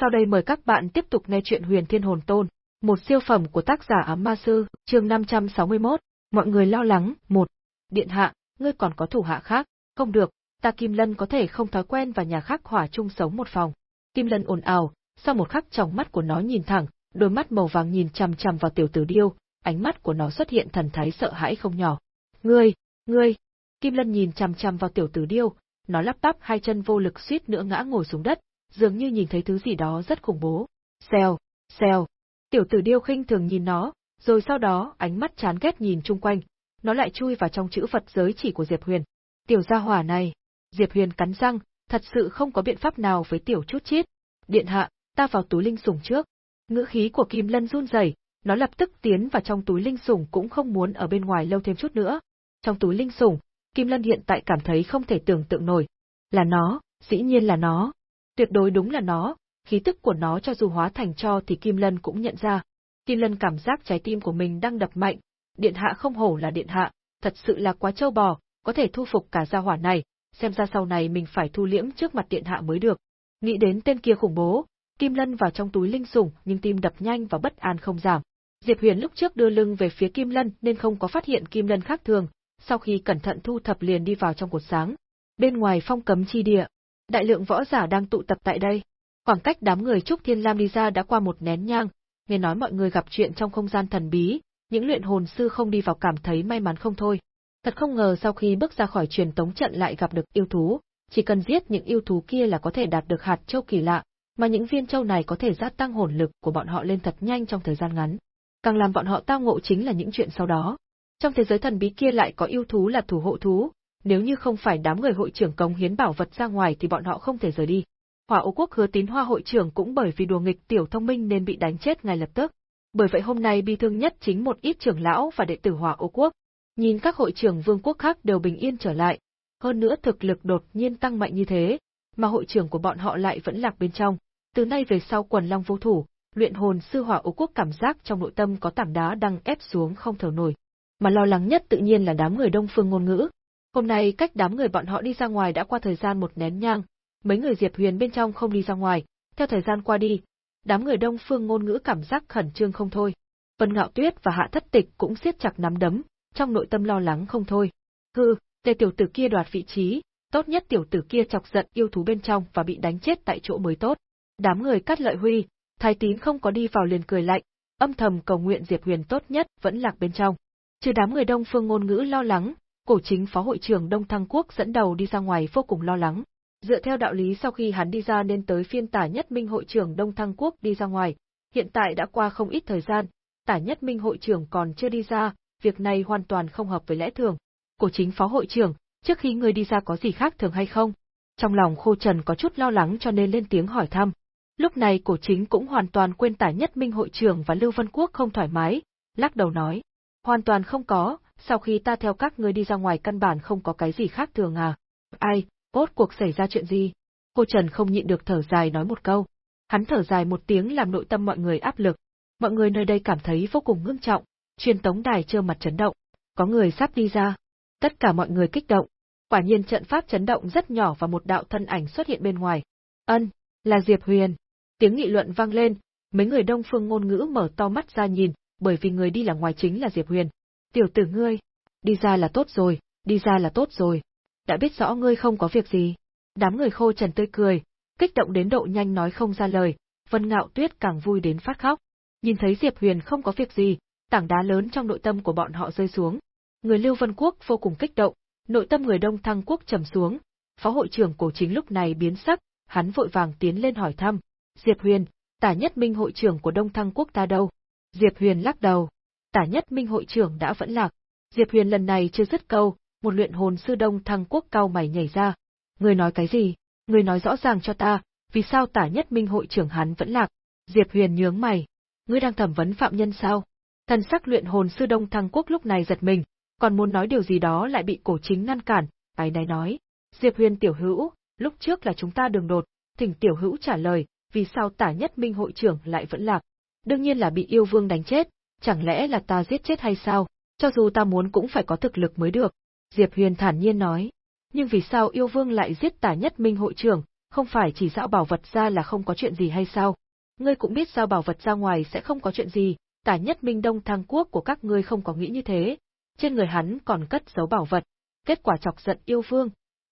Sau đây mời các bạn tiếp tục nghe chuyện Huyền Thiên Hồn Tôn, một siêu phẩm của tác giả Ám Ma Sư, chương 561, mọi người lo lắng, một. Điện hạ, ngươi còn có thủ hạ khác, không được, ta Kim Lân có thể không thói quen và nhà khác hỏa chung sống một phòng. Kim Lân ồn ào, sau một khắc trong mắt của nó nhìn thẳng, đôi mắt màu vàng nhìn chằm chằm vào tiểu tử điêu, ánh mắt của nó xuất hiện thần thái sợ hãi không nhỏ. Ngươi, ngươi! Kim Lân nhìn chằm chằm vào tiểu tử điêu, nó lắp bắp hai chân vô lực suýt nữa ngã ngồi xuống đất, dường như nhìn thấy thứ gì đó rất khủng bố. Xèo, xèo. Tiểu tử điêu khinh thường nhìn nó, rồi sau đó ánh mắt chán ghét nhìn chung quanh, nó lại chui vào trong chữ Phật giới chỉ của Diệp Huyền. Tiểu gia hỏa này, Diệp Huyền cắn răng, thật sự không có biện pháp nào với tiểu chút chít. Điện hạ, ta vào túi linh sủng trước. Ngữ khí của Kim Lân run rẩy, nó lập tức tiến vào trong túi linh sủng cũng không muốn ở bên ngoài lâu thêm chút nữa. Trong túi linh sủng, Kim Lân hiện tại cảm thấy không thể tưởng tượng nổi. Là nó, dĩ nhiên là nó. Tuyệt đối đúng là nó, khí tức của nó cho dù hóa thành cho thì Kim Lân cũng nhận ra. Kim Lân cảm giác trái tim của mình đang đập mạnh, điện hạ không hổ là điện hạ, thật sự là quá trâu bò, có thể thu phục cả gia hỏa này, xem ra sau này mình phải thu liễm trước mặt điện hạ mới được. Nghĩ đến tên kia khủng bố, Kim Lân vào trong túi linh sủng nhưng tim đập nhanh và bất an không giảm. Diệp Huyền lúc trước đưa lưng về phía Kim Lân nên không có phát hiện Kim Lân khác thường, sau khi cẩn thận thu thập liền đi vào trong cột sáng. Bên ngoài phong cấm chi địa, đại lượng võ giả đang tụ tập tại đây. Khoảng cách đám người Trúc Thiên Lam đi ra đã qua một nén nhang, nghe nói mọi người gặp chuyện trong không gian thần bí, những luyện hồn sư không đi vào cảm thấy may mắn không thôi. Thật không ngờ sau khi bước ra khỏi truyền tống trận lại gặp được yêu thú, chỉ cần giết những yêu thú kia là có thể đạt được hạt châu kỳ lạ, mà những viên châu này có thể gia tăng hồn lực của bọn họ lên thật nhanh trong thời gian ngắn. Càng làm bọn họ tao ngộ chính là những chuyện sau đó. Trong thế giới thần bí kia lại có yêu thú là thủ hộ thú, nếu như không phải đám người hội trưởng cống hiến bảo vật ra ngoài thì bọn họ không thể rời đi. Hỏa Ô Quốc hứa tín hoa hội trưởng cũng bởi vì đùa nghịch tiểu thông minh nên bị đánh chết ngay lập tức. Bởi vậy hôm nay bi thương nhất chính một ít trưởng lão và đệ tử Hỏa Ô Quốc. Nhìn các hội trưởng vương quốc khác đều bình yên trở lại, hơn nữa thực lực đột nhiên tăng mạnh như thế, mà hội trưởng của bọn họ lại vẫn lạc bên trong. Từ nay về sau quần long vô thủ, luyện hồn sư Hỏa Ô Quốc cảm giác trong nội tâm có tảng đá đang ép xuống không thở nổi. Mà lo lắng nhất tự nhiên là đám người đông phương ngôn ngữ, Hôm nay cách đám người bọn họ đi ra ngoài đã qua thời gian một nén nhang, mấy người Diệp Huyền bên trong không đi ra ngoài, theo thời gian qua đi, đám người đông phương ngôn ngữ cảm giác khẩn trương không thôi. Vân Ngạo Tuyết và Hạ Thất Tịch cũng siết chặt nắm đấm, trong nội tâm lo lắng không thôi. Hừ, để tiểu tử kia đoạt vị trí, tốt nhất tiểu tử kia chọc giận yêu thú bên trong và bị đánh chết tại chỗ mới tốt. Đám người cắt lợi huy, thái tín không có đi vào liền cười lạnh, âm thầm cầu nguyện Diệp Huyền tốt nhất vẫn lạc bên trong. Trừ đám người đông phương ngôn ngữ lo lắng, cổ chính phó hội trưởng Đông Thăng Quốc dẫn đầu đi ra ngoài vô cùng lo lắng. Dựa theo đạo lý sau khi hắn đi ra nên tới phiên tả nhất minh hội trưởng Đông Thăng Quốc đi ra ngoài, hiện tại đã qua không ít thời gian, tả nhất minh hội trưởng còn chưa đi ra, việc này hoàn toàn không hợp với lẽ thường. Cổ chính phó hội trưởng, trước khi người đi ra có gì khác thường hay không? Trong lòng khô trần có chút lo lắng cho nên lên tiếng hỏi thăm. Lúc này cổ chính cũng hoàn toàn quên tả nhất minh hội trưởng và Lưu Văn Quốc không thoải mái, lắc đầu nói. Hoàn toàn không có, sau khi ta theo các ngươi đi ra ngoài căn bản không có cái gì khác thường à. Ai, cốt cuộc xảy ra chuyện gì? Cô Trần không nhịn được thở dài nói một câu. Hắn thở dài một tiếng làm nội tâm mọi người áp lực. Mọi người nơi đây cảm thấy vô cùng ngưng trọng, truyền tống đài trơ mặt chấn động. Có người sắp đi ra. Tất cả mọi người kích động. Quả nhiên trận pháp chấn động rất nhỏ và một đạo thân ảnh xuất hiện bên ngoài. Ân, là Diệp Huyền. Tiếng nghị luận vang lên, mấy người đông phương ngôn ngữ mở to mắt ra nhìn, bởi vì người đi là ngoài chính là Diệp Huyền. Tiểu tử ngươi, đi ra là tốt rồi, đi ra là tốt rồi. Đã biết rõ ngươi không có việc gì. Đám người khô trần tươi cười, kích động đến độ nhanh nói không ra lời, Vân Ngạo Tuyết càng vui đến phát khóc. Nhìn thấy Diệp Huyền không có việc gì, tảng đá lớn trong nội tâm của bọn họ rơi xuống. Người Lưu Vân Quốc vô cùng kích động, nội tâm người Đông Thăng Quốc trầm xuống. Phó hội trưởng cổ chính lúc này biến sắc, hắn vội vàng tiến lên hỏi thăm. Diệp Huyền, tả nhất minh hội trưởng của Đông Thăng Quốc ta đâu? Diệp Huyền lắc đầu, tả nhất minh hội trưởng đã vẫn lạc. Diệp Huyền lần này chưa dứt câu, một luyện hồn sư đông thăng quốc cao mày nhảy ra. Người nói cái gì? Người nói rõ ràng cho ta, vì sao tả nhất minh hội trưởng hắn vẫn lạc? Diệp Huyền nhướng mày. Ngươi đang thẩm vấn phạm nhân sao? Thần sắc luyện hồn sư đông thăng quốc lúc này giật mình, còn muốn nói điều gì đó lại bị cổ chính ngăn cản, ái này nói. Diệp Huyền tiểu hữu, lúc trước là chúng ta đường đột, thỉnh tiểu hữu trả lời, vì sao tả nhất minh hội trưởng lại vẫn lạc? Đương nhiên là bị yêu vương đánh chết, chẳng lẽ là ta giết chết hay sao? Cho dù ta muốn cũng phải có thực lực mới được. Diệp Huyền thản nhiên nói. Nhưng vì sao yêu vương lại giết tả nhất minh hội trưởng, không phải chỉ giao bảo vật ra là không có chuyện gì hay sao? Ngươi cũng biết giao bảo vật ra ngoài sẽ không có chuyện gì, tả nhất minh đông thăng quốc của các ngươi không có nghĩ như thế. Trên người hắn còn cất giấu bảo vật, kết quả chọc giận yêu vương.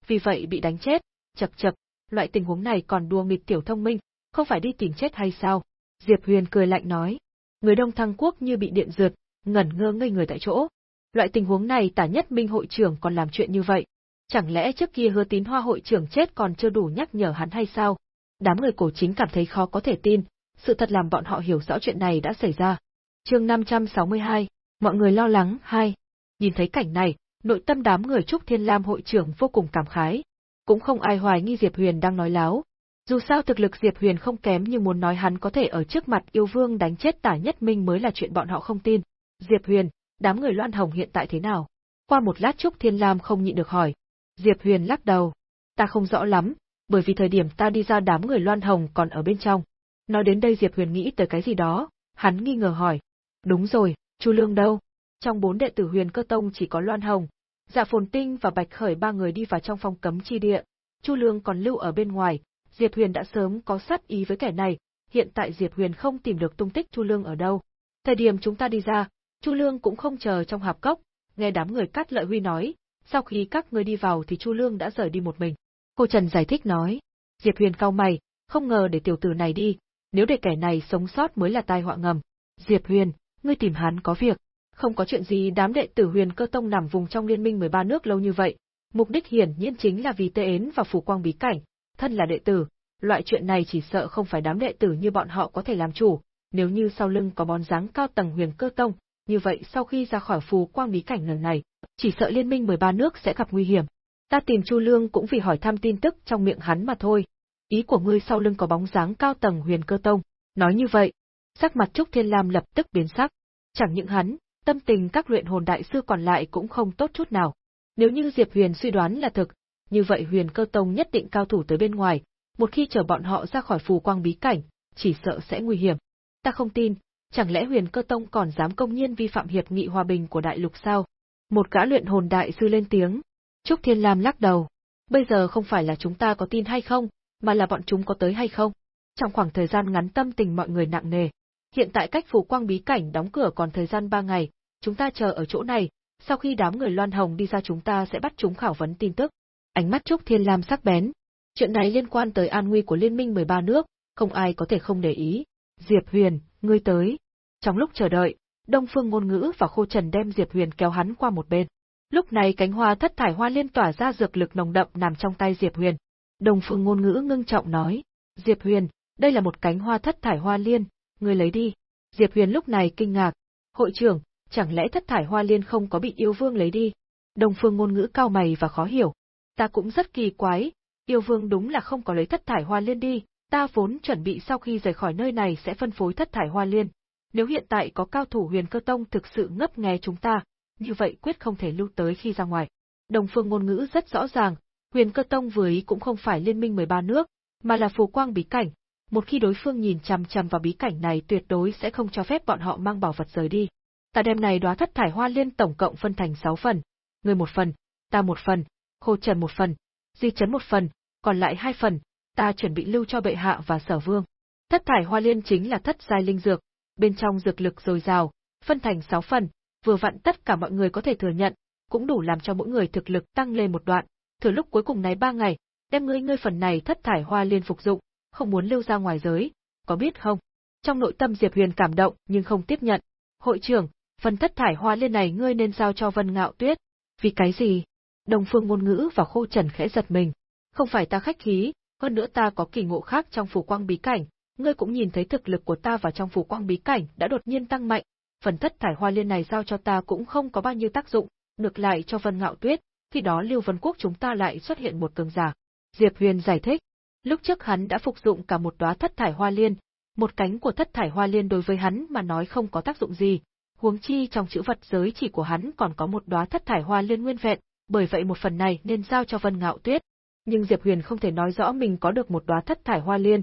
Vì vậy bị đánh chết, chật chật, loại tình huống này còn đùa nghịch tiểu thông minh, không phải đi tìm chết hay sao? Diệp Huyền cười lạnh nói. Người đông thăng quốc như bị điện rượt, ngẩn ngơ ngây người tại chỗ. Loại tình huống này tả nhất minh hội trưởng còn làm chuyện như vậy. Chẳng lẽ trước kia hứa tín hoa hội trưởng chết còn chưa đủ nhắc nhở hắn hay sao? Đám người cổ chính cảm thấy khó có thể tin, sự thật làm bọn họ hiểu rõ chuyện này đã xảy ra. chương 562, mọi người lo lắng, hai. Nhìn thấy cảnh này, nội tâm đám người Trúc Thiên Lam hội trưởng vô cùng cảm khái. Cũng không ai hoài nghi Diệp Huyền đang nói láo. Dù sao thực lực Diệp Huyền không kém nhưng muốn nói hắn có thể ở trước mặt yêu vương đánh chết tả nhất minh mới là chuyện bọn họ không tin. Diệp Huyền, đám người Loan Hồng hiện tại thế nào? Qua một lát Trúc Thiên Lam không nhịn được hỏi. Diệp Huyền lắc đầu. Ta không rõ lắm, bởi vì thời điểm ta đi ra đám người Loan Hồng còn ở bên trong. Nói đến đây Diệp Huyền nghĩ tới cái gì đó, hắn nghi ngờ hỏi. Đúng rồi, Chu Lương đâu? Trong bốn đệ tử Huyền Cơ Tông chỉ có Loan Hồng, Dạ Phồn Tinh và Bạch Khởi ba người đi vào trong phòng cấm chi địa, Chu Lương còn lưu ở bên ngoài, Diệp Huyền đã sớm có sát ý với kẻ này, hiện tại Diệp Huyền không tìm được tung tích Chu Lương ở đâu. Thời điểm chúng ta đi ra, Chu Lương cũng không chờ trong hạp cốc, nghe đám người cắt lợi huy nói, sau khi các người đi vào thì Chu Lương đã rời đi một mình. Cô Trần giải thích nói, Diệp Huyền cao mày, không ngờ để tiểu tử này đi, nếu để kẻ này sống sót mới là tai họa ngầm. Diệp Huyền, ngươi tìm hắn có việc. Không có chuyện gì đám đệ tử Huyền Cơ Tông nằm vùng trong liên minh 13 nước lâu như vậy, mục đích hiển nhiên chính là vì tê ến và phủ quang bí cảnh, thân là đệ tử, loại chuyện này chỉ sợ không phải đám đệ tử như bọn họ có thể làm chủ, nếu như sau lưng có bón dáng cao tầng Huyền Cơ Tông, như vậy sau khi ra khỏi phù quang bí cảnh lần này, chỉ sợ liên minh 13 nước sẽ gặp nguy hiểm. Ta tìm Chu Lương cũng vì hỏi thăm tin tức trong miệng hắn mà thôi. Ý của ngươi sau lưng có bóng dáng cao tầng huyền cơ tông. Nói như vậy, sắc mặt Trúc Thiên Lam lập tức biến sắc. Chẳng những hắn, tâm tình các luyện hồn đại sư còn lại cũng không tốt chút nào. Nếu như Diệp Huyền suy đoán là thực, như vậy huyền cơ tông nhất định cao thủ tới bên ngoài, một khi chờ bọn họ ra khỏi phù quang bí cảnh, chỉ sợ sẽ nguy hiểm. Ta không tin, chẳng lẽ huyền cơ tông còn dám công nhiên vi phạm hiệp nghị hòa bình của đại lục sao? Một gã luyện hồn đại sư lên tiếng. Trúc Thiên Lam lắc đầu. Bây giờ không phải là chúng ta có tin hay không, mà là bọn chúng có tới hay không. Trong khoảng thời gian ngắn tâm tình mọi người nặng nề. Hiện tại cách phù quang bí cảnh đóng cửa còn thời gian ba ngày, chúng ta chờ ở chỗ này, sau khi đám người loan hồng đi ra chúng ta sẽ bắt chúng khảo vấn tin tức. Ánh mắt Trúc Thiên Lam sắc bén. Chuyện này liên quan tới an nguy của liên minh 13 nước, không ai có thể không để ý. Diệp Huyền, ngươi tới. Trong lúc chờ đợi, Đông Phương Ngôn Ngữ và Khô Trần đem Diệp Huyền kéo hắn qua một bên. Lúc này cánh hoa thất thải hoa liên tỏa ra dược lực nồng đậm nằm trong tay Diệp Huyền. Đông Phương Ngôn Ngữ ngưng trọng nói, Diệp Huyền, đây là một cánh hoa thất thải hoa liên, ngươi lấy đi. Diệp Huyền lúc này kinh ngạc, hội trưởng, chẳng lẽ thất thải hoa liên không có bị yêu vương lấy đi? Đông Phương Ngôn Ngữ cao mày và khó hiểu. Ta cũng rất kỳ quái, yêu vương đúng là không có lấy thất thải hoa liên đi, ta vốn chuẩn bị sau khi rời khỏi nơi này sẽ phân phối thất thải hoa liên, nếu hiện tại có cao thủ huyền cơ tông thực sự ngấp nghe chúng ta, như vậy quyết không thể lưu tới khi ra ngoài. Đồng phương ngôn ngữ rất rõ ràng, huyền cơ tông vừa ý cũng không phải liên minh 13 nước, mà là phù quang bí cảnh. Một khi đối phương nhìn chằm chằm vào bí cảnh này tuyệt đối sẽ không cho phép bọn họ mang bảo vật rời đi. Ta đem này đóa thất thải hoa liên tổng cộng phân thành 6 phần, người một phần, ta một phần, khô trần một phần, di chấn một phần, còn lại hai phần, ta chuẩn bị lưu cho bệ hạ và sở vương. Thất thải hoa liên chính là thất giai linh dược, bên trong dược lực dồi dào, phân thành sáu phần, vừa vặn tất cả mọi người có thể thừa nhận, cũng đủ làm cho mỗi người thực lực tăng lên một đoạn. Thừa lúc cuối cùng này ba ngày, đem ngươi ngươi phần này thất thải hoa liên phục dụng, không muốn lưu ra ngoài giới, có biết không? Trong nội tâm Diệp Huyền cảm động nhưng không tiếp nhận. Hội trưởng, phần thất thải hoa liên này ngươi nên giao cho Vân Ngạo Tuyết. Vì cái gì? Đồng phương ngôn ngữ và khô trần khẽ giật mình. Không phải ta khách khí, hơn nữa ta có kỳ ngộ khác trong phủ quang bí cảnh, ngươi cũng nhìn thấy thực lực của ta vào trong phủ quang bí cảnh đã đột nhiên tăng mạnh, phần thất thải hoa liên này giao cho ta cũng không có bao nhiêu tác dụng, ngược lại cho Vân Ngạo Tuyết, khi đó Lưu Vân Quốc chúng ta lại xuất hiện một cường giả. Diệp Huyền giải thích, lúc trước hắn đã phục dụng cả một đóa thất thải hoa liên, một cánh của thất thải hoa liên đối với hắn mà nói không có tác dụng gì, huống chi trong chữ vật giới chỉ của hắn còn có một đóa thất thải hoa liên nguyên vẹn, bởi vậy một phần này nên giao cho Vân Ngạo Tuyết. Nhưng Diệp Huyền không thể nói rõ mình có được một đóa thất thải hoa liên,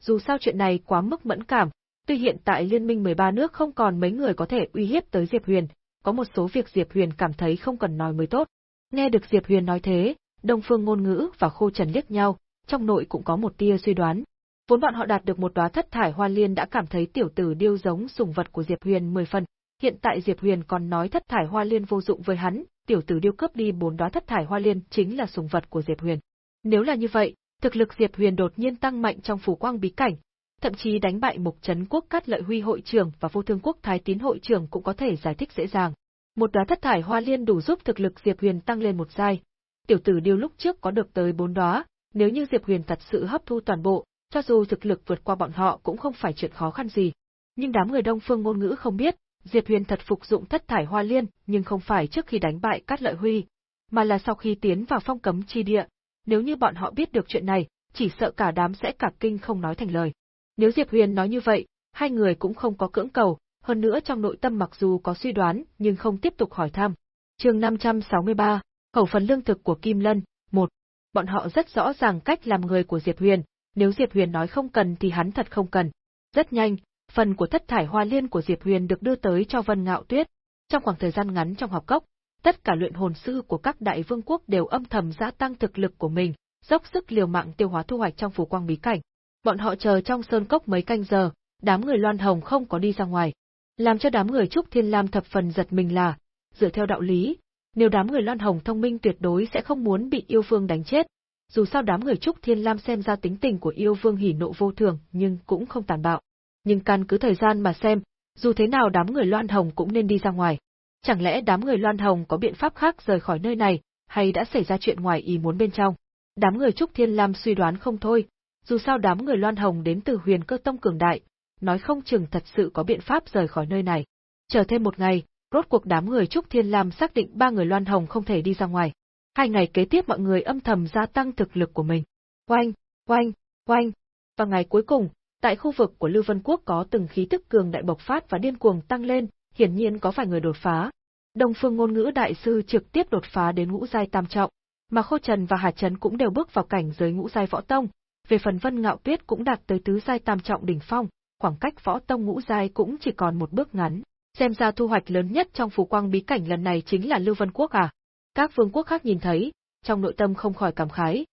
dù sao chuyện này quá mức mẫn cảm, tuy hiện tại liên minh 13 nước không còn mấy người có thể uy hiếp tới Diệp Huyền, có một số việc Diệp Huyền cảm thấy không cần nói mới tốt. Nghe được Diệp Huyền nói thế, Đông Phương ngôn ngữ và Khô Trần liếc nhau, trong nội cũng có một tia suy đoán. Vốn bọn họ đạt được một đóa thất thải hoa liên đã cảm thấy tiểu tử điêu giống sùng vật của Diệp Huyền mười phần, hiện tại Diệp Huyền còn nói thất thải hoa liên vô dụng với hắn, tiểu tử điêu cướp đi bốn đóa thất thải hoa liên chính là sùng vật của Diệp Huyền. Nếu là như vậy, thực lực Diệp Huyền đột nhiên tăng mạnh trong phủ quang bí cảnh, thậm chí đánh bại Mục Trấn Quốc Cát Lợi Huy hội trưởng và Vô Thương Quốc Thái Tín hội trưởng cũng có thể giải thích dễ dàng. Một đóa thất thải hoa liên đủ giúp thực lực Diệp Huyền tăng lên một giai. Tiểu tử điêu lúc trước có được tới bốn đóa, nếu như Diệp Huyền thật sự hấp thu toàn bộ, cho dù thực lực vượt qua bọn họ cũng không phải chuyện khó khăn gì. Nhưng đám người Đông Phương ngôn ngữ không biết, Diệp Huyền thật phục dụng thất thải hoa liên, nhưng không phải trước khi đánh bại Cát Lợi Huy, mà là sau khi tiến vào phong cấm chi địa. Nếu như bọn họ biết được chuyện này, chỉ sợ cả đám sẽ cả kinh không nói thành lời. Nếu Diệp Huyền nói như vậy, hai người cũng không có cưỡng cầu, hơn nữa trong nội tâm mặc dù có suy đoán, nhưng không tiếp tục hỏi thăm. Chương 563, khẩu phần lương thực của Kim Lân, 1. Bọn họ rất rõ ràng cách làm người của Diệp Huyền, nếu Diệp Huyền nói không cần thì hắn thật không cần. Rất nhanh, phần của thất thải hoa liên của Diệp Huyền được đưa tới cho Vân Ngạo Tuyết. Trong khoảng thời gian ngắn trong học cốc, tất cả luyện hồn sư của các đại vương quốc đều âm thầm gia tăng thực lực của mình, dốc sức liều mạng tiêu hóa thu hoạch trong phủ quang bí cảnh. Bọn họ chờ trong sơn cốc mấy canh giờ, đám người Loan Hồng không có đi ra ngoài. Làm cho đám người Trúc Thiên Lam thập phần giật mình là, dựa theo đạo lý, nếu đám người Loan Hồng thông minh tuyệt đối sẽ không muốn bị yêu vương đánh chết. Dù sao đám người Trúc Thiên Lam xem ra tính tình của yêu vương hỉ nộ vô thường nhưng cũng không tàn bạo. Nhưng căn cứ thời gian mà xem, dù thế nào đám người Loan Hồng cũng nên đi ra ngoài. Chẳng lẽ đám người Loan Hồng có biện pháp khác rời khỏi nơi này, hay đã xảy ra chuyện ngoài ý muốn bên trong? Đám người Trúc Thiên Lam suy đoán không thôi, dù sao đám người Loan Hồng đến từ huyền cơ tông cường đại, nói không chừng thật sự có biện pháp rời khỏi nơi này. Chờ thêm một ngày, rốt cuộc đám người Trúc Thiên Lam xác định ba người Loan Hồng không thể đi ra ngoài. Hai ngày kế tiếp mọi người âm thầm gia tăng thực lực của mình. Oanh, oanh, oanh. Và ngày cuối cùng, tại khu vực của Lưu Vân Quốc có từng khí tức cường đại bộc phát và điên cuồng tăng lên, hiển nhiên có vài người đột phá. Đông Phương ngôn ngữ đại sư trực tiếp đột phá đến ngũ giai tam trọng, mà Khô Trần và Hà Trần cũng đều bước vào cảnh giới ngũ giai võ tông, về phần Vân Ngạo Tuyết cũng đạt tới tứ giai tam trọng đỉnh phong, khoảng cách võ tông ngũ giai cũng chỉ còn một bước ngắn. Xem ra thu hoạch lớn nhất trong phù quang bí cảnh lần này chính là Lưu Vân Quốc à? Các vương quốc khác nhìn thấy, trong nội tâm không khỏi cảm khái.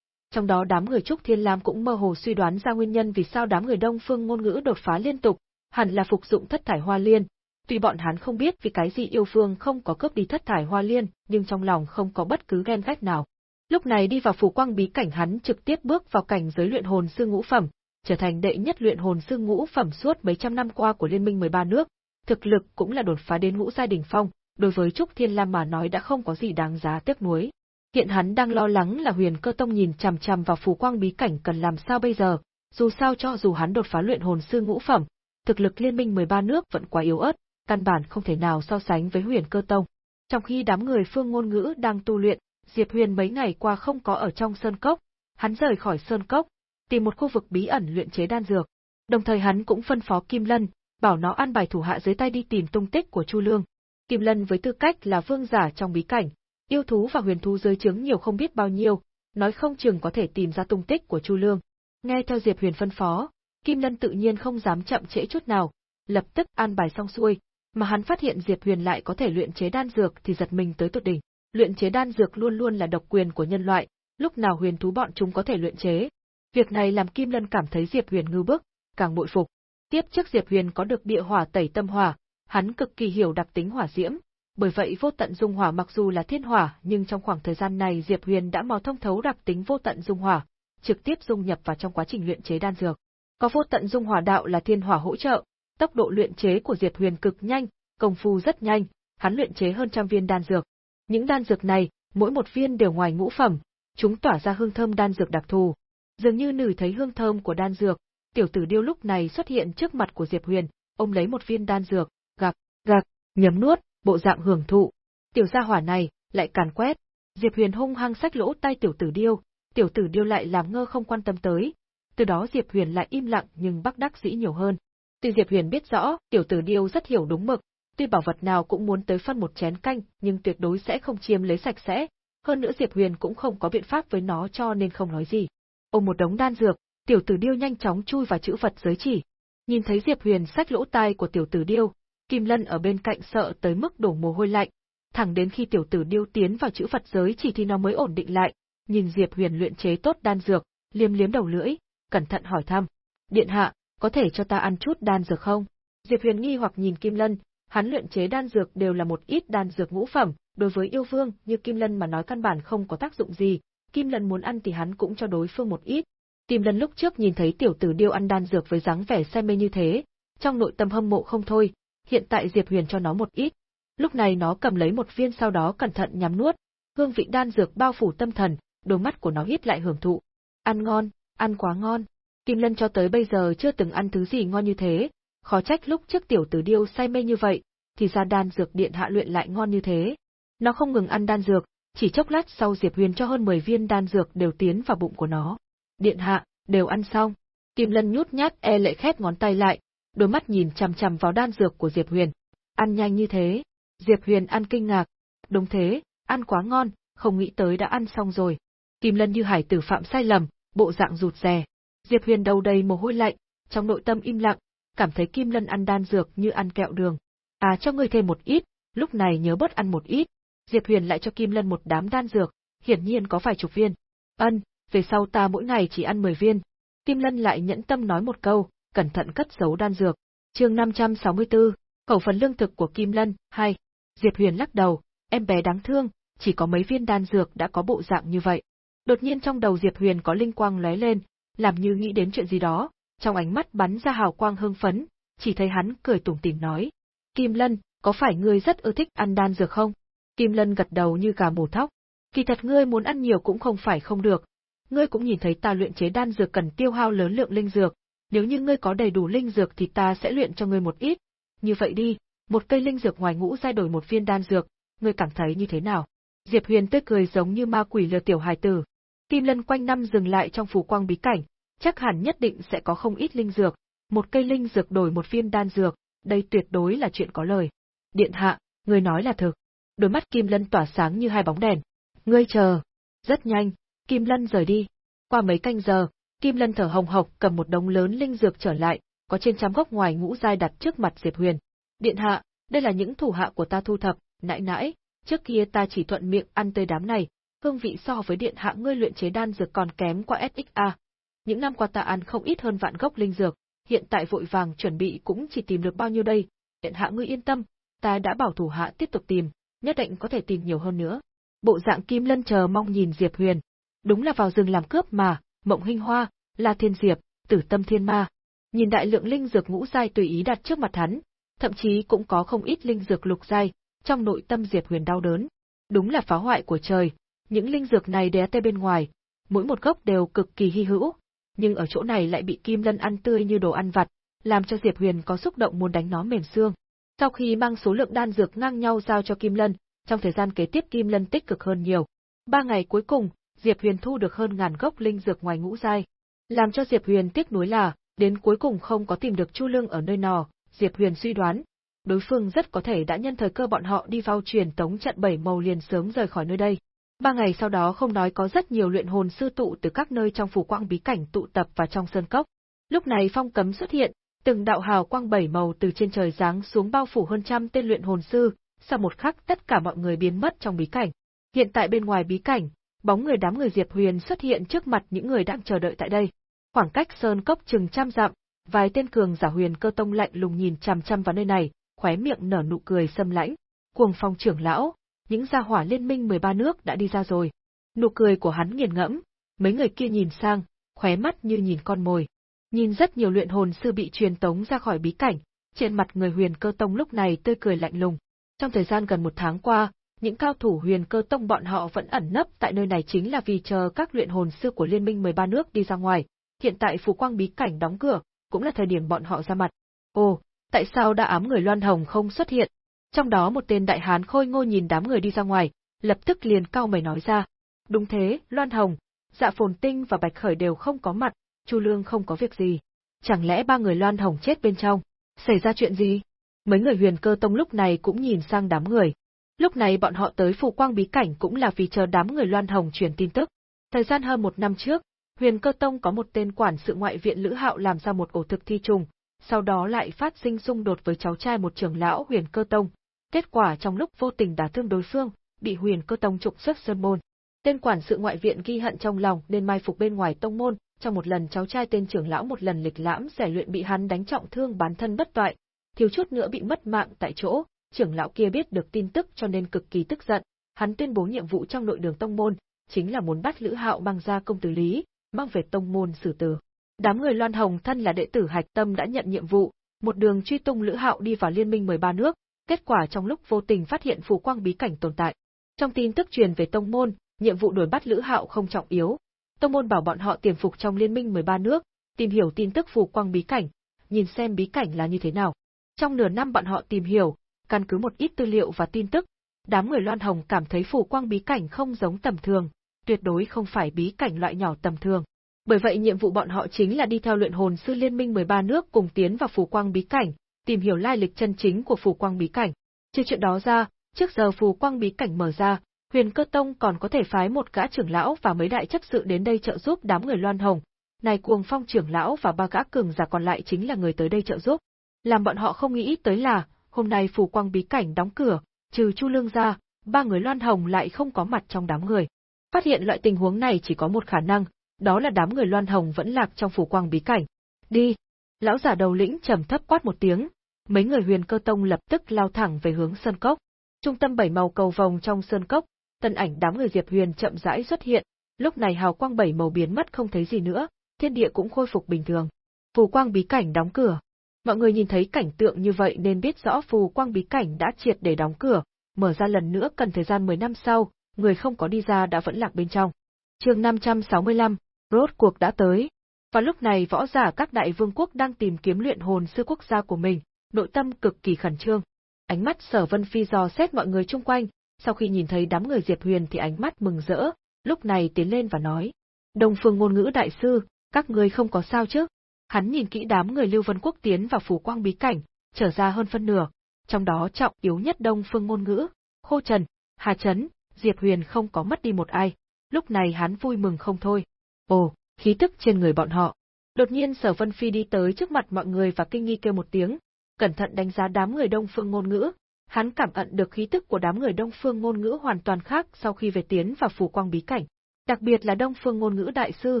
Trong đó đám người Trúc Thiên Lam cũng mơ hồ suy đoán ra nguyên nhân vì sao đám người Đông Phương ngôn ngữ đột phá liên tục, hẳn là phục dụng thất thải hoa liên. Tuy bọn hắn không biết vì cái gì yêu phương không có cướp đi thất thải hoa liên, nhưng trong lòng không có bất cứ ghen ghét nào. Lúc này đi vào phủ quang bí cảnh hắn trực tiếp bước vào cảnh giới luyện hồn sư ngũ phẩm, trở thành đệ nhất luyện hồn sư ngũ phẩm suốt mấy trăm năm qua của liên minh 13 nước, thực lực cũng là đột phá đến ngũ giai đỉnh phong, đối với Trúc Thiên Lam mà nói đã không có gì đáng giá tiếc nuối. Hiện hắn đang lo lắng là Huyền Cơ Tông nhìn chằm chằm vào phù quang bí cảnh cần làm sao bây giờ, dù sao cho dù hắn đột phá luyện hồn sư ngũ phẩm, thực lực liên minh 13 nước vẫn quá yếu ớt, căn bản không thể nào so sánh với Huyền Cơ Tông. Trong khi đám người phương ngôn ngữ đang tu luyện, Diệp Huyền mấy ngày qua không có ở trong sơn cốc, hắn rời khỏi sơn cốc, tìm một khu vực bí ẩn luyện chế đan dược. Đồng thời hắn cũng phân phó Kim Lân, bảo nó an bài thủ hạ dưới tay đi tìm tung tích của Chu Lương. Kim Lân với tư cách là vương giả trong bí cảnh, yêu thú và huyền thú dưới trướng nhiều không biết bao nhiêu, nói không chừng có thể tìm ra tung tích của Chu Lương. Nghe theo Diệp Huyền phân phó, Kim Lân tự nhiên không dám chậm trễ chút nào, lập tức an bài xong xuôi, mà hắn phát hiện Diệp Huyền lại có thể luyện chế đan dược thì giật mình tới tột đỉnh. Luyện chế đan dược luôn luôn là độc quyền của nhân loại, lúc nào huyền thú bọn chúng có thể luyện chế. Việc này làm Kim Lân cảm thấy Diệp Huyền ngư bức, càng bội phục. Tiếp trước Diệp Huyền có được địa hỏa tẩy tâm hỏa, hắn cực kỳ hiểu đặc tính hỏa diễm, bởi vậy vô tận dung hỏa mặc dù là thiên hỏa, nhưng trong khoảng thời gian này Diệp Huyền đã mò thông thấu đặc tính vô tận dung hỏa, trực tiếp dung nhập vào trong quá trình luyện chế đan dược. Có vô tận dung hỏa đạo là thiên hỏa hỗ trợ, tốc độ luyện chế của Diệp Huyền cực nhanh, công phu rất nhanh, hắn luyện chế hơn trăm viên đan dược. Những đan dược này, mỗi một viên đều ngoài ngũ phẩm, chúng tỏa ra hương thơm đan dược đặc thù. Dường như nử thấy hương thơm của đan dược, tiểu tử điêu lúc này xuất hiện trước mặt của Diệp Huyền, ông lấy một viên đan dược, gạc, gạc, nhấm nuốt, bộ dạng hưởng thụ. Tiểu gia hỏa này, lại càn quét. Diệp Huyền hung hăng sách lỗ tay tiểu tử điêu, tiểu tử điêu lại làm ngơ không quan tâm tới. Từ đó Diệp Huyền lại im lặng nhưng bắc đắc dĩ nhiều hơn. Tuy Diệp Huyền biết rõ, tiểu tử điêu rất hiểu đúng mực, tuy bảo vật nào cũng muốn tới phân một chén canh, nhưng tuyệt đối sẽ không chiếm lấy sạch sẽ. Hơn nữa Diệp Huyền cũng không có biện pháp với nó cho nên không nói gì. Ôm một đống đan dược, tiểu tử điêu nhanh chóng chui vào chữ vật giới chỉ. Nhìn thấy Diệp Huyền sách lỗ tai của tiểu tử điêu, Kim Lân ở bên cạnh sợ tới mức đổ mồ hôi lạnh, thẳng đến khi tiểu tử điêu tiến vào chữ phật giới chỉ thì nó mới ổn định lại, nhìn Diệp Huyền luyện chế tốt đan dược, liếm liếm đầu lưỡi, cẩn thận hỏi thăm. Điện hạ, có thể cho ta ăn chút đan dược không? Diệp Huyền nghi hoặc nhìn Kim Lân, hắn luyện chế đan dược đều là một ít đan dược ngũ phẩm, đối với yêu vương như Kim Lân mà nói căn bản không có tác dụng gì, Kim Lân muốn ăn thì hắn cũng cho đối phương một ít. Kim Lân lúc trước nhìn thấy tiểu tử điêu ăn đan dược với dáng vẻ say mê như thế, trong nội tâm hâm mộ không thôi, hiện tại Diệp Huyền cho nó một ít. Lúc này nó cầm lấy một viên sau đó cẩn thận nhắm nuốt, hương vị đan dược bao phủ tâm thần, đôi mắt của nó hít lại hưởng thụ. Ăn ngon, ăn quá ngon. Kim Lân cho tới bây giờ chưa từng ăn thứ gì ngon như thế, khó trách lúc trước tiểu tử điêu say mê như vậy, thì ra đan dược điện hạ luyện lại ngon như thế. Nó không ngừng ăn đan dược, chỉ chốc lát sau Diệp Huyền cho hơn 10 viên đan dược đều tiến vào bụng của nó. Điện hạ, đều ăn xong. Kim Lân nhút nhát e lệ khép ngón tay lại, đôi mắt nhìn chằm chằm vào đan dược của Diệp Huyền. Ăn nhanh như thế. Diệp Huyền ăn kinh ngạc. Đúng thế, ăn quá ngon, không nghĩ tới đã ăn xong rồi. Kim Lân như hải tử phạm sai lầm, bộ dạng rụt rè. Diệp Huyền đầu đầy mồ hôi lạnh, trong nội tâm im lặng, cảm thấy Kim Lân ăn đan dược như ăn kẹo đường. À cho ngươi thêm một ít, lúc này nhớ bớt ăn một ít. Diệp Huyền lại cho Kim Lân một đám đan dược, hiển nhiên có vài chục viên. Ân, về sau ta mỗi ngày chỉ ăn 10 viên. Kim Lân lại nhẫn tâm nói một câu, cẩn thận cất giấu đan dược. Chương 564, khẩu phần lương thực của Kim Lân, 2. Diệp Huyền lắc đầu, em bé đáng thương, chỉ có mấy viên đan dược đã có bộ dạng như vậy. Đột nhiên trong đầu Diệp Huyền có linh quang lóe lên, làm như nghĩ đến chuyện gì đó, trong ánh mắt bắn ra hào quang hưng phấn, chỉ thấy hắn cười tủm tỉm nói: "Kim Lân, có phải ngươi rất ưa thích ăn đan dược không?" Kim Lân gật đầu như gà mổ thóc. "Kỳ thật ngươi muốn ăn nhiều cũng không phải không được, ngươi cũng nhìn thấy ta luyện chế đan dược cần tiêu hao lớn lượng linh dược, nếu như ngươi có đầy đủ linh dược thì ta sẽ luyện cho ngươi một ít. Như vậy đi, một cây linh dược ngoài ngũ giai đổi một viên đan dược, ngươi cảm thấy như thế nào?" Diệp Huyền tươi cười giống như ma quỷ lừa tiểu hài tử. Kim Lân quanh năm dừng lại trong phủ quang bí cảnh, chắc hẳn nhất định sẽ có không ít linh dược, một cây linh dược đổi một viên đan dược, đây tuyệt đối là chuyện có lời. Điện hạ, ngươi nói là thực. Đôi mắt Kim Lân tỏa sáng như hai bóng đèn. Ngươi chờ. Rất nhanh, Kim Lân rời đi. Qua mấy canh giờ, Kim Lân thở hồng hộc cầm một đống lớn linh dược trở lại, có trên trăm gốc ngoài ngũ giai đặt trước mặt Diệp Huyền. Điện hạ, đây là những thủ hạ của ta thu thập, nãi nãi, trước kia ta chỉ thuận miệng ăn tươi đám này, hương vị so với điện hạ ngươi luyện chế đan dược còn kém qua SXA. Những năm qua ta ăn không ít hơn vạn gốc linh dược, hiện tại vội vàng chuẩn bị cũng chỉ tìm được bao nhiêu đây, điện hạ ngươi yên tâm, ta đã bảo thủ hạ tiếp tục tìm, nhất định có thể tìm nhiều hơn nữa. Bộ dạng Kim Lân chờ mong nhìn Diệp Huyền. Đúng là vào rừng làm cướp mà, Mộng Hinh Hoa, La Thiên Diệp, Tử Tâm Thiên Ma. Nhìn đại lượng linh dược ngũ giai tùy ý đặt trước mặt hắn, thậm chí cũng có không ít linh dược lục giai, trong nội tâm Diệp Huyền đau đớn. Đúng là phá hoại của trời, những linh dược này đé tê bên ngoài, mỗi một gốc đều cực kỳ hy hữu, nhưng ở chỗ này lại bị Kim Lân ăn tươi như đồ ăn vặt, làm cho Diệp Huyền có xúc động muốn đánh nó mềm xương. Sau khi mang số lượng đan dược ngang nhau giao cho Kim Lân, trong thời gian kế tiếp Kim Lân tích cực hơn nhiều. Ba ngày cuối cùng, Diệp Huyền thu được hơn ngàn gốc linh dược ngoài ngũ giai. Làm cho Diệp Huyền tiếc nuối là, đến cuối cùng không có tìm được Chu Lương ở nơi nọ, Diệp Huyền suy đoán, đối phương rất có thể đã nhân thời cơ bọn họ đi vào truyền tống trận bảy màu liền sớm rời khỏi nơi đây. Ba ngày sau đó không nói có rất nhiều luyện hồn sư tụ từ các nơi trong phủ quang bí cảnh tụ tập và trong sơn cốc. Lúc này phong cấm xuất hiện, từng đạo hào quang bảy màu từ trên trời giáng xuống bao phủ hơn trăm tên luyện hồn sư, sau một khắc tất cả mọi người biến mất trong bí cảnh. Hiện tại bên ngoài bí cảnh, bóng người đám người Diệp Huyền xuất hiện trước mặt những người đang chờ đợi tại đây. Khoảng cách sơn cốc chừng trăm dặm, vài tên cường giả huyền cơ tông lạnh lùng nhìn chằm chằm vào nơi này, khóe miệng nở nụ cười xâm lãnh. Cuồng phong trưởng lão, những gia hỏa liên minh 13 nước đã đi ra rồi. Nụ cười của hắn nghiền ngẫm, mấy người kia nhìn sang, khóe mắt như nhìn con mồi. Nhìn rất nhiều luyện hồn sư bị truyền tống ra khỏi bí cảnh, trên mặt người huyền cơ tông lúc này tươi cười lạnh lùng. Trong thời gian gần một tháng qua, những cao thủ huyền cơ tông bọn họ vẫn ẩn nấp tại nơi này chính là vì chờ các luyện hồn sư của liên minh 13 nước đi ra ngoài. Hiện tại phù quang bí cảnh đóng cửa, cũng là thời điểm bọn họ ra mặt. Ồ, tại sao đã ám người Loan Hồng không xuất hiện? Trong đó một tên đại hán khôi ngô nhìn đám người đi ra ngoài, lập tức liền cao mày nói ra. Đúng thế, Loan Hồng, Dạ Phồn Tinh và Bạch Khởi đều không có mặt, Chu Lương không có việc gì. Chẳng lẽ ba người Loan Hồng chết bên trong? Xảy ra chuyện gì? Mấy người huyền cơ tông lúc này cũng nhìn sang đám người. Lúc này bọn họ tới phù quang bí cảnh cũng là vì chờ đám người Loan Hồng truyền tin tức. Thời gian hơn một năm trước, huyền cơ tông có một tên quản sự ngoại viện Lữ Hạo làm ra một ổ thực thi trùng, sau đó lại phát sinh xung đột với cháu trai một trưởng lão huyền cơ tông. Kết quả trong lúc vô tình đả thương đối phương, bị huyền cơ tông trục xuất sơn môn. Tên quản sự ngoại viện ghi hận trong lòng nên mai phục bên ngoài tông môn, trong một lần cháu trai tên trưởng lão một lần lịch lãm rèn luyện bị hắn đánh trọng thương bán thân bất toại, thiếu chút nữa bị mất mạng tại chỗ, trưởng lão kia biết được tin tức cho nên cực kỳ tức giận, hắn tuyên bố nhiệm vụ trong nội đường tông môn, chính là muốn bắt Lữ Hạo mang ra công tử lý, mang về tông môn xử tử. Đám người Loan Hồng thân là đệ tử Hạch Tâm đã nhận nhiệm vụ, một đường truy tung Lữ Hạo đi vào liên minh 13 nước, kết quả trong lúc vô tình phát hiện phù quang bí cảnh tồn tại. Trong tin tức truyền về tông môn, nhiệm vụ đuổi bắt Lữ Hạo không trọng yếu. Tông môn bảo bọn họ tiềm phục trong liên minh 13 nước, tìm hiểu tin tức phù quang bí cảnh, nhìn xem bí cảnh là như thế nào. Trong nửa năm bọn họ tìm hiểu, căn cứ một ít tư liệu và tin tức, đám người Loan Hồng cảm thấy phủ quang bí cảnh không giống tầm thường, tuyệt đối không phải bí cảnh loại nhỏ tầm thường. Bởi vậy nhiệm vụ bọn họ chính là đi theo luyện hồn sư liên minh 13 nước cùng tiến vào phủ quang bí cảnh, tìm hiểu lai lịch chân chính của phủ quang bí cảnh. Trừ chuyện đó ra, trước giờ phủ quang bí cảnh mở ra, Huyền Cơ Tông còn có thể phái một gã trưởng lão và mấy đại chấp sự đến đây trợ giúp đám người Loan Hồng. Này Cuồng Phong trưởng lão và ba gã cường giả còn lại chính là người tới đây trợ giúp. Làm bọn họ không nghĩ tới là, hôm nay phủ quang bí cảnh đóng cửa, trừ Chu Lương ra, ba người Loan Hồng lại không có mặt trong đám người. Phát hiện loại tình huống này chỉ có một khả năng, đó là đám người Loan Hồng vẫn lạc trong phủ quang bí cảnh. Đi! Lão giả đầu lĩnh trầm thấp quát một tiếng, mấy người huyền cơ tông lập tức lao thẳng về hướng sơn cốc. Trung tâm bảy màu cầu vòng trong sơn cốc, tân ảnh đám người Diệp Huyền chậm rãi xuất hiện, lúc này hào quang bảy màu biến mất không thấy gì nữa, thiên địa cũng khôi phục bình thường. Phù quang bí cảnh đóng cửa. Mọi người nhìn thấy cảnh tượng như vậy nên biết rõ phù quang bí cảnh đã triệt để đóng cửa, mở ra lần nữa cần thời gian 10 năm sau, người không có đi ra đã vẫn lạc bên trong. Chương 565, rốt cuộc đã tới. Và lúc này võ giả các đại vương quốc đang tìm kiếm luyện hồn sư quốc gia của mình, nội tâm cực kỳ khẩn trương. Ánh mắt Sở Vân Phi dò xét mọi người chung quanh, sau khi nhìn thấy đám người Diệp Huyền thì ánh mắt mừng rỡ, lúc này tiến lên và nói: "Đông Phương ngôn ngữ đại sư, các ngươi không có sao chứ?" Hắn nhìn kỹ đám người Lưu Vân Quốc tiến vào phủ quang bí cảnh, trở ra hơn phân nửa, trong đó trọng yếu nhất Đông Phương ngôn ngữ, Khô Trần, Hà Trấn, Diệp Huyền không có mất đi một ai. Lúc này hắn vui mừng không thôi. Ồ, khí tức trên người bọn họ. Đột nhiên Sở Vân Phi đi tới trước mặt mọi người và kinh nghi kêu một tiếng, cẩn thận đánh giá đám người Đông Phương ngôn ngữ, hắn cảm nhận được khí tức của đám người Đông Phương ngôn ngữ hoàn toàn khác sau khi về tiến vào phủ quang bí cảnh. Đặc biệt là Đông Phương ngôn ngữ đại sư,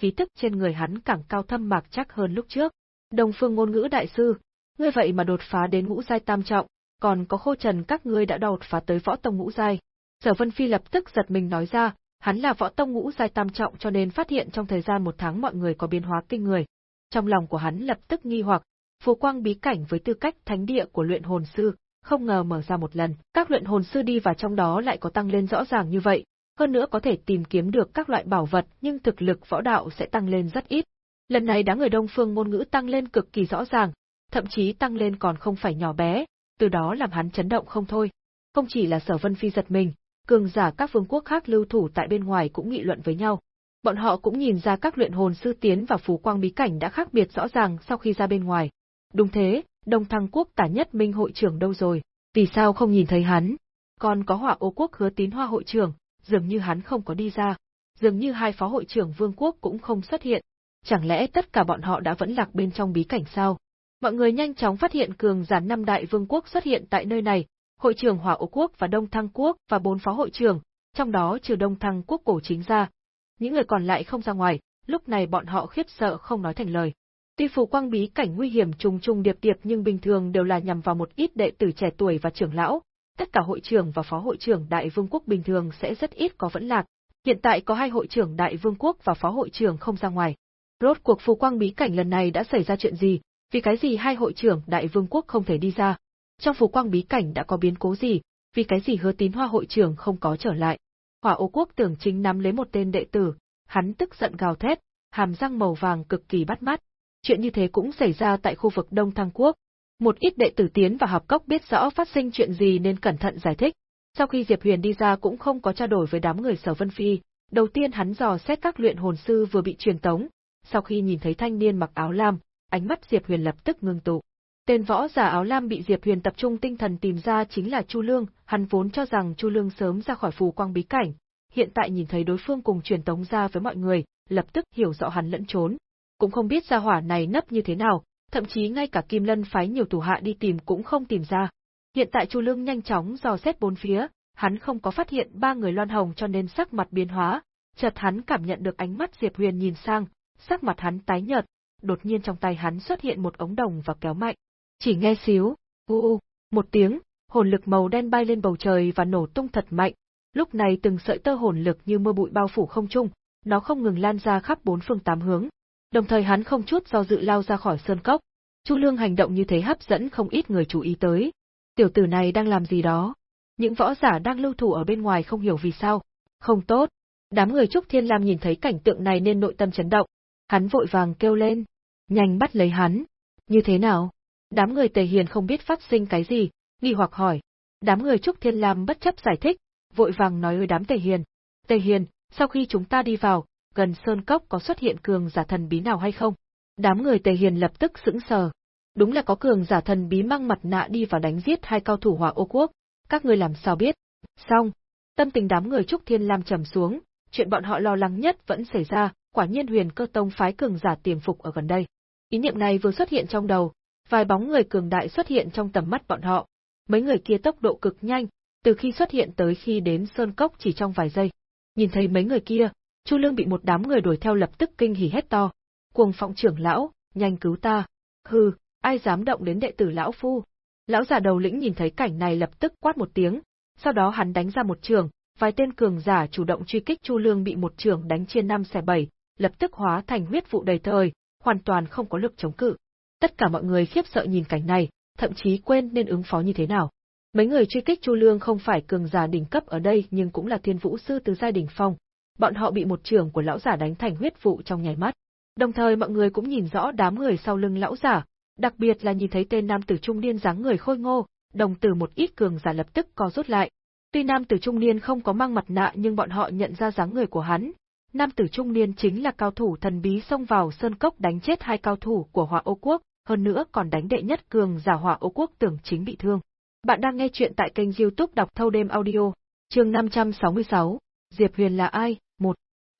khí tức trên người hắn càng cao thâm mạc chắc hơn lúc trước. Đồng Phương ngôn ngữ đại sư, ngươi vậy mà đột phá đến ngũ giai tam trọng, còn có khô trần các ngươi đã đột phá tới võ tông ngũ giai. Sở Vân Phi lập tức giật mình nói ra, hắn là võ tông ngũ giai tam trọng cho nên phát hiện trong thời gian một tháng mọi người có biến hóa kinh người. Trong lòng của hắn lập tức nghi hoặc, phù quang bí cảnh với tư cách thánh địa của luyện hồn sư, không ngờ mở ra một lần, các luyện hồn sư đi vào trong đó lại có tăng lên rõ ràng như vậy, hơn nữa có thể tìm kiếm được các loại bảo vật nhưng thực lực võ đạo sẽ tăng lên rất ít. Lần này đám người Đông Phương ngôn ngữ tăng lên cực kỳ rõ ràng, thậm chí tăng lên còn không phải nhỏ bé, từ đó làm hắn chấn động không thôi. Không chỉ là Sở Vân Phi giật mình, cường giả các vương quốc khác lưu thủ tại bên ngoài cũng nghị luận với nhau. Bọn họ cũng nhìn ra các luyện hồn sư tiến vào phù quang bí cảnh đã khác biệt rõ ràng sau khi ra bên ngoài. Đúng thế, Đông Thăng Quốc tả nhất minh hội trưởng đâu rồi? Vì sao không nhìn thấy hắn? Còn có hỏa ô quốc hứa tín hoa hội trưởng, dường như hắn không có đi ra. Dường như hai phó hội trưởng vương quốc cũng không xuất hiện. Chẳng lẽ tất cả bọn họ đã vẫn lạc bên trong bí cảnh sao? Mọi người nhanh chóng phát hiện cường giả năm đại vương quốc xuất hiện tại nơi này, hội trưởng Hỏa Ô quốc và Đông Thăng quốc và bốn phó hội trưởng, trong đó trừ Đông Thăng quốc cổ chính ra. Những người còn lại không ra ngoài, lúc này bọn họ khiếp sợ không nói thành lời. Tuy phù quang bí cảnh nguy hiểm trùng trùng điệp điệp nhưng bình thường đều là nhằm vào một ít đệ tử trẻ tuổi và trưởng lão, tất cả hội trưởng và phó hội trưởng đại vương quốc bình thường sẽ rất ít có vẫn lạc. Hiện tại có hai hội trưởng đại vương quốc và phó hội trưởng không ra ngoài. Rốt cuộc phù quang bí cảnh lần này đã xảy ra chuyện gì, vì cái gì hai hội trưởng đại vương quốc không thể đi ra? Trong phù quang bí cảnh đã có biến cố gì, vì cái gì hứa tín hoa hội trưởng không có trở lại? Hỏa ô quốc tưởng chính nắm lấy một tên đệ tử, hắn tức giận gào thét, hàm răng màu vàng cực kỳ bắt mắt. Chuyện như thế cũng xảy ra tại khu vực Đông Thăng Quốc. Một ít đệ tử tiến và học cốc biết rõ phát sinh chuyện gì nên cẩn thận giải thích. Sau khi Diệp Huyền đi ra cũng không có trao đổi với đám người Sở Vân Phi, đầu tiên hắn dò xét các luyện hồn sư vừa bị truyền tống, sau khi nhìn thấy thanh niên mặc áo lam, ánh mắt Diệp Huyền lập tức ngưng tụ. Tên võ giả áo lam bị Diệp Huyền tập trung tinh thần tìm ra chính là Chu Lương, hắn vốn cho rằng Chu Lương sớm ra khỏi phù quang bí cảnh, hiện tại nhìn thấy đối phương cùng truyền tống ra với mọi người, lập tức hiểu rõ hắn lẫn trốn. Cũng không biết gia hỏa này nấp như thế nào, thậm chí ngay cả Kim Lân phái nhiều thủ hạ đi tìm cũng không tìm ra. Hiện tại Chu Lương nhanh chóng dò xét bốn phía, hắn không có phát hiện ba người loan hồng cho nên sắc mặt biến hóa, chợt hắn cảm nhận được ánh mắt Diệp Huyền nhìn sang, sắc mặt hắn tái nhợt, đột nhiên trong tay hắn xuất hiện một ống đồng và kéo mạnh. Chỉ nghe xíu, u u, một tiếng, hồn lực màu đen bay lên bầu trời và nổ tung thật mạnh. Lúc này từng sợi tơ hồn lực như mưa bụi bao phủ không trung, nó không ngừng lan ra khắp bốn phương tám hướng. Đồng thời hắn không chút do dự lao ra khỏi sơn cốc. Chu Lương hành động như thế hấp dẫn không ít người chú ý tới. Tiểu tử này đang làm gì đó? Những võ giả đang lưu thủ ở bên ngoài không hiểu vì sao. Không tốt. Đám người Trúc Thiên Lam nhìn thấy cảnh tượng này nên nội tâm chấn động. Hắn vội vàng kêu lên. Nhanh bắt lấy hắn. Như thế nào? Đám người Tề Hiền không biết phát sinh cái gì, nghi hoặc hỏi. Đám người Trúc Thiên Lam bất chấp giải thích, vội vàng nói với đám Tề Hiền. Tề Hiền, sau khi chúng ta đi vào, gần Sơn Cốc có xuất hiện cường giả thần bí nào hay không? Đám người Tề Hiền lập tức sững sờ. Đúng là có cường giả thần bí mang mặt nạ đi vào đánh giết hai cao thủ hỏa ô quốc, các người làm sao biết? Xong, tâm tình đám người Trúc Thiên Lam trầm xuống, chuyện bọn họ lo lắng nhất vẫn xảy ra, quả nhiên huyền cơ tông phái cường giả tiềm phục ở gần đây. Ý niệm này vừa xuất hiện trong đầu, vài bóng người cường đại xuất hiện trong tầm mắt bọn họ. Mấy người kia tốc độ cực nhanh, từ khi xuất hiện tới khi đến sơn cốc chỉ trong vài giây. Nhìn thấy mấy người kia, Chu Lương bị một đám người đuổi theo lập tức kinh hỉ hét to. Cuồng phong trưởng lão, nhanh cứu ta. Hừ, ai dám động đến đệ tử lão phu. Lão giả đầu lĩnh nhìn thấy cảnh này lập tức quát một tiếng, sau đó hắn đánh ra một trường, vài tên cường giả chủ động truy kích Chu Lương bị một trường đánh chia năm xẻ bảy, lập tức hóa thành huyết vụ đầy thời, hoàn toàn không có lực chống cự. Tất cả mọi người khiếp sợ nhìn cảnh này, thậm chí quên nên ứng phó như thế nào. Mấy người truy kích Chu Lương không phải cường giả đỉnh cấp ở đây nhưng cũng là thiên vũ sư từ giai đỉnh phong. Bọn họ bị một trường của lão giả đánh thành huyết vụ trong nháy mắt. Đồng thời mọi người cũng nhìn rõ đám người sau lưng lão giả, đặc biệt là nhìn thấy tên nam tử trung niên dáng người khôi ngô, đồng tử một ít cường giả lập tức co rút lại. Tuy nam tử trung niên không có mang mặt nạ nhưng bọn họ nhận ra dáng người của hắn. Nam tử trung niên chính là cao thủ thần bí xông vào sơn cốc đánh chết hai cao thủ của Hỏa Ô Quốc, hơn nữa còn đánh đệ nhất cường giả Hỏa Ô Quốc tưởng chính bị thương. Bạn đang nghe chuyện tại kênh youtube đọc thâu đêm audio, chương 566, Diệp Huyền là ai?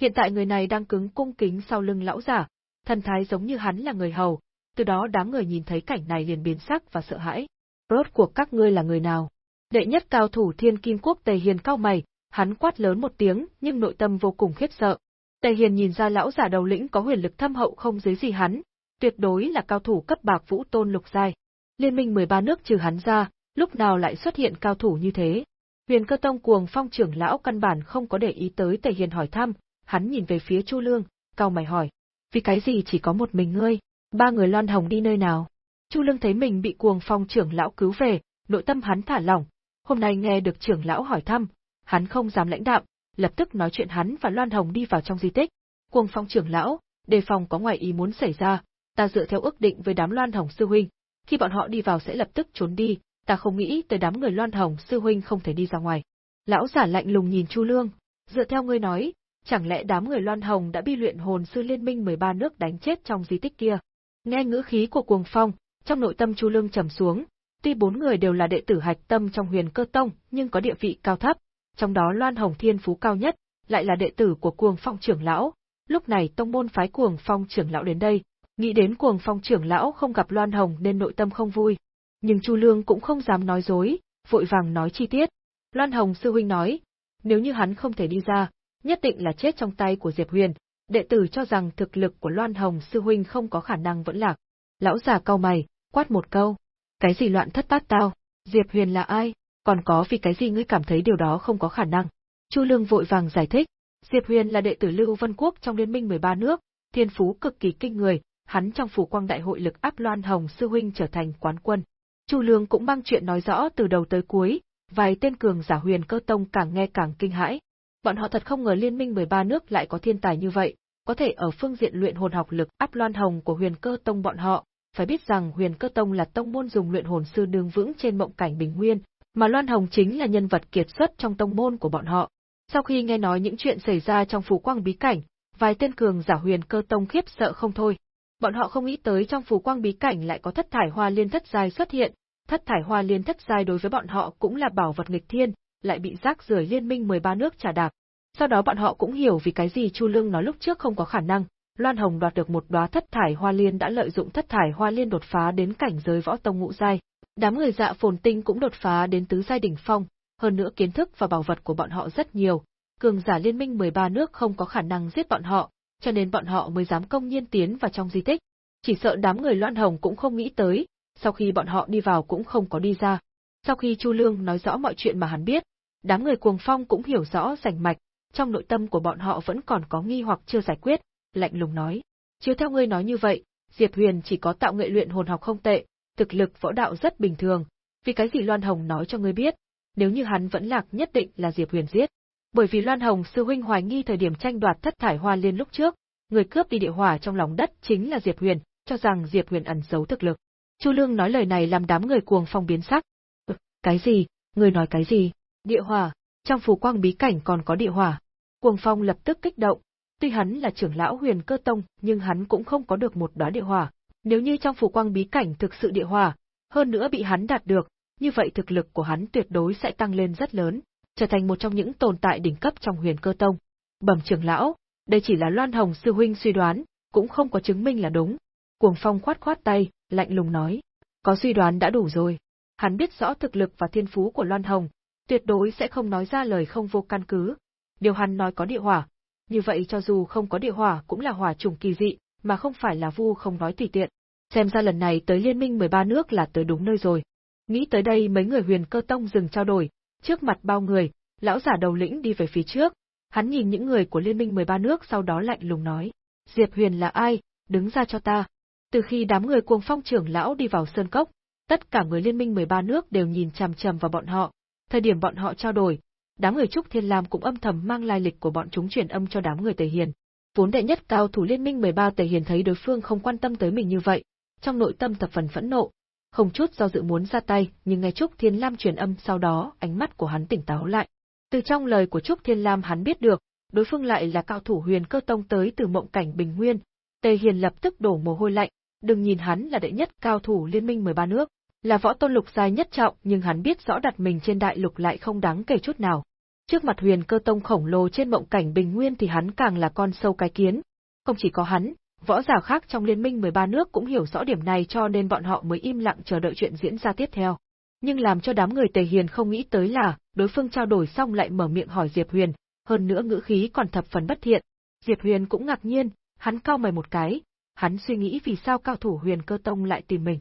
Hiện tại người này đang cứng cung kính sau lưng lão giả, thần thái giống như hắn là người hầu, từ đó đám người nhìn thấy cảnh này liền biến sắc và sợ hãi. Rốt cuộc các ngươi là người nào? Đệ nhất cao thủ thiên kim quốc Tề Hiền cao mày, hắn quát lớn một tiếng nhưng nội tâm vô cùng khiếp sợ. Tề Hiền nhìn ra lão giả đầu lĩnh có huyền lực thâm hậu không dưới gì hắn, tuyệt đối là cao thủ cấp bạc vũ tôn lục giai. Liên minh 13 nước trừ hắn ra, lúc nào lại xuất hiện cao thủ như thế? Huyền cơ tông cuồng phong trưởng lão căn bản không có để ý tới Tề Hiền hỏi thăm, hắn nhìn về phía Chu Lương, cao mày hỏi. Vì cái gì chỉ có một mình ngươi? Ba người loan hồng đi nơi nào? Chu Lương thấy mình bị cuồng phong trưởng lão cứu về, nội tâm hắn thả lỏng. Hôm nay nghe được trưởng lão hỏi thăm, hắn không dám lãnh đạm, lập tức nói chuyện hắn và Loan Hồng đi vào trong di tích. Cuồng phong trưởng lão, đề phòng có ngoại ý muốn xảy ra, ta dựa theo ước định với đám Loan Hồng sư huynh, khi bọn họ đi vào sẽ lập tức trốn đi, ta không nghĩ tới đám người Loan Hồng sư huynh không thể đi ra ngoài. Lão giả lạnh lùng nhìn Chu Lương, dựa theo ngươi nói, chẳng lẽ đám người Loan Hồng đã bi luyện hồn sư liên minh 13 nước đánh chết trong di tích kia? Nghe ngữ khí của cuồng phong, trong nội tâm Chu Lương trầm xuống, tuy bốn người đều là đệ tử hạch tâm trong huyền cơ tông, nhưng có địa vị cao thấp, trong đó Loan Hồng Thiên Phú cao nhất, lại là đệ tử của cuồng phong trưởng lão. Lúc này tông môn phái cuồng phong trưởng lão đến đây, nghĩ đến cuồng phong trưởng lão không gặp Loan Hồng nên nội tâm không vui. Nhưng Chu Lương cũng không dám nói dối, vội vàng nói chi tiết. Loan Hồng sư huynh nói, nếu như hắn không thể đi ra, nhất định là chết trong tay của Diệp Huyền, đệ tử cho rằng thực lực của Loan Hồng sư huynh không có khả năng vẫn lạc. Lão già cau mày, quát một câu. Cái gì loạn thất bát tao? Diệp Huyền là ai? Còn có vì cái gì ngươi cảm thấy điều đó không có khả năng? Chu Lương vội vàng giải thích. Diệp Huyền là đệ tử Lưu Vân Quốc trong liên minh 13 nước, thiên phú cực kỳ kinh người, hắn trong phủ quang đại hội lực áp Loan Hồng sư huynh trở thành quán quân. Chu Lương cũng mang chuyện nói rõ từ đầu tới cuối, vài tên cường giả huyền cơ tông càng nghe càng kinh hãi. Bọn họ thật không ngờ liên minh 13 nước lại có thiên tài như vậy, có thể ở phương diện luyện hồn học lực áp loan hồng của huyền cơ tông bọn họ, phải biết rằng huyền cơ tông là tông môn dùng luyện hồn sư đường vững trên mộng cảnh bình nguyên, mà loan hồng chính là nhân vật kiệt xuất trong tông môn của bọn họ. Sau khi nghe nói những chuyện xảy ra trong phù quang bí cảnh, vài tên cường giả huyền cơ tông khiếp sợ không thôi. Bọn họ không nghĩ tới trong phù quang bí cảnh lại có thất thải hoa liên thất giai xuất hiện, thất thải hoa liên thất giai đối với bọn họ cũng là bảo vật nghịch thiên, lại bị rác rưởi liên minh 13 nước trả đạp. Sau đó bọn họ cũng hiểu vì cái gì Chu Lương nói lúc trước không có khả năng, Loan Hồng đoạt được một đóa thất thải hoa liên đã lợi dụng thất thải hoa liên đột phá đến cảnh giới võ tông ngũ giai. Đám người dạ phồn tinh cũng đột phá đến tứ giai đỉnh phong, hơn nữa kiến thức và bảo vật của bọn họ rất nhiều, cường giả liên minh 13 nước không có khả năng giết bọn họ, cho nên bọn họ mới dám công nhiên tiến vào trong di tích. Chỉ sợ đám người Loan Hồng cũng không nghĩ tới, sau khi bọn họ đi vào cũng không có đi ra. Sau khi Chu Lương nói rõ mọi chuyện mà hắn biết, đám người cuồng phong cũng hiểu rõ rành mạch, trong nội tâm của bọn họ vẫn còn có nghi hoặc chưa giải quyết, lạnh lùng nói. Chiếu theo ngươi nói như vậy, Diệp Huyền chỉ có tạo nghệ luyện hồn học không tệ, thực lực võ đạo rất bình thường, vì cái gì Loan Hồng nói cho ngươi biết, nếu như hắn vẫn lạc nhất định là Diệp Huyền giết. Bởi vì Loan Hồng sư huynh hoài nghi thời điểm tranh đoạt thất thải hoa liên lúc trước, người cướp đi địa hỏa trong lòng đất chính là Diệp Huyền, cho rằng Diệp Huyền ẩn giấu thực lực. Chu Lương nói lời này làm đám người cuồng phong biến sắc. Ừ, cái gì? Người nói cái gì? Địa hỏa? Trong phù quang bí cảnh còn có địa hỏa. Cuồng phong lập tức kích động. Tuy hắn là trưởng lão huyền cơ tông, nhưng hắn cũng không có được một đóa địa hỏa. Nếu như trong phù quang bí cảnh thực sự địa hỏa, hơn nữa bị hắn đạt được, như vậy thực lực của hắn tuyệt đối sẽ tăng lên rất lớn, trở thành một trong những tồn tại đỉnh cấp trong huyền cơ tông. Bẩm trưởng lão, đây chỉ là Loan Hồng sư huynh suy đoán, cũng không có chứng minh là đúng. Cuồng Phong khoát khoát tay, lạnh lùng nói, có suy đoán đã đủ rồi. Hắn biết rõ thực lực và thiên phú của Loan Hồng, tuyệt đối sẽ không nói ra lời không vô căn cứ. Điều hắn nói có địa hỏa, như vậy cho dù không có địa hỏa cũng là hỏa trùng kỳ dị, mà không phải là vu không nói tùy tiện. Xem ra lần này tới liên minh 13 nước là tới đúng nơi rồi. Nghĩ tới đây mấy người huyền cơ tông dừng trao đổi, trước mặt bao người, lão giả đầu lĩnh đi về phía trước, hắn nhìn những người của liên minh 13 nước sau đó lạnh lùng nói, Diệp Huyền là ai, đứng ra cho ta. Từ khi đám người cuồng phong trưởng lão đi vào sơn cốc, tất cả người liên minh 13 nước đều nhìn chằm chằm vào bọn họ, thời điểm bọn họ trao đổi, đám người Trúc Thiên Lam cũng âm thầm mang lai lịch của bọn chúng truyền âm cho đám người Tề Hiền. Vốn đệ nhất cao thủ liên minh 13 Tề Hiền thấy đối phương không quan tâm tới mình như vậy, trong nội tâm thập phần phẫn nộ, không chút do dự muốn ra tay, nhưng nghe Trúc Thiên Lam truyền âm sau đó, ánh mắt của hắn tỉnh táo lại. Từ trong lời của Trúc Thiên Lam hắn biết được, đối phương lại là cao thủ huyền cơ tông tới từ mộng cảnh bình nguyên. Tề Hiền lập tức đổ mồ hôi lạnh, đừng nhìn hắn là đệ nhất cao thủ liên minh 13 nước, là võ tôn lục giai nhất trọng nhưng hắn biết rõ đặt mình trên đại lục lại không đáng kể chút nào. Trước mặt huyền cơ tông khổng lồ trên mộng cảnh bình nguyên thì hắn càng là con sâu cái kiến. Không chỉ có hắn, võ giả khác trong liên minh 13 nước cũng hiểu rõ điểm này cho nên bọn họ mới im lặng chờ đợi chuyện diễn ra tiếp theo. Nhưng làm cho đám người Tề Hiền không nghĩ tới là, đối phương trao đổi xong lại mở miệng hỏi Diệp Huyền, hơn nữa ngữ khí còn thập phần bất thiện. Diệp Huyền cũng ngạc nhiên, hắn cao mày một cái, hắn suy nghĩ vì sao cao thủ Huyền Cơ Tông lại tìm mình.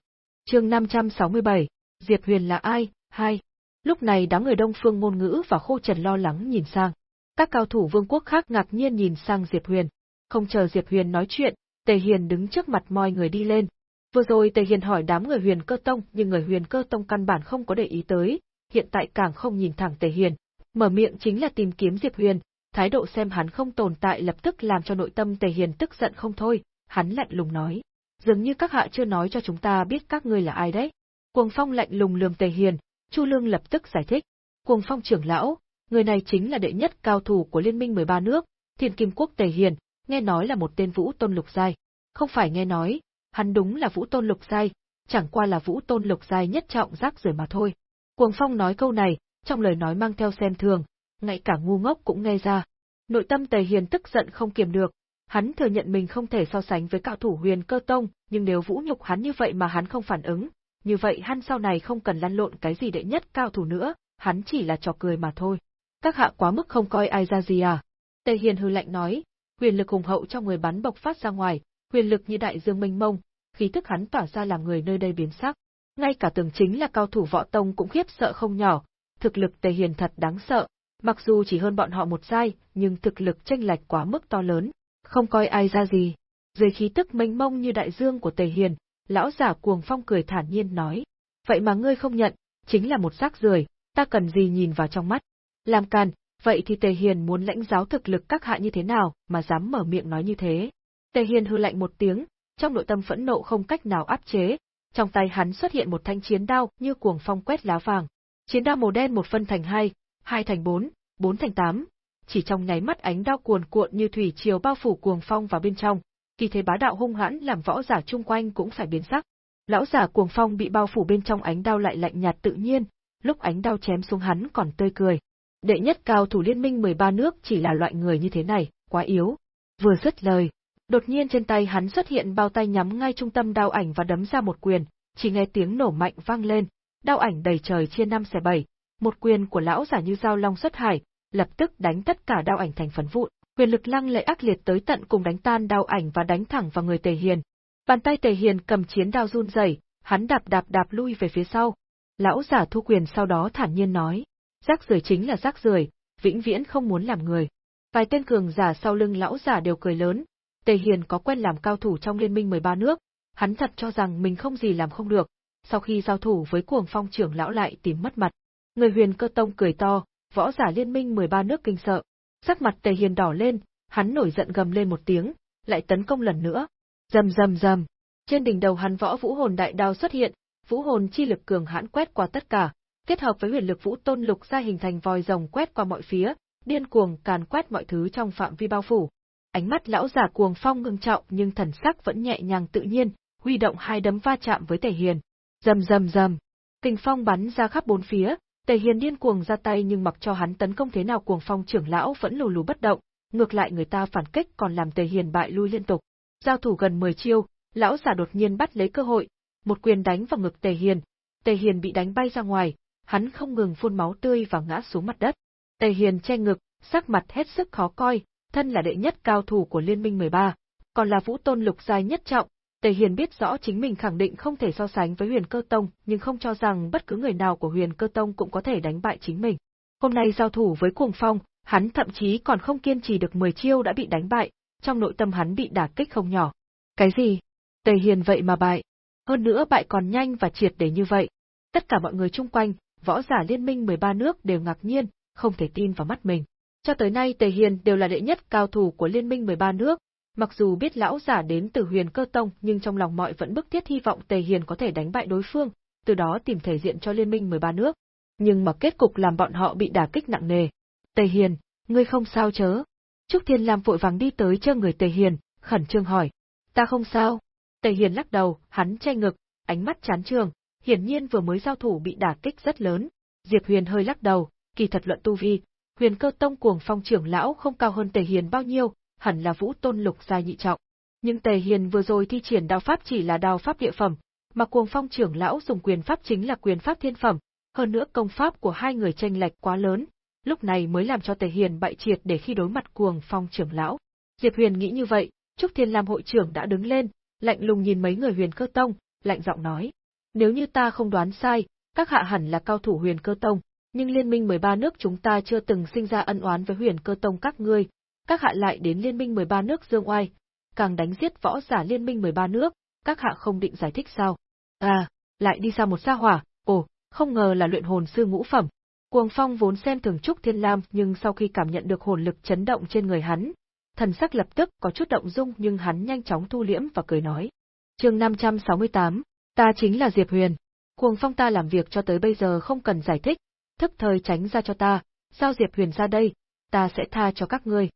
Chương 567, Diệp Huyền là ai? Hai. Lúc này đám người Đông Phương ngôn ngữ và Khô Trần lo lắng nhìn sang. Các cao thủ vương quốc khác ngạc nhiên nhìn sang Diệp Huyền. Không chờ Diệp Huyền nói chuyện, Tề Hiền đứng trước mặt mọi người đi lên. Vừa rồi Tề Hiền hỏi đám người huyền cơ tông nhưng người huyền cơ tông căn bản không có để ý tới, hiện tại càng không nhìn thẳng Tề Hiền. Mở miệng chính là tìm kiếm Diệp Huyền, thái độ xem hắn không tồn tại lập tức làm cho nội tâm Tề Hiền tức giận không thôi, hắn lạnh lùng nói. Dường như các hạ chưa nói cho chúng ta biết các ngươi là ai đấy. Cuồng Phong lạnh lùng lườm Tề Hiền, Chu Lương lập tức giải thích. Cuồng Phong trưởng lão, người này chính là đệ nhất cao thủ của Liên minh 13 nước, Thiên Kim Quốc Tề Hiền, nghe nói là một tên vũ tôn lục giai. Không phải nghe nói, hắn đúng là vũ tôn lục giai, chẳng qua là vũ tôn lục giai nhất trọng rác rưởi mà thôi. Cuồng Phong nói câu này, trong lời nói mang theo xem thường, ngay cả ngu ngốc cũng nghe ra. Nội tâm Tề Hiền tức giận không kiềm được, hắn thừa nhận mình không thể so sánh với cao thủ huyền cơ tông, nhưng nếu vũ nhục hắn như vậy mà hắn không phản ứng, như vậy hắn sau này không cần lăn lộn cái gì đệ nhất cao thủ nữa, hắn chỉ là trò cười mà thôi. Các hạ quá mức không coi ai ra gì à? Tề Hiền hư lạnh nói, huyền lực hùng hậu trong người bắn bộc phát ra ngoài, huyền lực như đại dương mênh mông, khí thức hắn tỏa ra làm người nơi đây biến sắc. Ngay cả tường chính là cao thủ võ tông cũng khiếp sợ không nhỏ, thực lực Tề Hiền thật đáng sợ, mặc dù chỉ hơn bọn họ một giai, nhưng thực lực chênh lệch quá mức to lớn, không coi ai ra gì. Dưới khí tức mênh mông như đại dương của Tề Hiền, lão giả cuồng phong cười thản nhiên nói, vậy mà ngươi không nhận, chính là một rác rưởi, ta cần gì nhìn vào trong mắt. Làm càn, vậy thì Tề Hiền muốn lãnh giáo thực lực các hạ như thế nào mà dám mở miệng nói như thế. Tề Hiền hư lạnh một tiếng, trong nội tâm phẫn nộ không cách nào áp chế, trong tay hắn xuất hiện một thanh chiến đao như cuồng phong quét lá vàng. Chiến đao màu đen một phân thành hai, hai thành bốn, bốn thành tám. Chỉ trong nháy mắt ánh đao cuồn cuộn như thủy triều bao phủ cuồng phong vào bên trong, kỳ thế bá đạo hung hãn làm võ giả chung quanh cũng phải biến sắc. Lão giả cuồng phong bị bao phủ bên trong ánh đao lại lạnh nhạt tự nhiên, lúc ánh đao chém xuống hắn còn tươi cười. Đệ nhất cao thủ liên minh 13 nước chỉ là loại người như thế này, quá yếu. Vừa dứt lời, đột nhiên trên tay hắn xuất hiện bao tay nhắm ngay trung tâm đao ảnh và đấm ra một quyền, chỉ nghe tiếng nổ mạnh vang lên, đao ảnh đầy trời chia năm xẻ bảy, một quyền của lão giả như dao long xuất hải, lập tức đánh tất cả đao ảnh thành phấn vụn. quyền lực lăng lệ ác liệt tới tận cùng đánh tan đao ảnh và đánh thẳng vào người Tề Hiền. Bàn tay Tề Hiền cầm chiến đao run rẩy, hắn đạp đạp đạp lui về phía sau. Lão giả thu quyền sau đó thản nhiên nói, rác rưởi chính là rác rưởi, vĩnh viễn không muốn làm người. Vài tên cường giả sau lưng lão giả đều cười lớn, Tề Hiền có quen làm cao thủ trong liên minh 13 nước, hắn thật cho rằng mình không gì làm không được, sau khi giao thủ với cuồng phong trưởng lão lại tìm mất mặt. Người huyền cơ tông cười to, võ giả liên minh 13 nước kinh sợ. Sắc mặt Tề Hiền đỏ lên, hắn nổi giận gầm lên một tiếng, lại tấn công lần nữa. Rầm rầm rầm. Trên đỉnh đầu hắn võ vũ hồn đại đao xuất hiện, vũ hồn chi lực cường hãn quét qua tất cả, kết hợp với huyền lực vũ tôn lục ra hình thành vòi rồng quét qua mọi phía, điên cuồng càn quét mọi thứ trong phạm vi bao phủ. Ánh mắt lão giả cuồng phong ngưng trọng nhưng thần sắc vẫn nhẹ nhàng tự nhiên, huy động hai đấm va chạm với Tề Hiền. Rầm rầm rầm. Kình phong bắn ra khắp bốn phía, Tề Hiền điên cuồng ra tay nhưng mặc cho hắn tấn công thế nào cuồng phong trưởng lão vẫn lù lù bất động, ngược lại người ta phản kích còn làm Tề Hiền bại lui liên tục. Giao thủ gần 10 chiêu, lão giả đột nhiên bắt lấy cơ hội, một quyền đánh vào ngực Tề Hiền. Tề Hiền bị đánh bay ra ngoài, hắn không ngừng phun máu tươi và ngã xuống mặt đất. Tề Hiền che ngực, sắc mặt hết sức khó coi, thân là đệ nhất cao thủ của Liên minh 13, còn là vũ tôn lục giai nhất trọng, Tề Hiền biết rõ chính mình khẳng định không thể so sánh với huyền cơ tông, nhưng không cho rằng bất cứ người nào của huyền cơ tông cũng có thể đánh bại chính mình. Hôm nay giao thủ với cuồng phong, hắn thậm chí còn không kiên trì được 10 chiêu đã bị đánh bại, trong nội tâm hắn bị đả kích không nhỏ. Cái gì? Tề Hiền vậy mà bại. Hơn nữa bại còn nhanh và triệt để như vậy. Tất cả mọi người chung quanh, võ giả liên minh 13 nước đều ngạc nhiên, không thể tin vào mắt mình. Cho tới nay Tề Hiền đều là đệ nhất cao thủ của liên minh 13 nước, mặc dù biết lão giả đến từ huyền cơ tông nhưng trong lòng mọi vẫn bức thiết hy vọng Tề Hiền có thể đánh bại đối phương, từ đó tìm thể diện cho liên minh 13 nước. Nhưng mà kết cục làm bọn họ bị đả kích nặng nề. Tề Hiền, ngươi không sao chớ? Trúc Thiên Lam vội vàng đi tới cho người Tề Hiền, khẩn trương hỏi. Ta không sao. Tề Hiền lắc đầu, hắn che ngực, ánh mắt chán trường, hiển nhiên vừa mới giao thủ bị đả kích rất lớn. Diệp Huyền hơi lắc đầu, kỳ thật luận tu vi, Huyền Cơ Tông cuồng phong trưởng lão không cao hơn Tề Hiền bao nhiêu, hẳn là Vũ Tôn lục gia nhị trọng. Nhưng Tề Hiền vừa rồi thi triển đao pháp chỉ là đao pháp địa phẩm, mà cuồng phong trưởng lão dùng quyền pháp chính là quyền pháp thiên phẩm, hơn nữa công pháp của hai người tranh lệch quá lớn, lúc này mới làm cho Tề Hiền bại triệt để khi đối mặt cuồng phong trưởng lão. Diệp Huyền nghĩ như vậy, Trúc Thiên Lam hội trưởng đã đứng lên, lạnh lùng nhìn mấy người Huyền Cơ Tông, lạnh giọng nói: "Nếu như ta không đoán sai, các hạ hẳn là cao thủ Huyền Cơ Tông, nhưng liên minh 13 nước chúng ta chưa từng sinh ra ân oán với Huyền Cơ Tông các ngươi, các hạ lại đến liên minh 13 nước dương oai, càng đánh giết võ giả liên minh 13 nước, các hạ không định giải thích sao? À, lại đi ra một sa hỏa, ồ, không ngờ là luyện hồn sư ngũ phẩm. Cuồng Phong vốn xem thường Trúc Thiên Lam nhưng sau khi cảm nhận được hồn lực chấn động trên người hắn, thần sắc lập tức có chút động dung nhưng hắn nhanh chóng thu liễm và cười nói. chương 568, ta chính là Diệp Huyền. Cuồng Phong ta làm việc cho tới bây giờ không cần giải thích, thức thời tránh ra cho ta, sao Diệp Huyền ra đây, ta sẽ tha cho các ngươi.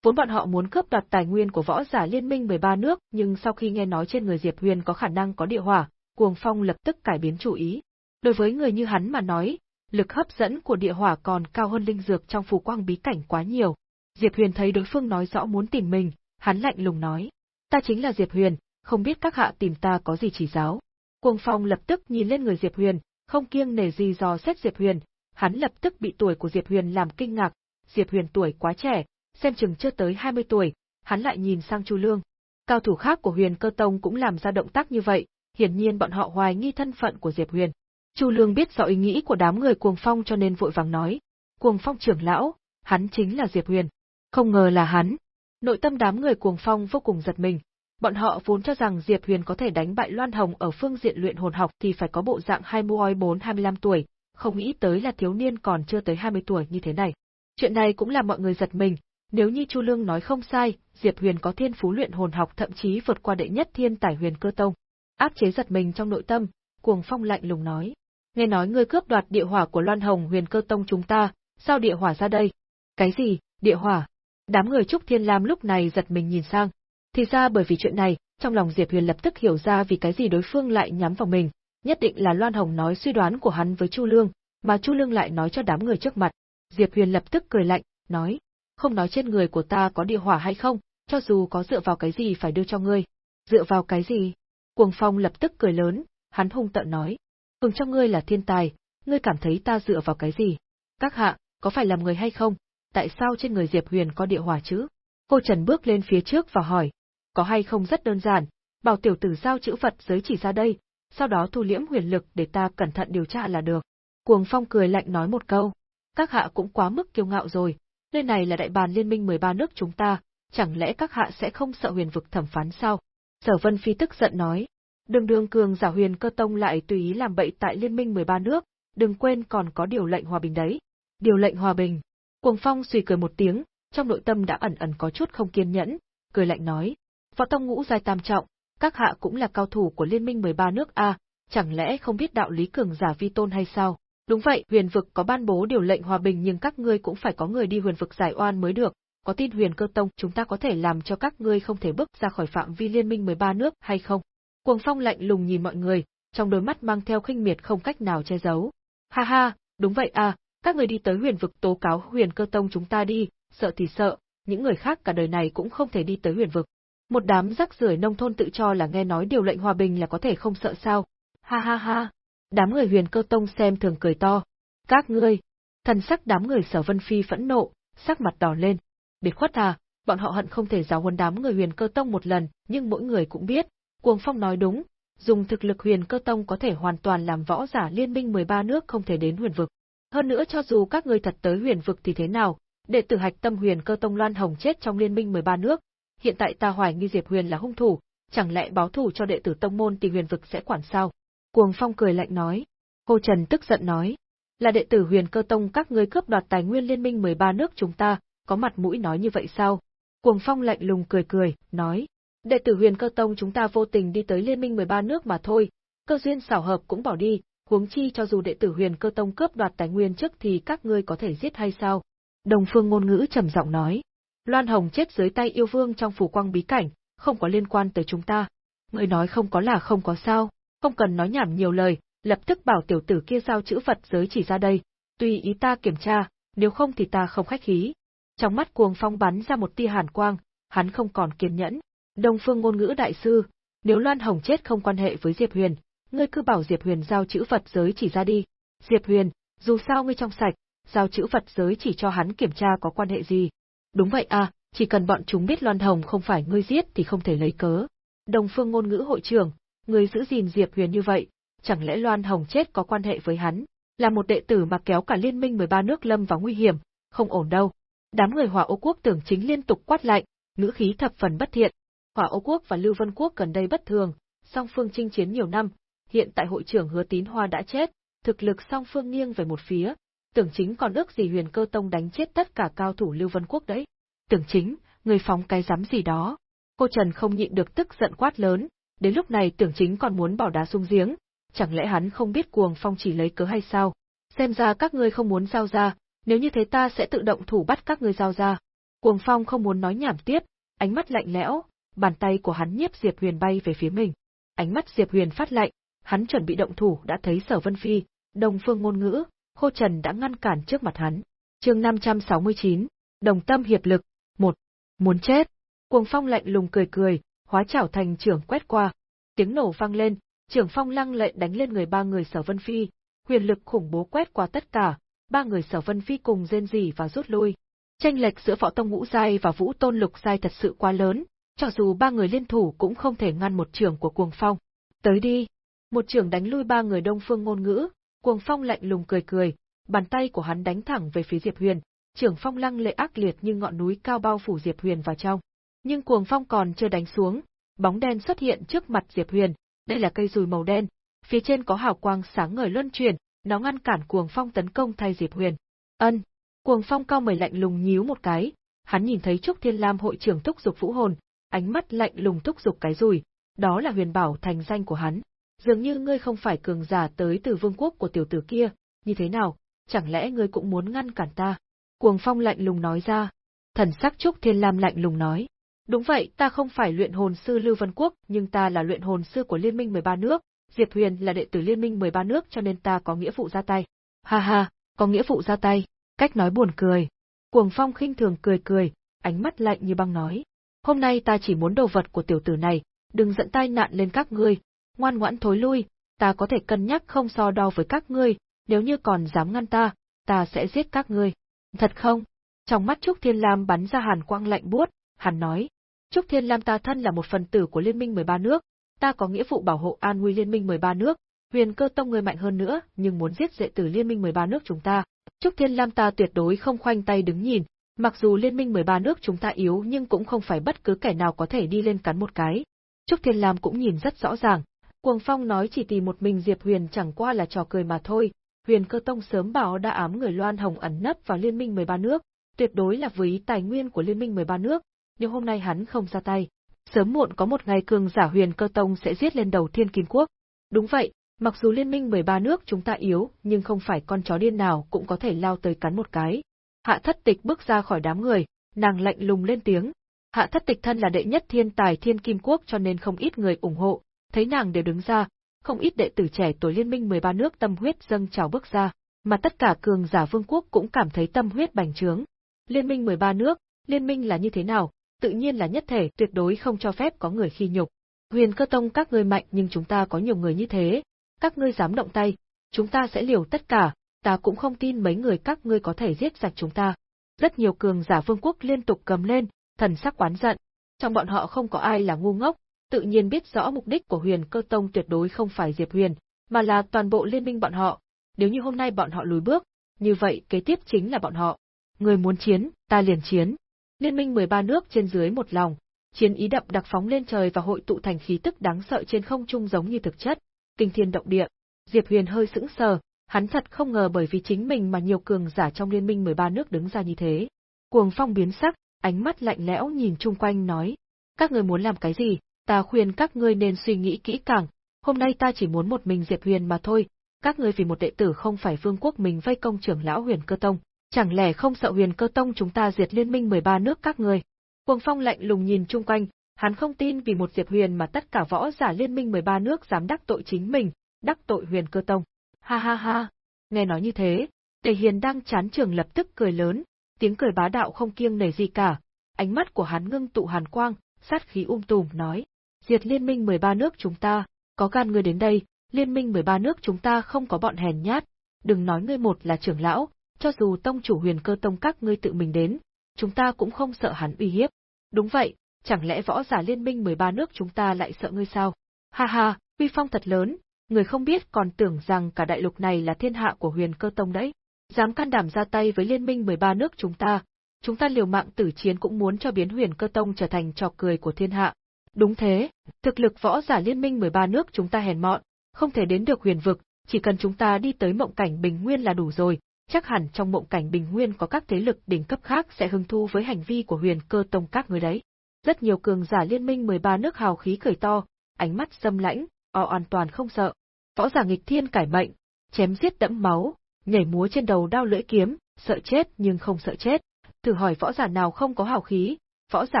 Vốn bọn họ muốn cướp đoạt tài nguyên của võ giả liên minh 13 nước, nhưng sau khi nghe nói trên người Diệp Huyền có khả năng có địa hỏa, Cuồng Phong lập tức cải biến chủ ý. Đối với người như hắn mà nói, lực hấp dẫn của địa hỏa còn cao hơn linh dược trong phù quang bí cảnh quá nhiều. Diệp Huyền thấy đối phương nói rõ muốn tìm mình, hắn lạnh lùng nói: "Ta chính là Diệp Huyền, không biết các hạ tìm ta có gì chỉ giáo." Cuồng Phong lập tức nhìn lên người Diệp Huyền, không kiêng nể gì dò xét Diệp Huyền, hắn lập tức bị tuổi của Diệp Huyền làm kinh ngạc, Diệp Huyền tuổi quá trẻ, xem chừng chưa tới 20 tuổi, hắn lại nhìn sang Chu Lương. Cao thủ khác của Huyền Cơ Tông cũng làm ra động tác như vậy, hiển nhiên bọn họ hoài nghi thân phận của Diệp Huyền. Chu Lương biết rõ ý nghĩ của đám người Cuồng Phong cho nên vội vàng nói, Cuồng Phong trưởng lão, hắn chính là Diệp Huyền. Không ngờ là hắn. Nội tâm đám người Cuồng Phong vô cùng giật mình. Bọn họ vốn cho rằng Diệp Huyền có thể đánh bại Loan Hồng ở phương diện luyện hồn học thì phải có bộ dạng hai muoi 4-25 tuổi, không nghĩ tới là thiếu niên còn chưa tới 20 tuổi như thế này. Chuyện này cũng làm mọi người giật mình, nếu như Chu Lương nói không sai, Diệp Huyền có thiên phú luyện hồn học thậm chí vượt qua đệ nhất thiên tài huyền cơ tông. Áp chế giật mình trong nội tâm, Cuồng Phong lạnh lùng nói: "Nghe nói ngươi cướp đoạt địa hỏa của Loan Hồng Huyền Cơ Tông chúng ta, sao địa hỏa ra đây?" "Cái gì? Địa hỏa?" Đám người Trúc Thiên Lam lúc này giật mình nhìn sang. Thì ra bởi vì chuyện này, trong lòng Diệp Huyền lập tức hiểu ra vì cái gì đối phương lại nhắm vào mình, nhất định là Loan Hồng nói suy đoán của hắn với Chu Lương, mà Chu Lương lại nói cho đám người trước mặt. Diệp Huyền lập tức cười lạnh, nói: "Không nói trên người của ta có địa hỏa hay không, cho dù có dựa vào cái gì phải đưa cho ngươi." "Dựa vào cái gì?" Cuồng Phong lập tức cười lớn, hắn hung tợn nói: "Cường trong ngươi là thiên tài, ngươi cảm thấy ta dựa vào cái gì? Các hạ, có phải làm người hay không? Tại sao trên người Diệp Huyền có địa hỏa chứ?" Cô Trần bước lên phía trước và hỏi, có hay không rất đơn giản, bảo tiểu tử giao chữ vật giới chỉ ra đây, sau đó thu liễm huyền lực để ta cẩn thận điều tra là được. Cuồng Phong cười lạnh nói một câu, các hạ cũng quá mức kiêu ngạo rồi, nơi này là đại bàn liên minh 13 nước chúng ta, chẳng lẽ các hạ sẽ không sợ huyền vực thẩm phán sao? Sở Vân Phi tức giận nói, đường đường cường giả huyền cơ tông lại tùy ý làm bậy tại liên minh 13 nước, đừng quên còn có điều lệnh hòa bình đấy. Điều lệnh hòa bình. Cuồng Phong suy cười một tiếng, trong nội tâm đã ẩn ẩn có chút không kiên nhẫn, cười lạnh nói, võ tông ngũ giai tam trọng, các hạ cũng là cao thủ của liên minh 13 nước A, chẳng lẽ không biết đạo lý cường giả vi tôn hay sao? Đúng vậy, huyền vực có ban bố điều lệnh hòa bình nhưng các ngươi cũng phải có người đi huyền vực giải oan mới được, có tin huyền cơ tông chúng ta có thể làm cho các ngươi không thể bước ra khỏi phạm vi liên minh 13 nước hay không? Cuồng phong lạnh lùng nhìn mọi người, trong đôi mắt mang theo khinh miệt không cách nào che giấu. Ha ha, đúng vậy à, các người đi tới huyền vực tố cáo huyền cơ tông chúng ta đi, sợ thì sợ, những người khác cả đời này cũng không thể đi tới huyền vực. Một đám rắc rưởi nông thôn tự cho là nghe nói điều lệnh hòa bình là có thể không sợ sao. Ha ha ha. Đám người huyền cơ tông xem thường cười to. Các ngươi. Thần sắc đám người sở vân phi phẫn nộ, sắc mặt đỏ lên. Biệt khuất à, bọn họ hận không thể giáo huấn đám người huyền cơ tông một lần, nhưng mỗi người cũng biết, Cuồng Phong nói đúng, dùng thực lực huyền cơ tông có thể hoàn toàn làm võ giả liên minh 13 nước không thể đến huyền vực. Hơn nữa cho dù các ngươi thật tới huyền vực thì thế nào, đệ tử hạch tâm huyền cơ tông Loan Hồng chết trong liên minh 13 nước, hiện tại ta hoài nghi Diệp Huyền là hung thủ, chẳng lẽ báo thù cho đệ tử tông môn thì huyền vực sẽ quản sao? Cuồng Phong cười lạnh nói. Hồ Trần tức giận nói. Là đệ tử huyền cơ tông các ngươi cướp đoạt tài nguyên liên minh 13 nước chúng ta, có mặt mũi nói như vậy sao? Cuồng Phong lạnh lùng cười cười, nói. Đệ tử huyền cơ tông chúng ta vô tình đi tới liên minh 13 nước mà thôi, cơ duyên xảo hợp cũng bỏ đi, huống chi cho dù đệ tử huyền cơ tông cướp đoạt tài nguyên trước thì các ngươi có thể giết hay sao? Đồng phương ngôn ngữ trầm giọng nói. Loan Hồng chết dưới tay yêu vương trong phủ quang bí cảnh, không có liên quan tới chúng ta. Người nói không có là không có sao, không cần nói nhảm nhiều lời, lập tức bảo tiểu tử kia giao chữ phật giới chỉ ra đây, tùy ý ta kiểm tra, nếu không thì ta không khách khí. Trong mắt cuồng phong bắn ra một tia hàn quang, hắn không còn kiên nhẫn. Đông phương ngôn ngữ đại sư, nếu Loan Hồng chết không quan hệ với Diệp Huyền, ngươi cứ bảo Diệp Huyền giao chữ phật giới chỉ ra đi. Diệp Huyền, dù sao ngươi trong sạch, giao chữ phật giới chỉ cho hắn kiểm tra có quan hệ gì. Đúng vậy à, chỉ cần bọn chúng biết Loan Hồng không phải ngươi giết thì không thể lấy cớ. Đồng phương ngôn ngữ hội trưởng, Người giữ gìn Diệp Huyền như vậy, chẳng lẽ Loan Hồng chết có quan hệ với hắn? Là một đệ tử mà kéo cả liên minh 13 nước lâm vào nguy hiểm, không ổn đâu. Đám người Hỏa Ô Quốc tưởng chính liên tục quát lạnh, ngữ khí thập phần bất thiện. Hỏa Ô Quốc và Lưu Vân Quốc gần đây bất thường, song phương chinh chiến nhiều năm, hiện tại hội trưởng Hứa Tín Hoa đã chết, thực lực song phương nghiêng về một phía, tưởng chính còn ước gì huyền cơ tông đánh chết tất cả cao thủ Lưu Vân Quốc đấy. Tưởng chính, người phóng cái dám gì đó. Cô Trần không nhịn được tức giận quát lớn, đến lúc này tưởng chính còn muốn bỏ đá xuống giếng, chẳng lẽ hắn không biết cuồng phong chỉ lấy cớ hay sao? Xem ra các ngươi không muốn giao ra, nếu như thế ta sẽ tự động thủ bắt các ngươi giao ra. Cuồng phong không muốn nói nhảm tiếp, ánh mắt lạnh lẽo, bàn tay của hắn nhiếp Diệp Huyền bay về phía mình. Ánh mắt Diệp Huyền phát lạnh, hắn chuẩn bị động thủ đã thấy Sở Vân Phi, Đồng Phương ngôn ngữ, Khô Trần đã ngăn cản trước mặt hắn. Chương 569, Đồng tâm hiệp lực, một Muốn chết. Cuồng Phong lạnh lùng cười cười, hóa chảo thành trưởng quét qua. Tiếng nổ vang lên, trưởng phong lăng lệ đánh lên người ba người Sở Vân Phi, huyền lực khủng bố quét qua tất cả, ba người Sở Vân Phi cùng rên rỉ và rút lui. Tranh lệch giữa võ tông ngũ giai và vũ tôn lục giai thật sự quá lớn, cho dù ba người liên thủ cũng không thể ngăn một trưởng của Cuồng Phong. Tới đi. Một trưởng đánh lui ba người Đông Phương ngôn ngữ, Cuồng Phong lạnh lùng cười cười, bàn tay của hắn đánh thẳng về phía Diệp Huyền, trưởng phong lăng lệ ác liệt như ngọn núi cao bao phủ Diệp Huyền vào trong. Nhưng Cuồng Phong còn chưa đánh xuống, bóng đen xuất hiện trước mặt Diệp Huyền, đây là cây rùi màu đen, phía trên có hào quang sáng ngời luân chuyển, nó ngăn cản Cuồng Phong tấn công thay Diệp Huyền. Ân, Cuồng Phong cao mày lạnh lùng nhíu một cái, hắn nhìn thấy Trúc Thiên Lam hội trưởng thúc dục vũ hồn, ánh mắt lạnh lùng thúc dục cái rùi, đó là huyền bảo thành danh của hắn. Dường như ngươi không phải cường giả tới từ vương quốc của tiểu tử kia, như thế nào, chẳng lẽ ngươi cũng muốn ngăn cản ta? Cuồng Phong lạnh lùng nói ra. Thần sắc Trúc Thiên Lam lạnh lùng nói. Đúng vậy, ta không phải luyện hồn sư Lưu Vân Quốc, nhưng ta là luyện hồn sư của Liên minh 13 nước, Diệp Huyền là đệ tử Liên minh 13 nước cho nên ta có nghĩa vụ ra tay. Ha ha, có nghĩa vụ ra tay, cách nói buồn cười. Cuồng Phong khinh thường cười cười, ánh mắt lạnh như băng nói. Hôm nay ta chỉ muốn đồ vật của tiểu tử này, đừng dẫn tai nạn lên các ngươi, ngoan ngoãn thối lui, ta có thể cân nhắc không so đo với các ngươi, nếu như còn dám ngăn ta, ta sẽ giết các ngươi. Thật không? Trong mắt Trúc Thiên Lam bắn ra hàn quang lạnh buốt, hắn nói. Trúc Thiên Lam ta thân là một phần tử của Liên minh 13 nước, ta có nghĩa vụ bảo hộ an nguy Liên minh 13 nước, huyền cơ tông người mạnh hơn nữa, nhưng muốn giết dễ tử Liên minh 13 nước chúng ta. Trúc Thiên Lam ta tuyệt đối không khoanh tay đứng nhìn, mặc dù Liên minh 13 nước chúng ta yếu nhưng cũng không phải bất cứ kẻ nào có thể đi lên cắn một cái. Trúc Thiên Lam cũng nhìn rất rõ ràng, Cuồng Phong nói chỉ tìm một mình Diệp Huyền chẳng qua là trò cười mà thôi, Huyền Cơ Tông sớm bảo đã ám người Loan Hồng ẩn nấp vào Liên minh 13 nước, tuyệt đối là với tài nguyên của Liên minh 13 nước, nhưng hôm nay hắn không ra tay. Sớm muộn có một ngày cường giả Huyền Cơ Tông sẽ giết lên đầu Thiên Kim Quốc. Đúng vậy, mặc dù Liên minh 13 nước chúng ta yếu, nhưng không phải con chó điên nào cũng có thể lao tới cắn một cái. Hạ Thất Tịch bước ra khỏi đám người, nàng lạnh lùng lên tiếng. Hạ Thất Tịch thân là đệ nhất thiên tài Thiên Kim Quốc cho nên không ít người ủng hộ, thấy nàng đều đứng ra, không ít đệ tử trẻ tuổi liên minh 13 nước tâm huyết dâng trào bước ra, mà tất cả cường giả vương quốc cũng cảm thấy tâm huyết bành trướng. Liên minh 13 nước, liên minh là như thế nào, tự nhiên là nhất thể tuyệt đối không cho phép có người khi nhục. Huyền cơ tông các ngươi mạnh nhưng chúng ta có nhiều người như thế, các ngươi dám động tay, chúng ta sẽ liều tất cả, ta cũng không tin mấy người các ngươi có thể giết sạch chúng ta. Rất nhiều cường giả vương quốc liên tục cầm lên, thần sắc oán giận. Trong bọn họ không có ai là ngu ngốc, tự nhiên biết rõ mục đích của huyền cơ tông tuyệt đối không phải Diệp Huyền, mà là toàn bộ liên minh bọn họ. Nếu như hôm nay bọn họ lùi bước, như vậy kế tiếp chính là bọn họ. Người muốn chiến, ta liền chiến. Liên minh 13 nước trên dưới một lòng, chiến ý đậm đặc phóng lên trời và hội tụ thành khí tức đáng sợ trên không trung giống như thực chất, kinh thiên động địa. Diệp Huyền hơi sững sờ, hắn thật không ngờ bởi vì chính mình mà nhiều cường giả trong liên minh 13 nước đứng ra như thế. Cuồng phong biến sắc, ánh mắt lạnh lẽo nhìn chung quanh nói, các người muốn làm cái gì, ta khuyên các ngươi nên suy nghĩ kỹ càng, hôm nay ta chỉ muốn một mình Diệp Huyền mà thôi, các ngươi vì một đệ tử không phải vương quốc mình vây công trưởng lão Huyền Cơ Tông, chẳng lẽ không sợ Huyền Cơ Tông chúng ta diệt liên minh 13 nước các ngươi? Cuồng Phong lạnh lùng nhìn chung quanh, hắn không tin vì một Diệp Huyền mà tất cả võ giả liên minh 13 nước dám đắc tội chính mình, đắc tội Huyền Cơ Tông. Ha ha ha, nghe nói như thế, Tề Hiền đang chán trường lập tức cười lớn, tiếng cười bá đạo không kiêng nể gì cả, ánh mắt của hắn ngưng tụ hàn quang, sát khí um tùm nói, diệt liên minh 13 nước chúng ta, có gan ngươi đến đây, liên minh 13 nước chúng ta không có bọn hèn nhát, đừng nói ngươi một là trưởng lão, cho dù tông chủ huyền cơ tông các ngươi tự mình đến, chúng ta cũng không sợ hắn uy hiếp. Đúng vậy, chẳng lẽ võ giả liên minh 13 nước chúng ta lại sợ ngươi sao? Ha ha, uy phong thật lớn, người không biết còn tưởng rằng cả đại lục này là thiên hạ của huyền cơ tông đấy. Dám can đảm ra tay với liên minh 13 nước chúng ta, chúng ta liều mạng tử chiến cũng muốn cho biến huyền cơ tông trở thành trò cười của thiên hạ. Đúng thế, thực lực võ giả liên minh 13 nước chúng ta hèn mọn, không thể đến được huyền vực, chỉ cần chúng ta đi tới mộng cảnh bình nguyên là đủ rồi, chắc hẳn trong mộng cảnh bình nguyên có các thế lực đỉnh cấp khác sẽ hứng thu với hành vi của huyền cơ tông các người đấy. Rất nhiều cường giả liên minh 13 nước hào khí cười to, ánh mắt xâm lãnh, o hoàn toàn không sợ. Võ giả nghịch thiên cải mệnh, chém giết đẫm máu, nhảy múa trên đầu đao lưỡi kiếm, sợ chết nhưng không sợ chết. Thử hỏi võ giả nào không có hào khí, võ giả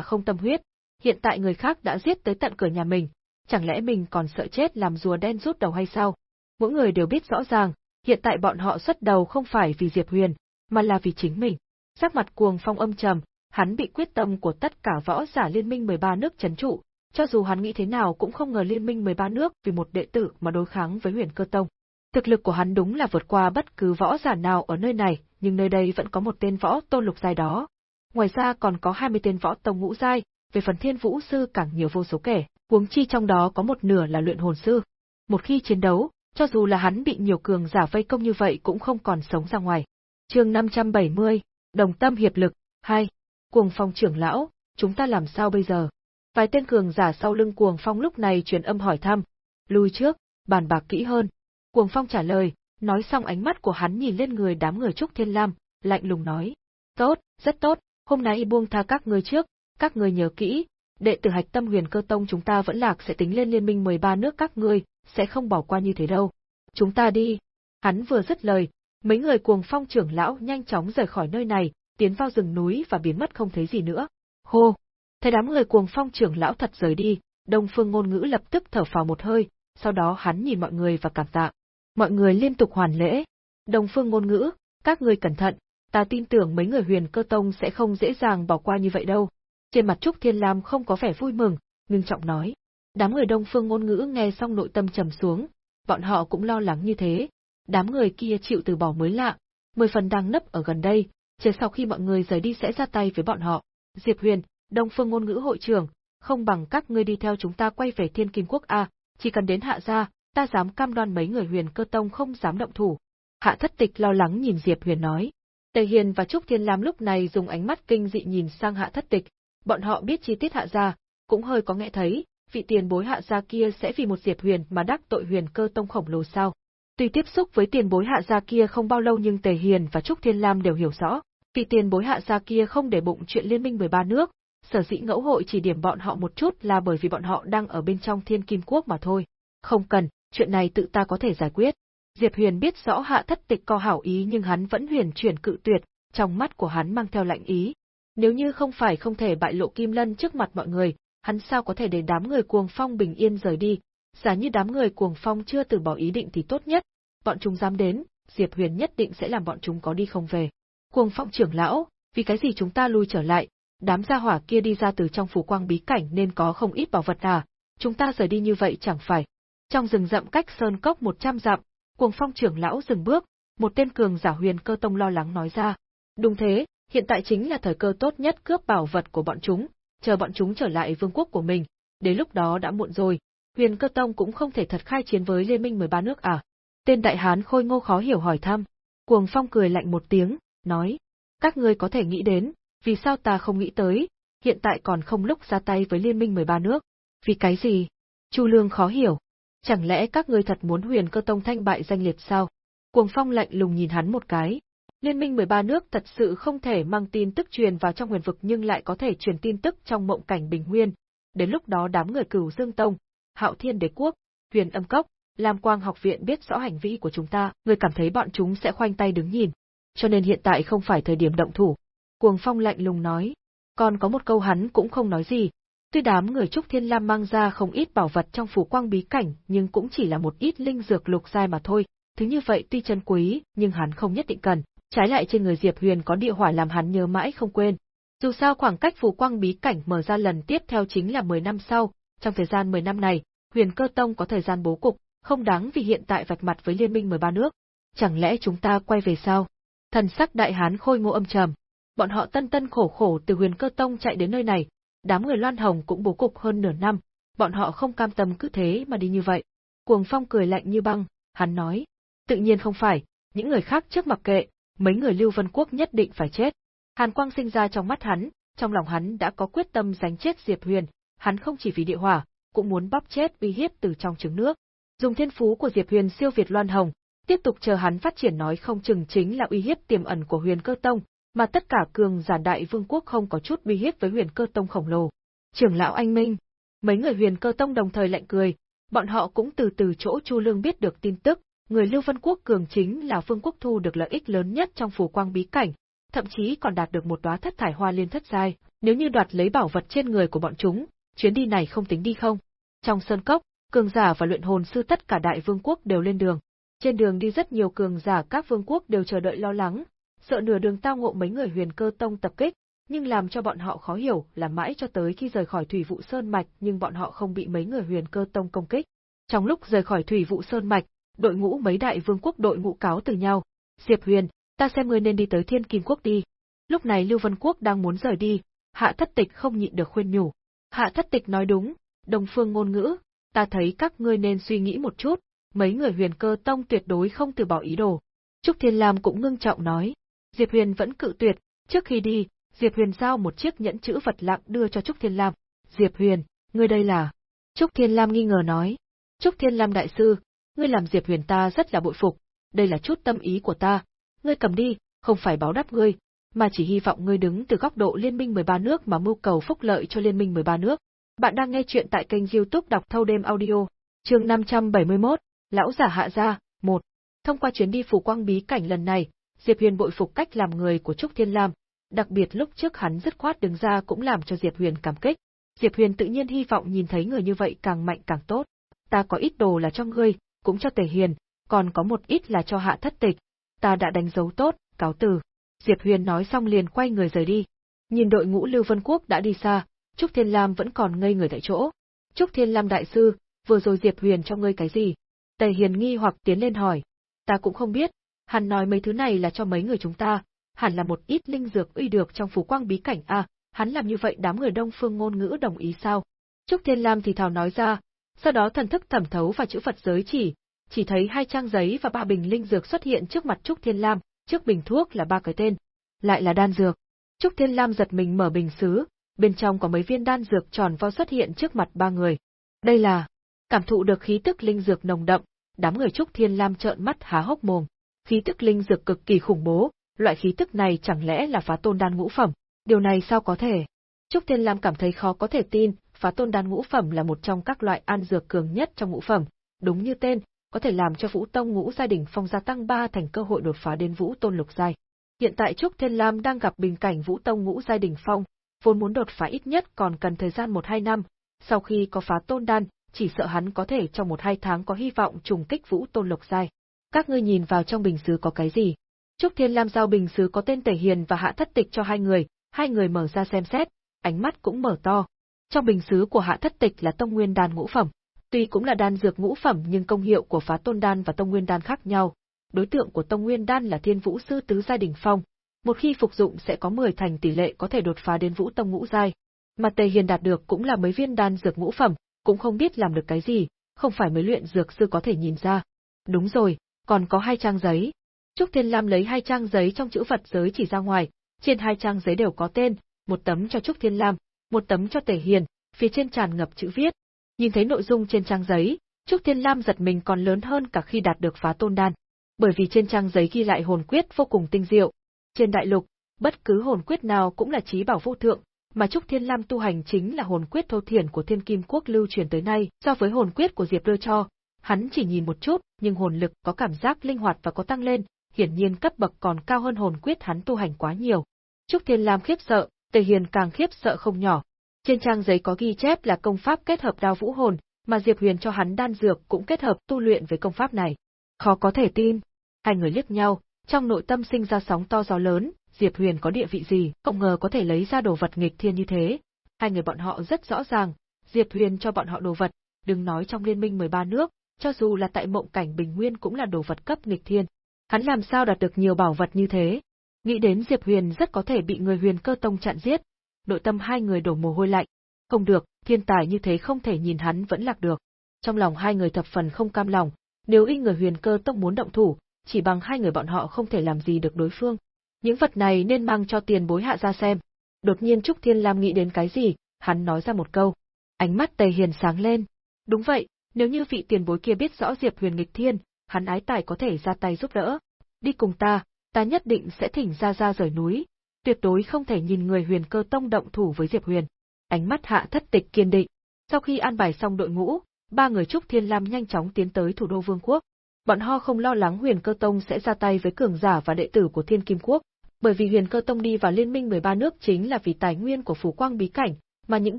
không tâm huyết, hiện tại người khác đã giết tới tận cửa nhà mình, chẳng lẽ mình còn sợ chết làm rùa đen rút đầu hay sao? Mỗi người đều biết rõ ràng, hiện tại bọn họ xuất đầu không phải vì Diệp Huyền, mà là vì chính mình. Sắc mặt cuồng phong âm trầm, hắn bị quyết tâm của tất cả võ giả liên minh 13 nước chấn trụ, cho dù hắn nghĩ thế nào cũng không ngờ liên minh 13 nước vì một đệ tử mà đối kháng với huyền cơ tông. Thực lực của hắn đúng là vượt qua bất cứ võ giả nào ở nơi này, nhưng nơi đây vẫn có một tên võ tôn lục giai đó. Ngoài ra còn có 20 tên võ tông ngũ giai, về phần thiên vũ sư càng nhiều vô số kể, huống chi trong đó có một nửa là luyện hồn sư. Một khi chiến đấu, cho dù là hắn bị nhiều cường giả vây công như vậy cũng không còn sống ra ngoài. chương 570, Đồng tâm hiệp lực, 2. Cuồng phong trưởng lão, chúng ta làm sao bây giờ? Vài tên cường giả sau lưng cuồng phong lúc này truyền âm hỏi thăm. Lui trước, bàn bạc kỹ hơn. Cuồng phong trả lời, nói xong ánh mắt của hắn nhìn lên người đám người Trúc Thiên Lam, lạnh lùng nói. Tốt, rất tốt, hôm nay buông tha các ngươi trước, các ngươi nhớ kỹ, đệ tử hạch tâm huyền cơ tông chúng ta vẫn lạc sẽ tính lên liên minh 13 nước các ngươi, sẽ không bỏ qua như thế đâu. Chúng ta đi. Hắn vừa dứt lời, mấy người cuồng phong trưởng lão nhanh chóng rời khỏi nơi này, tiến vào rừng núi và biến mất không thấy gì nữa. Hô! Thấy đám người cuồng phong trưởng lão thật rời đi, Đông Phương ngôn ngữ lập tức thở phào một hơi, sau đó hắn nhìn mọi người và cảm tạ. Mọi người liên tục hoàn lễ. Đông Phương ngôn ngữ, các người cẩn thận, ta tin tưởng mấy người huyền cơ tông sẽ không dễ dàng bỏ qua như vậy đâu. Trên mặt Trúc Thiên Lam không có vẻ vui mừng, ngưng trọng nói. Đám người đông phương ngôn ngữ nghe xong nội tâm trầm xuống, bọn họ cũng lo lắng như thế. Đám người kia chịu từ bỏ mới lạ, mười phần đang nấp ở gần đây, chờ sau khi mọi người rời đi sẽ ra tay với bọn họ. Diệp Huyền, Đông Phương ngôn ngữ hội trưởng, không bằng các ngươi đi theo chúng ta quay về Thiên Kim Quốc a, chỉ cần đến hạ gia, ta dám cam đoan mấy người huyền cơ tông không dám động thủ. Hạ thất tịch lo lắng nhìn Diệp Huyền nói. Tề Hiền và Trúc Thiên Lam lúc này dùng ánh mắt kinh dị nhìn sang hạ thất tịch, bọn họ biết chi tiết hạ gia, cũng hơi có nghe thấy, vị tiền bối hạ gia kia sẽ vì một Diệp Huyền mà đắc tội huyền cơ tông khổng lồ sao. Tuy tiếp xúc với tiền bối hạ gia kia không bao lâu nhưng Tề Hiền và Trúc Thiên Lam đều hiểu rõ, vị tiền bối hạ gia kia không để bụng chuyện liên minh 13 nước, sở dĩ ngẫu hội chỉ điểm bọn họ một chút là bởi vì bọn họ đang ở bên trong thiên kim quốc mà thôi. Không cần, chuyện này tự ta có thể giải quyết. Diệp Huyền biết rõ hạ thất tịch có hảo ý nhưng hắn vẫn huyền chuyển cự tuyệt, trong mắt của hắn mang theo lạnh ý. Nếu như không phải không thể bại lộ Kim Lân trước mặt mọi người, hắn sao có thể để đám người cuồng phong bình yên rời đi, giả như đám người cuồng phong chưa từ bỏ ý định thì tốt nhất, bọn chúng dám đến, Diệp Huyền nhất định sẽ làm bọn chúng có đi không về. Cuồng phong trưởng lão, vì cái gì chúng ta lui trở lại, đám gia hỏa kia đi ra từ trong phủ quang bí cảnh nên có không ít bảo vật à, chúng ta rời đi như vậy chẳng phải. Trong rừng rậm cách sơn cốc 100 dặm, cuồng phong trưởng lão dừng bước, một tên cường giả huyền cơ tông lo lắng nói ra. Đúng thế, hiện tại chính là thời cơ tốt nhất cướp bảo vật của bọn chúng, chờ bọn chúng trở lại vương quốc của mình, đến lúc đó đã muộn rồi, huyền cơ tông cũng không thể thật khai chiến với liên minh 13 nước à. Tên đại hán khôi ngô khó hiểu hỏi thăm, cuồng phong cười lạnh một tiếng, nói, các ngươi có thể nghĩ đến, vì sao ta không nghĩ tới, hiện tại còn không lúc ra tay với liên minh 13 nước. Vì cái gì? Chu Lương khó hiểu. Chẳng lẽ các ngươi thật muốn huyền cơ tông thanh bại danh liệt sao? Cuồng phong lạnh lùng nhìn hắn một cái. Liên minh 13 nước thật sự không thể mang tin tức truyền vào trong huyền vực nhưng lại có thể truyền tin tức trong mộng cảnh bình nguyên. Đến lúc đó đám người cửu dương tông, hạo thiên đế quốc, huyền âm cốc, Lam Quang học viện biết rõ hành vi của chúng ta, người cảm thấy bọn chúng sẽ khoanh tay đứng nhìn. Cho nên hiện tại không phải thời điểm động thủ, Cuồng Phong lạnh lùng nói. Còn có một câu hắn cũng không nói gì. Tuy đám người Trúc Thiên Lam mang ra không ít bảo vật trong phủ quang bí cảnh, nhưng cũng chỉ là một ít linh dược lục giai mà thôi. Thứ như vậy tuy chân quý, nhưng hắn không nhất định cần. Trái lại trên người Diệp Huyền có địa hỏa làm hắn nhớ mãi không quên. Dù sao khoảng cách phù quang bí cảnh mở ra lần tiếp theo chính là 10 năm sau, trong thời gian 10 năm này, Huyền Cơ Tông có thời gian bố cục, không đáng vì hiện tại vạch mặt với liên minh 13 nước. Chẳng lẽ chúng ta quay về sao? Thần sắc đại hán khôi ngô âm trầm, bọn họ tân tân khổ khổ từ huyền cơ tông chạy đến nơi này, đám người Loan Hồng cũng bố cục hơn nửa năm, bọn họ không cam tâm cứ thế mà đi như vậy. Cuồng Phong cười lạnh như băng, hắn nói, tự nhiên không phải, những người khác trước mặc kệ, mấy người Lưu Vân Quốc nhất định phải chết. Hàn Quang sinh ra trong mắt hắn, trong lòng hắn đã có quyết tâm giành chết Diệp Huyền, hắn không chỉ vì địa hỏa, cũng muốn bóp chết uy hiếp từ trong trứng nước. Dùng thiên phú của Diệp Huyền siêu việt Loan Hồng, tiếp tục chờ hắn phát triển nói không chừng chính là uy hiếp tiềm ẩn của Huyền Cơ Tông, mà tất cả cường giả đại vương quốc không có chút uy hiếp với huyền cơ tông khổng lồ. Trưởng lão anh Minh, mấy người huyền cơ tông đồng thời lạnh cười, bọn họ cũng từ từ chỗ Chu Lương biết được tin tức, người Lưu Vân Quốc cường chính là phương quốc thu được lợi ích lớn nhất trong phủ quang bí cảnh, thậm chí còn đạt được một đóa thất thải hoa liên thất giai, nếu như đoạt lấy bảo vật trên người của bọn chúng, chuyến đi này không tính đi không. Trong sơn cốc, cường giả và luyện hồn sư tất cả đại vương quốc đều lên đường. Trên đường đi rất nhiều cường giả các vương quốc đều chờ đợi lo lắng, sợ nửa đường tao ngộ mấy người huyền cơ tông tập kích, nhưng làm cho bọn họ khó hiểu là mãi cho tới khi rời khỏi thủy vụ sơn mạch nhưng bọn họ không bị mấy người huyền cơ tông công kích. Trong lúc rời khỏi thủy vụ sơn mạch, đội ngũ mấy đại vương quốc đội ngũ cáo từ nhau. Diệp Huyền, ta xem ngươi nên đi tới Thiên Kim Quốc đi. Lúc này Lưu Vân Quốc đang muốn rời đi, Hạ Thất Tịch không nhịn được khuyên nhủ. Hạ Thất Tịch nói đúng, đồng phương ngôn ngữ, ta thấy các ngươi nên suy nghĩ một chút, mấy người huyền cơ tông tuyệt đối không từ bỏ ý đồ. Trúc Thiên Lam cũng ngưng trọng nói, Diệp Huyền vẫn cự tuyệt, trước khi đi, Diệp Huyền giao một chiếc nhẫn chữ vật lặng đưa cho Trúc Thiên Lam. Diệp Huyền, ngươi đây là... Trúc Thiên Lam nghi ngờ nói. Trúc Thiên Lam đại sư, ngươi làm Diệp Huyền ta rất là bội phục, đây là chút tâm ý của ta, ngươi cầm đi, không phải báo đáp ngươi, mà chỉ hy vọng ngươi đứng từ góc độ Liên minh 13 nước mà mưu cầu phúc lợi cho Liên minh 13 nước. Bạn đang nghe chuyện tại kênh youtube đọc thâu đêm audio, chương 571, Lão giả hạ gia, 1. Thông qua chuyến đi phủ quang bí cảnh lần này, Diệp Huyền bội phục cách làm người của Trúc Thiên Lam, đặc biệt lúc trước hắn dứt khoát đứng ra cũng làm cho Diệp Huyền cảm kích. Diệp Huyền tự nhiên hy vọng nhìn thấy người như vậy càng mạnh càng tốt. Ta có ít đồ là cho ngươi, cũng cho Tề Hiền, còn có một ít là cho Hạ Thất Tịch. Ta đã đánh dấu tốt, cáo từ. Diệp Huyền nói xong liền quay người rời đi. Nhìn đội ngũ Lưu Vân Quốc đã đi xa, Trúc Thiên Lam vẫn còn ngây người tại chỗ. Trúc Thiên Lam đại sư, vừa rồi Diệp Huyền cho ngươi cái gì? Tề Hiền nghi hoặc tiến lên hỏi. Ta cũng không biết, hắn nói mấy thứ này là cho mấy người chúng ta, hẳn là một ít linh dược uy được trong phú quang bí cảnh a, hắn làm như vậy đám người Đông Phương ngôn ngữ đồng ý sao? Trúc Thiên Lam thì thào nói ra, sau đó thần thức thẩm thấu vào chữ Phật giới chỉ, chỉ thấy hai trang giấy và ba bình linh dược xuất hiện trước mặt Trúc Thiên Lam, trước bình thuốc là ba cái tên, lại là đan dược. Trúc Thiên Lam giật mình mở bình sứ, bên trong có mấy viên đan dược tròn vo xuất hiện trước mặt ba người. Đây là, cảm thụ được khí tức linh dược nồng đậm, đám người Trúc Thiên Lam trợn mắt há hốc mồm. Khí tức linh dược cực kỳ khủng bố, loại khí tức này chẳng lẽ là phá tôn đan ngũ phẩm, điều này sao có thể? Trúc Thiên Lam cảm thấy khó có thể tin, phá tôn đan ngũ phẩm là một trong các loại an dược cường nhất trong ngũ phẩm, đúng như tên, có thể làm cho Vũ Tông ngũ giai đỉnh phong gia tăng ba thành cơ hội đột phá đến Vũ Tôn lục giai. Hiện tại Trúc Thiên Lam đang gặp bình cảnh Vũ Tông ngũ giai đỉnh phong, vốn muốn đột phá ít nhất còn cần thời gian 1-2 năm, sau khi có phá tôn đan, chỉ sợ hắn có thể trong 1-2 tháng có hy vọng trùng kích Vũ Tôn lục giai. Các ngươi nhìn vào trong bình sứ có cái gì? Trúc Thiên Lam giao bình sứ có tên Tề Hiền và Hạ Thất Tịch cho hai người, hai người mở ra xem xét, ánh mắt cũng mở to. Trong bình sứ của Hạ Thất Tịch là tông nguyên đan ngũ phẩm, tuy cũng là đan dược ngũ phẩm nhưng công hiệu của phá tôn đan và tông nguyên đan khác nhau. Đối tượng của tông nguyên đan là Thiên Vũ sư tứ giai đỉnh phong, một khi phục dụng sẽ có 10 thành tỷ lệ có thể đột phá đến Vũ tông ngũ giai. Mà Tề Hiền đạt được cũng là mấy viên đan dược ngũ phẩm, cũng không biết làm được cái gì, không phải mấy luyện dược sư có thể nhìn ra. Đúng rồi, còn có hai trang giấy. Trúc Thiên Lam lấy hai trang giấy trong chữ vật giới chỉ ra ngoài, trên hai trang giấy đều có tên, một tấm cho Trúc Thiên Lam, một tấm cho Tề Hiền, phía trên tràn ngập chữ viết. Nhìn thấy nội dung trên trang giấy, Trúc Thiên Lam giật mình còn lớn hơn cả khi đạt được phá tôn đan. Bởi vì trên trang giấy ghi lại hồn quyết vô cùng tinh diệu. Trên đại lục, bất cứ hồn quyết nào cũng là trí bảo vô thượng, mà Trúc Thiên Lam tu hành chính là hồn quyết thô thiển của Thiên Kim Quốc lưu truyền tới nay, so với hồn quyết của Diệp đưa cho, hắn chỉ nhìn một chút, nhưng hồn lực có cảm giác linh hoạt và có tăng lên, hiển nhiên cấp bậc còn cao hơn hồn quyết hắn tu hành quá nhiều. Trúc Thiên Lam khiếp sợ, Tề Hiền càng khiếp sợ không nhỏ. Trên trang giấy có ghi chép là công pháp kết hợp đao vũ hồn, mà Diệp Huyền cho hắn đan dược cũng kết hợp tu luyện với công pháp này. Khó có thể tin. Hai người liếc nhau, trong nội tâm sinh ra sóng to gió lớn, Diệp Huyền có địa vị gì, không ngờ có thể lấy ra đồ vật nghịch thiên như thế. Hai người bọn họ rất rõ ràng, Diệp Huyền cho bọn họ đồ vật, đừng nói trong liên minh 13 nước, cho dù là tại mộng cảnh bình nguyên cũng là đồ vật cấp nghịch thiên. Hắn làm sao đạt được nhiều bảo vật như thế? Nghĩ đến Diệp Huyền rất có thể bị người huyền cơ tông chặn giết. Nội tâm hai người đổ mồ hôi lạnh. Không được, thiên tài như thế không thể nhìn hắn vẫn lạc được. Trong lòng hai người thập phần không cam lòng, nếu y người huyền cơ tông muốn động thủ, chỉ bằng hai người bọn họ không thể làm gì được đối phương. Những vật này nên mang cho tiền bối hạ ra xem. Đột nhiên Trúc Thiên Lam nghĩ đến cái gì, hắn nói ra một câu. Ánh mắt Tề Hiền sáng lên. Đúng vậy, nếu như vị tiền bối kia biết rõ Diệp Huyền nghịch thiên, hắn ái tài có thể ra tay giúp đỡ. Đi cùng ta, ta nhất định sẽ thỉnh ra ra rời núi, tuyệt đối không thể nhìn người huyền cơ tông động thủ với Diệp Huyền. Ánh mắt hạ thất tịch kiên định. Sau khi an bài xong đội ngũ, ba người Trúc Thiên Lam nhanh chóng tiến tới thủ đô Vương quốc. Bọn họ không lo lắng huyền cơ tông sẽ ra tay với cường giả và đệ tử của Thiên Kim Quốc, bởi vì huyền cơ tông đi vào liên minh 13 nước chính là vì tài nguyên của phủ quang bí cảnh, mà những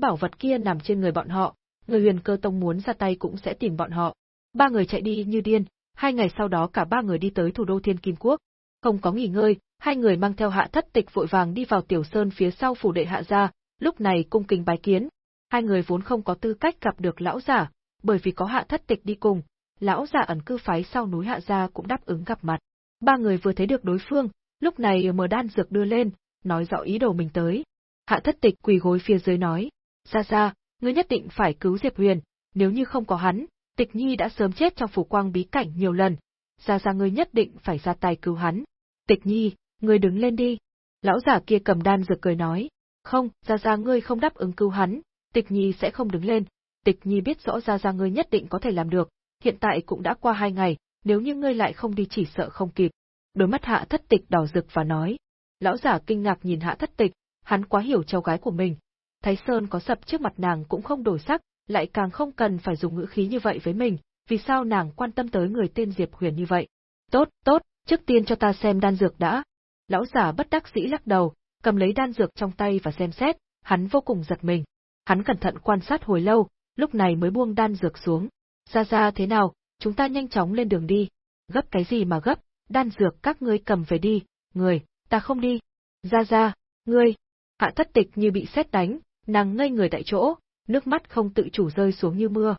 bảo vật kia nằm trên người bọn họ, người huyền cơ tông muốn ra tay cũng sẽ tìm bọn họ. Ba người chạy đi như điên, hai ngày sau đó cả ba người đi tới thủ đô Thiên Kim Quốc. Không có nghỉ ngơi, hai người mang theo hạ thất tịch vội vàng đi vào tiểu sơn phía sau phủ đệ hạ gia, lúc này cung kính bái kiến. Hai người vốn không có tư cách gặp được lão giả, bởi vì có hạ thất tịch đi cùng, lão giả ẩn cư phái sau núi hạ gia cũng đáp ứng gặp mặt. Ba người vừa thấy được đối phương, lúc này mở đan dược đưa lên, nói rõ ý đồ mình tới. Hạ thất tịch quỳ gối phía dưới nói, ra ra, ngươi nhất định phải cứu Diệp Huyền, nếu như không có hắn, tịch nhi đã sớm chết trong phủ quang bí cảnh nhiều lần, ra ra ngươi nhất định phải ra tay cứu hắn. Tịch nhi, ngươi đứng lên đi. Lão giả kia cầm đan dược cười nói, không, ra ra ngươi không đáp ứng cứu hắn, tịch nhi sẽ không đứng lên. Tịch nhi biết rõ ra ra ngươi nhất định có thể làm được, hiện tại cũng đã qua hai ngày, nếu như ngươi lại không đi chỉ sợ không kịp. Đôi mắt hạ thất tịch đỏ rực và nói. Lão giả kinh ngạc nhìn hạ thất tịch, hắn quá hiểu cháu gái của mình. Thái Sơn có sập trước mặt nàng cũng không đổi sắc, lại càng không cần phải dùng ngữ khí như vậy với mình, vì sao nàng quan tâm tới người tên Diệp Huyền như vậy. Tốt, tốt, trước tiên cho ta xem đan dược đã. Lão giả bất đắc dĩ lắc đầu, cầm lấy đan dược trong tay và xem xét, hắn vô cùng giật mình. Hắn cẩn thận quan sát hồi lâu, lúc này mới buông đan dược xuống. Ra ra thế nào, chúng ta nhanh chóng lên đường đi. Gấp cái gì mà gấp, đan dược các ngươi cầm về đi, người, ta không đi. Ra ra, ngươi. Hạ thất tịch như bị xét đánh, nàng ngây người tại chỗ, nước mắt không tự chủ rơi xuống như mưa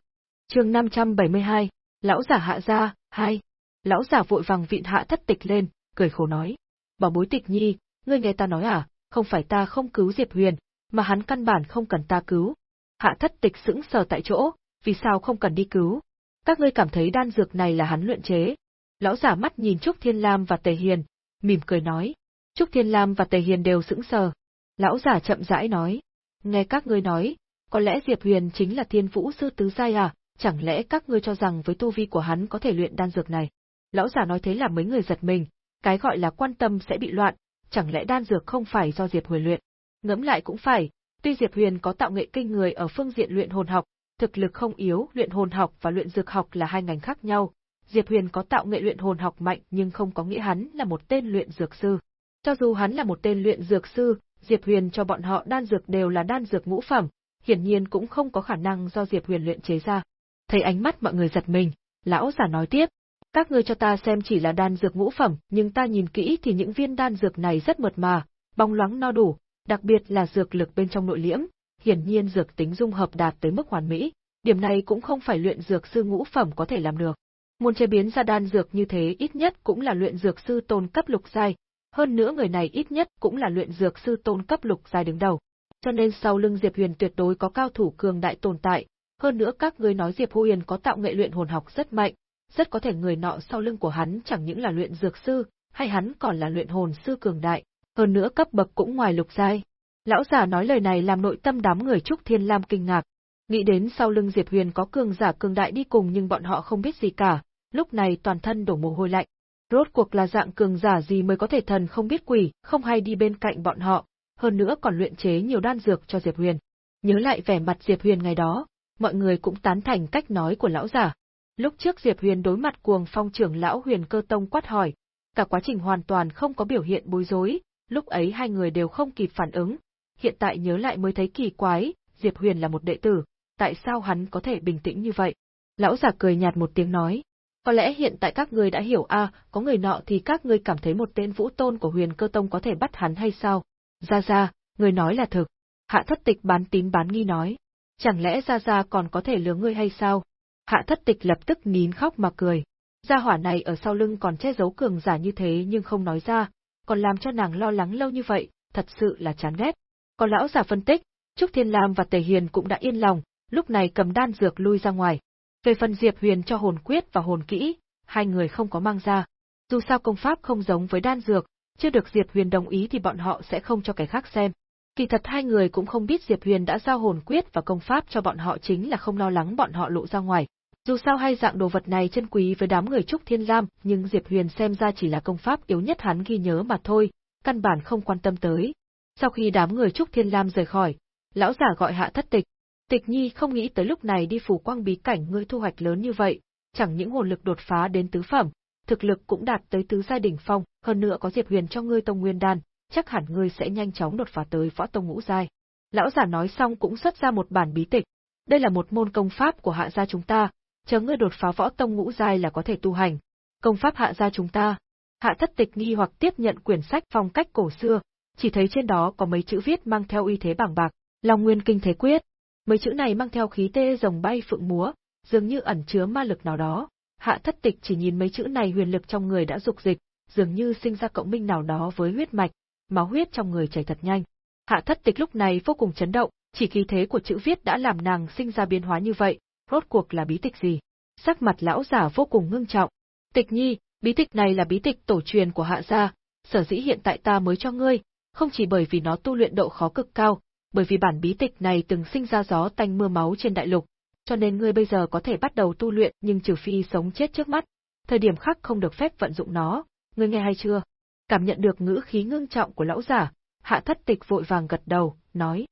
chương 572, lão giả hạ ra, hai. Lão giả vội vàng vịn hạ thất tịch lên, cười khổ nói. Bảo bối tịch nhi, ngươi nghe ta nói à, không phải ta không cứu Diệp Huyền, mà hắn căn bản không cần ta cứu. Hạ thất tịch sững sờ tại chỗ, vì sao không cần đi cứu? Các ngươi cảm thấy đan dược này là hắn luyện chế. Lão giả mắt nhìn Trúc Thiên Lam và Tề Hiền, mỉm cười nói. Trúc Thiên Lam và Tề Hiền đều sững sờ. Lão giả chậm rãi nói. Nghe các ngươi nói, có lẽ Diệp Huyền chính là thiên vũ sư tứ giai à, chẳng lẽ các ngươi cho rằng với tu vi của hắn có thể luyện đan dược này? Lão giả nói thế là mấy người giật mình, cái gọi là quan tâm sẽ bị loạn, chẳng lẽ đan dược không phải do Diệp Huyền luyện? Ngẫm lại cũng phải, tuy Diệp Huyền có tạo nghệ kinh người ở phương diện luyện hồn học, thực lực không yếu, luyện hồn học và luyện dược học là hai ngành khác nhau. Diệp Huyền có tạo nghệ luyện hồn học mạnh nhưng không có nghĩa hắn là một tên luyện dược sư. Cho dù hắn là một tên luyện dược sư, Diệp Huyền cho bọn họ đan dược đều là đan dược ngũ phẩm, hiển nhiên cũng không có khả năng do Diệp Huyền luyện chế ra. Thấy ánh mắt mọi người giật mình, lão giả nói tiếp, các ngươi cho ta xem chỉ là đan dược ngũ phẩm, nhưng ta nhìn kỹ thì những viên đan dược này rất mượt mà, bóng loáng no đủ, đặc biệt là dược lực bên trong nội liễm, hiển nhiên dược tính dung hợp đạt tới mức hoàn mỹ, điểm này cũng không phải luyện dược sư ngũ phẩm có thể làm được. Muốn chế biến ra đan dược như thế ít nhất cũng là luyện dược sư tôn cấp lục giai, hơn nữa người này ít nhất cũng là luyện dược sư tôn cấp lục giai đứng đầu. Cho nên sau lưng Diệp Huyền tuyệt đối có cao thủ cường đại tồn tại, hơn nữa các ngươi nói Diệp Huyền có tạo nghệ luyện hồn học rất mạnh, rất có thể người nọ sau lưng của hắn chẳng những là luyện dược sư, hay hắn còn là luyện hồn sư cường đại, hơn nữa cấp bậc cũng ngoài lục giai. Lão giả nói lời này làm nội tâm đám người Trúc Thiên Lam kinh ngạc, nghĩ đến sau lưng Diệp Huyền có cường giả cường đại đi cùng nhưng bọn họ không biết gì cả, lúc này toàn thân đổ mồ hôi lạnh. Rốt cuộc là dạng cường giả gì mới có thể thần không biết quỷ, không hay đi bên cạnh bọn họ, hơn nữa còn luyện chế nhiều đan dược cho Diệp Huyền. Nhớ lại vẻ mặt Diệp Huyền ngày đó, mọi người cũng tán thành cách nói của lão giả. Lúc trước Diệp Huyền đối mặt cuồng phong trưởng lão Huyền Cơ Tông quát hỏi, cả quá trình hoàn toàn không có biểu hiện bối rối, lúc ấy hai người đều không kịp phản ứng. Hiện tại nhớ lại mới thấy kỳ quái, Diệp Huyền là một đệ tử, tại sao hắn có thể bình tĩnh như vậy? Lão giả cười nhạt một tiếng nói, có lẽ hiện tại các ngươi đã hiểu a, à, có người nọ thì các ngươi cảm thấy một tên vũ tôn của huyền cơ tông có thể bắt hắn hay sao? Ra ra, người nói là thực. Hạ thất tịch bán tín bán nghi nói. Chẳng lẽ gia gia còn có thể lừa ngươi hay sao? Hạ thất tịch lập tức nín khóc mà cười. Gia hỏa này ở sau lưng còn che giấu cường giả như thế nhưng không nói ra, còn làm cho nàng lo lắng lâu như vậy, thật sự là chán ghét. Còn lão giả phân tích, Trúc Thiên Lam và Tề Hiền cũng đã yên lòng, lúc này cầm đan dược lui ra ngoài. Về phần Diệp Huyền cho hồn quyết và hồn kỹ, hai người không có mang ra. Dù sao công pháp không giống với đan dược, chưa được Diệp Huyền đồng ý thì bọn họ sẽ không cho kẻ khác xem. Kỳ thật hai người cũng không biết Diệp Huyền đã giao hồn quyết và công pháp cho bọn họ chính là không lo lắng bọn họ lộ ra ngoài. Dù sao hai dạng đồ vật này chân quý với đám người Trúc Thiên Lam, nhưng Diệp Huyền xem ra chỉ là công pháp yếu nhất hắn ghi nhớ mà thôi, căn bản không quan tâm tới. Sau khi đám người Trúc Thiên Lam rời khỏi, lão giả gọi hạ thất tịch. Tịch Nhi không nghĩ tới lúc này đi phủ quang bí cảnh ngươi thu hoạch lớn như vậy, chẳng những hồn lực đột phá đến tứ phẩm, thực lực cũng đạt tới tứ giai đỉnh phong, hơn nữa có Diệp Huyền cho ngươi tông nguyên đan, chắc hẳn ngươi sẽ nhanh chóng đột phá tới võ tông ngũ giai. Lão giả nói xong cũng xuất ra một bản bí tịch. Đây là một môn công pháp của hạ gia chúng ta, chờ ngươi đột phá võ tông ngũ giai là có thể tu hành. Công pháp hạ gia chúng ta. Hạ thất tịch nghi hoặc tiếp nhận quyển sách phong cách cổ xưa, chỉ thấy trên đó có mấy chữ viết mang theo uy thế bảng bạc, Long Nguyên Kinh Thế Quyết. Mấy chữ này mang theo khí tê rồng bay phượng múa, dường như ẩn chứa ma lực nào đó. Hạ thất tịch chỉ nhìn mấy chữ này huyền lực trong người đã dục dịch, dường như sinh ra cộng minh nào đó với huyết mạch, máu huyết trong người chảy thật nhanh. Hạ thất tịch lúc này vô cùng chấn động, chỉ khí thế của chữ viết đã làm nàng sinh ra biến hóa như vậy, rốt cuộc là bí tịch gì? Sắc mặt lão giả vô cùng ngưng trọng. Tịch nhi, bí tịch này là bí tịch tổ truyền của hạ gia, sở dĩ hiện tại ta mới cho ngươi, không chỉ bởi vì nó tu luyện độ khó cực cao, bởi vì bản bí tịch này từng sinh ra gió tanh mưa máu trên đại lục, cho nên ngươi bây giờ có thể bắt đầu tu luyện nhưng trừ phi sống chết trước mắt, thời điểm khác không được phép vận dụng nó, ngươi nghe hay chưa? Cảm nhận được ngữ khí ngưng trọng của lão giả, hạ thất tịch vội vàng gật đầu, nói.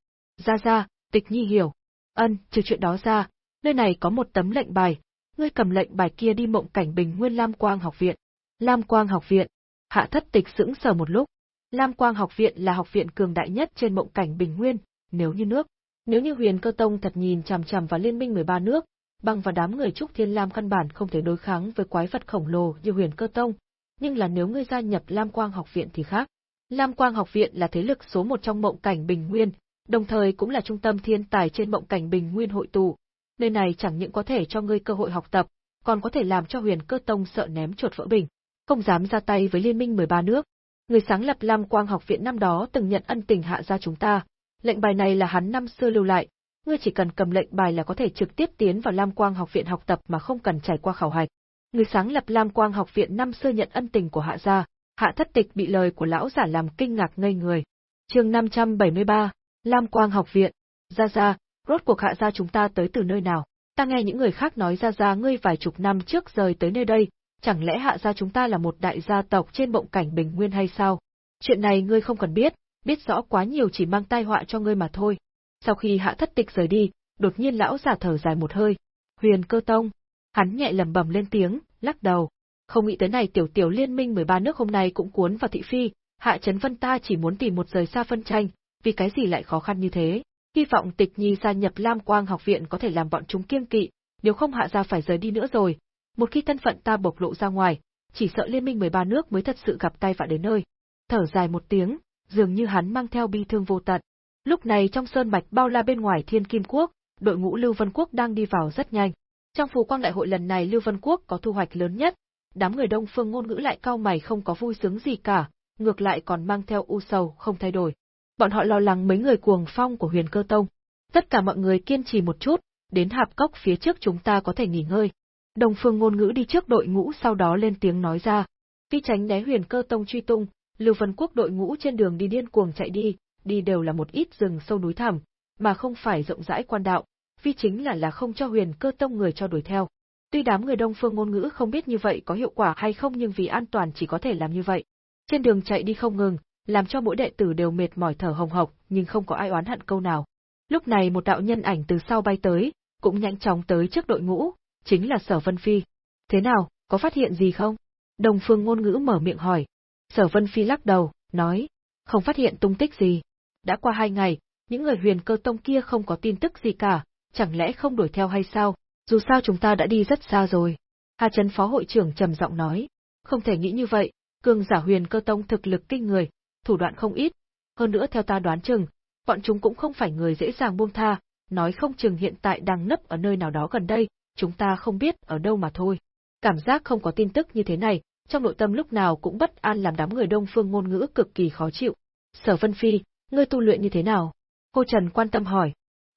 Ra ra, tịch nhi hiểu. Ân, trừ chuyện đó ra, nơi này có một tấm lệnh bài, ngươi cầm lệnh bài kia đi mộng cảnh bình nguyên Lam Quang học viện. Lam Quang học viện. Hạ thất tịch sững sờ một lúc. Lam Quang học viện là học viện cường đại nhất trên mộng cảnh bình nguyên, nếu như nước. Nếu như huyền cơ tông thật nhìn chằm chằm vào liên minh 13 nước, băng và đám người Trúc Thiên Lam căn bản không thể đối kháng với quái vật khổng lồ như huyền cơ tông, nhưng là nếu ngươi gia nhập Lam Quang học viện thì khác. Lam Quang học viện là thế lực số một trong mộng cảnh bình nguyên, đồng thời cũng là trung tâm thiên tài trên mộng cảnh bình nguyên hội tụ. Nơi này chẳng những có thể cho ngươi cơ hội học tập, còn có thể làm cho huyền cơ tông sợ ném chuột vỡ bình, không dám ra tay với liên minh 13 nước. Người sáng lập Lam Quang học viện năm đó từng nhận ân tình hạ gia chúng ta, Lệnh bài này là hắn năm xưa lưu lại, ngươi chỉ cần cầm lệnh bài là có thể trực tiếp tiến vào Lam Quang học viện học tập mà không cần trải qua khảo hạch. Người sáng lập Lam Quang học viện năm xưa nhận ân tình của hạ gia, hạ thất tịch bị lời của lão giả làm kinh ngạc ngây người. chương 573, Lam Quang học viện, ra ra, rốt cuộc hạ gia chúng ta tới từ nơi nào? Ta nghe những người khác nói ra ra ngươi vài chục năm trước rời tới nơi đây, chẳng lẽ hạ gia chúng ta là một đại gia tộc trên bộng cảnh bình nguyên hay sao? Chuyện này ngươi không cần biết, biết rõ quá nhiều chỉ mang tai họa cho ngươi mà thôi. Sau khi hạ thất tịch rời đi, đột nhiên lão giả thở dài một hơi. Huyền cơ tông. Hắn nhẹ lầm bầm lên tiếng, lắc đầu. Không nghĩ tới này tiểu tiểu liên minh 13 nước hôm nay cũng cuốn vào thị phi, hạ chấn vân ta chỉ muốn tìm một rời xa phân tranh, vì cái gì lại khó khăn như thế. Hy vọng tịch nhi gia nhập Lam Quang học viện có thể làm bọn chúng kiêng kỵ, nếu không hạ ra phải rời đi nữa rồi. Một khi thân phận ta bộc lộ ra ngoài, chỉ sợ liên minh 13 nước mới thật sự gặp tay vạ đến nơi. Thở dài một tiếng, dường như hắn mang theo bi thương vô tận. Lúc này trong sơn mạch bao la bên ngoài Thiên Kim Quốc, đội ngũ Lưu Vân Quốc đang đi vào rất nhanh. Trong phù quang đại hội lần này Lưu Vân Quốc có thu hoạch lớn nhất, đám người đông phương ngôn ngữ lại cao mày không có vui sướng gì cả, ngược lại còn mang theo u sầu không thay đổi. Bọn họ lo lắng mấy người cuồng phong của huyền cơ tông. Tất cả mọi người kiên trì một chút, đến hạp cốc phía trước chúng ta có thể nghỉ ngơi. Đông phương ngôn ngữ đi trước đội ngũ sau đó lên tiếng nói ra. Vì tránh né huyền cơ tông truy tung, Lưu Vân Quốc đội ngũ trên đường đi điên cuồng chạy đi, đi đều là một ít rừng sâu núi thẳm, mà không phải rộng rãi quan đạo, vì chính là là không cho huyền cơ tông người cho đuổi theo. Tuy đám người đông phương ngôn ngữ không biết như vậy có hiệu quả hay không nhưng vì an toàn chỉ có thể làm như vậy. Trên đường chạy đi không ngừng, làm cho mỗi đệ tử đều mệt mỏi thở hồng hộc, nhưng không có ai oán hận câu nào. Lúc này một đạo nhân ảnh từ sau bay tới, cũng nhanh chóng tới trước đội ngũ, chính là Sở Vân Phi. Thế nào, có phát hiện gì không? Đồng phương ngôn ngữ mở miệng hỏi. Sở Vân Phi lắc đầu, nói, không phát hiện tung tích gì. Đã qua hai ngày, những người huyền cơ tông kia không có tin tức gì cả, chẳng lẽ không đuổi theo hay sao, dù sao chúng ta đã đi rất xa rồi. Hà Trấn Phó hội trưởng trầm giọng nói, không thể nghĩ như vậy, cường giả huyền cơ tông thực lực kinh người, thủ đoạn không ít, hơn nữa theo ta đoán chừng, bọn chúng cũng không phải người dễ dàng buông tha, nói không chừng hiện tại đang nấp ở nơi nào đó gần đây, chúng ta không biết ở đâu mà thôi. Cảm giác không có tin tức như thế này, trong nội tâm lúc nào cũng bất an làm đám người đông phương ngôn ngữ cực kỳ khó chịu. Sở Vân Phi, ngươi tu luyện như thế nào? Cô Trần quan tâm hỏi.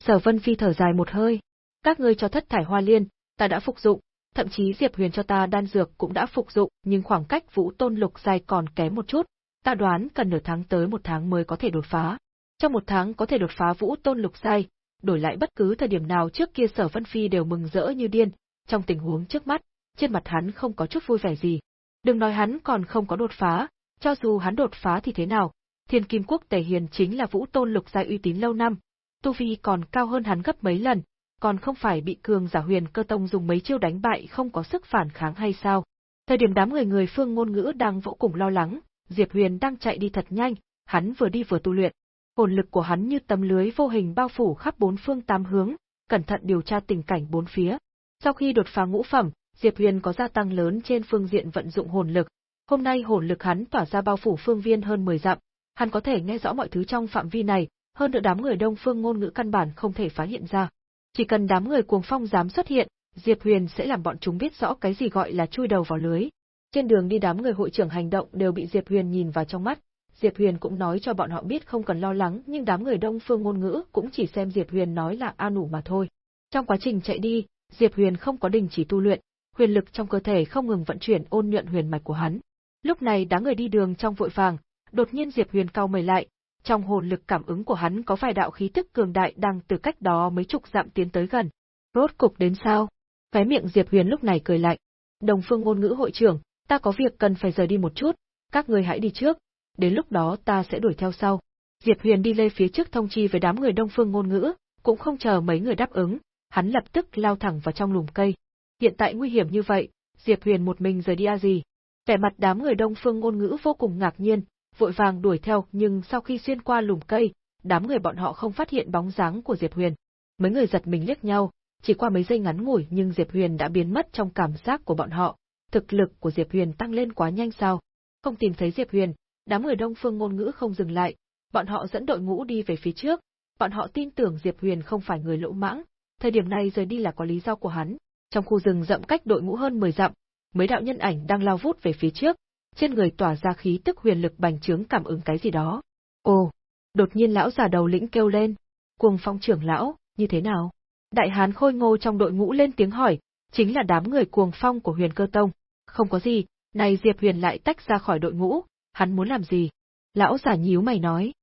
Sở Vân Phi thở dài một hơi. Các ngươi cho thất thải hoa liên, ta đã phục dụng, thậm chí Diệp Huyền cho ta đan dược cũng đã phục dụng, nhưng khoảng cách vũ tôn lục dài còn kém một chút, ta đoán cần nửa tháng tới một tháng mới có thể đột phá. Trong một tháng có thể đột phá vũ tôn lục giai, đổi lại bất cứ thời điểm nào trước kia sở vân phi đều mừng rỡ như điên, trong tình huống trước mắt, trên mặt hắn không có chút vui vẻ gì. Đừng nói hắn còn không có đột phá, cho dù hắn đột phá thì thế nào, thiên kim quốc tề hiền chính là vũ tôn lục giai uy tín lâu năm, tu vi còn cao hơn hắn gấp mấy lần, còn không phải bị cường giả huyền cơ tông dùng mấy chiêu đánh bại không có sức phản kháng hay sao. Thời điểm đám người người phương ngôn ngữ đang vô cùng lo lắng, Diệp Huyền đang chạy đi thật nhanh, hắn vừa đi vừa tu luyện. Hồn lực của hắn như tấm lưới vô hình bao phủ khắp bốn phương tám hướng, cẩn thận điều tra tình cảnh bốn phía. Sau khi đột phá ngũ phẩm, Diệp Huyền có gia tăng lớn trên phương diện vận dụng hồn lực. Hôm nay hồn lực hắn tỏa ra bao phủ phương viên hơn 10 dặm, hắn có thể nghe rõ mọi thứ trong phạm vi này, hơn nữa đám người đông phương ngôn ngữ căn bản không thể phá hiện ra. Chỉ cần đám người cuồng phong dám xuất hiện, Diệp Huyền sẽ làm bọn chúng biết rõ cái gì gọi là chui đầu vào lưới. Trên đường đi đám người hội trưởng hành động đều bị Diệp Huyền nhìn vào trong mắt, Diệp Huyền cũng nói cho bọn họ biết không cần lo lắng, nhưng đám người Đông Phương ngôn ngữ cũng chỉ xem Diệp Huyền nói là an ủi mà thôi. Trong quá trình chạy đi, Diệp Huyền không có đình chỉ tu luyện, huyền lực trong cơ thể không ngừng vận chuyển ôn nhuận huyền mạch của hắn. Lúc này đám người đi đường trong vội vàng, đột nhiên Diệp Huyền cao mày lại, trong hồn lực cảm ứng của hắn có vài đạo khí tức cường đại đang từ cách đó mấy chục dặm tiến tới gần. Rốt cục đến sao? Cái miệng Diệp Huyền lúc này cười lạnh. Đồng Phương ngôn ngữ hội trưởng, ta có việc cần phải rời đi một chút, các người hãy đi trước, đến lúc đó ta sẽ đuổi theo sau. Diệp Huyền đi lên phía trước thông chi với đám người Đông Phương ngôn ngữ, cũng không chờ mấy người đáp ứng, hắn lập tức lao thẳng vào trong lùm cây. Hiện tại nguy hiểm như vậy, Diệp Huyền một mình rời đi a gì? Vẻ mặt đám người Đông Phương ngôn ngữ vô cùng ngạc nhiên, vội vàng đuổi theo, nhưng sau khi xuyên qua lùm cây, đám người bọn họ không phát hiện bóng dáng của Diệp Huyền. Mấy người giật mình liếc nhau, chỉ qua mấy giây ngắn ngủi nhưng Diệp Huyền đã biến mất trong cảm giác của bọn họ, thực lực của Diệp Huyền tăng lên quá nhanh sao? Không tìm thấy Diệp Huyền, đám người Đông Phương ngôn ngữ không dừng lại, bọn họ dẫn đội ngũ đi về phía trước, bọn họ tin tưởng Diệp Huyền không phải người lỗ mãng, thời điểm này rời đi là có lý do của hắn. Trong khu rừng rậm cách đội ngũ hơn 10 dặm, mấy đạo nhân ảnh đang lao vút về phía trước, trên người tỏa ra khí tức huyền lực bành trướng cảm ứng cái gì đó. Ồ, Đột nhiên lão già đầu lĩnh kêu lên, cuồng phong trưởng lão, như thế nào? Đại hán khôi ngô trong đội ngũ lên tiếng hỏi, chính là đám người cuồng phong của huyền cơ tông. Không có gì, này Diệp Huyền lại tách ra khỏi đội ngũ, hắn muốn làm gì? Lão giả nhíu mày nói.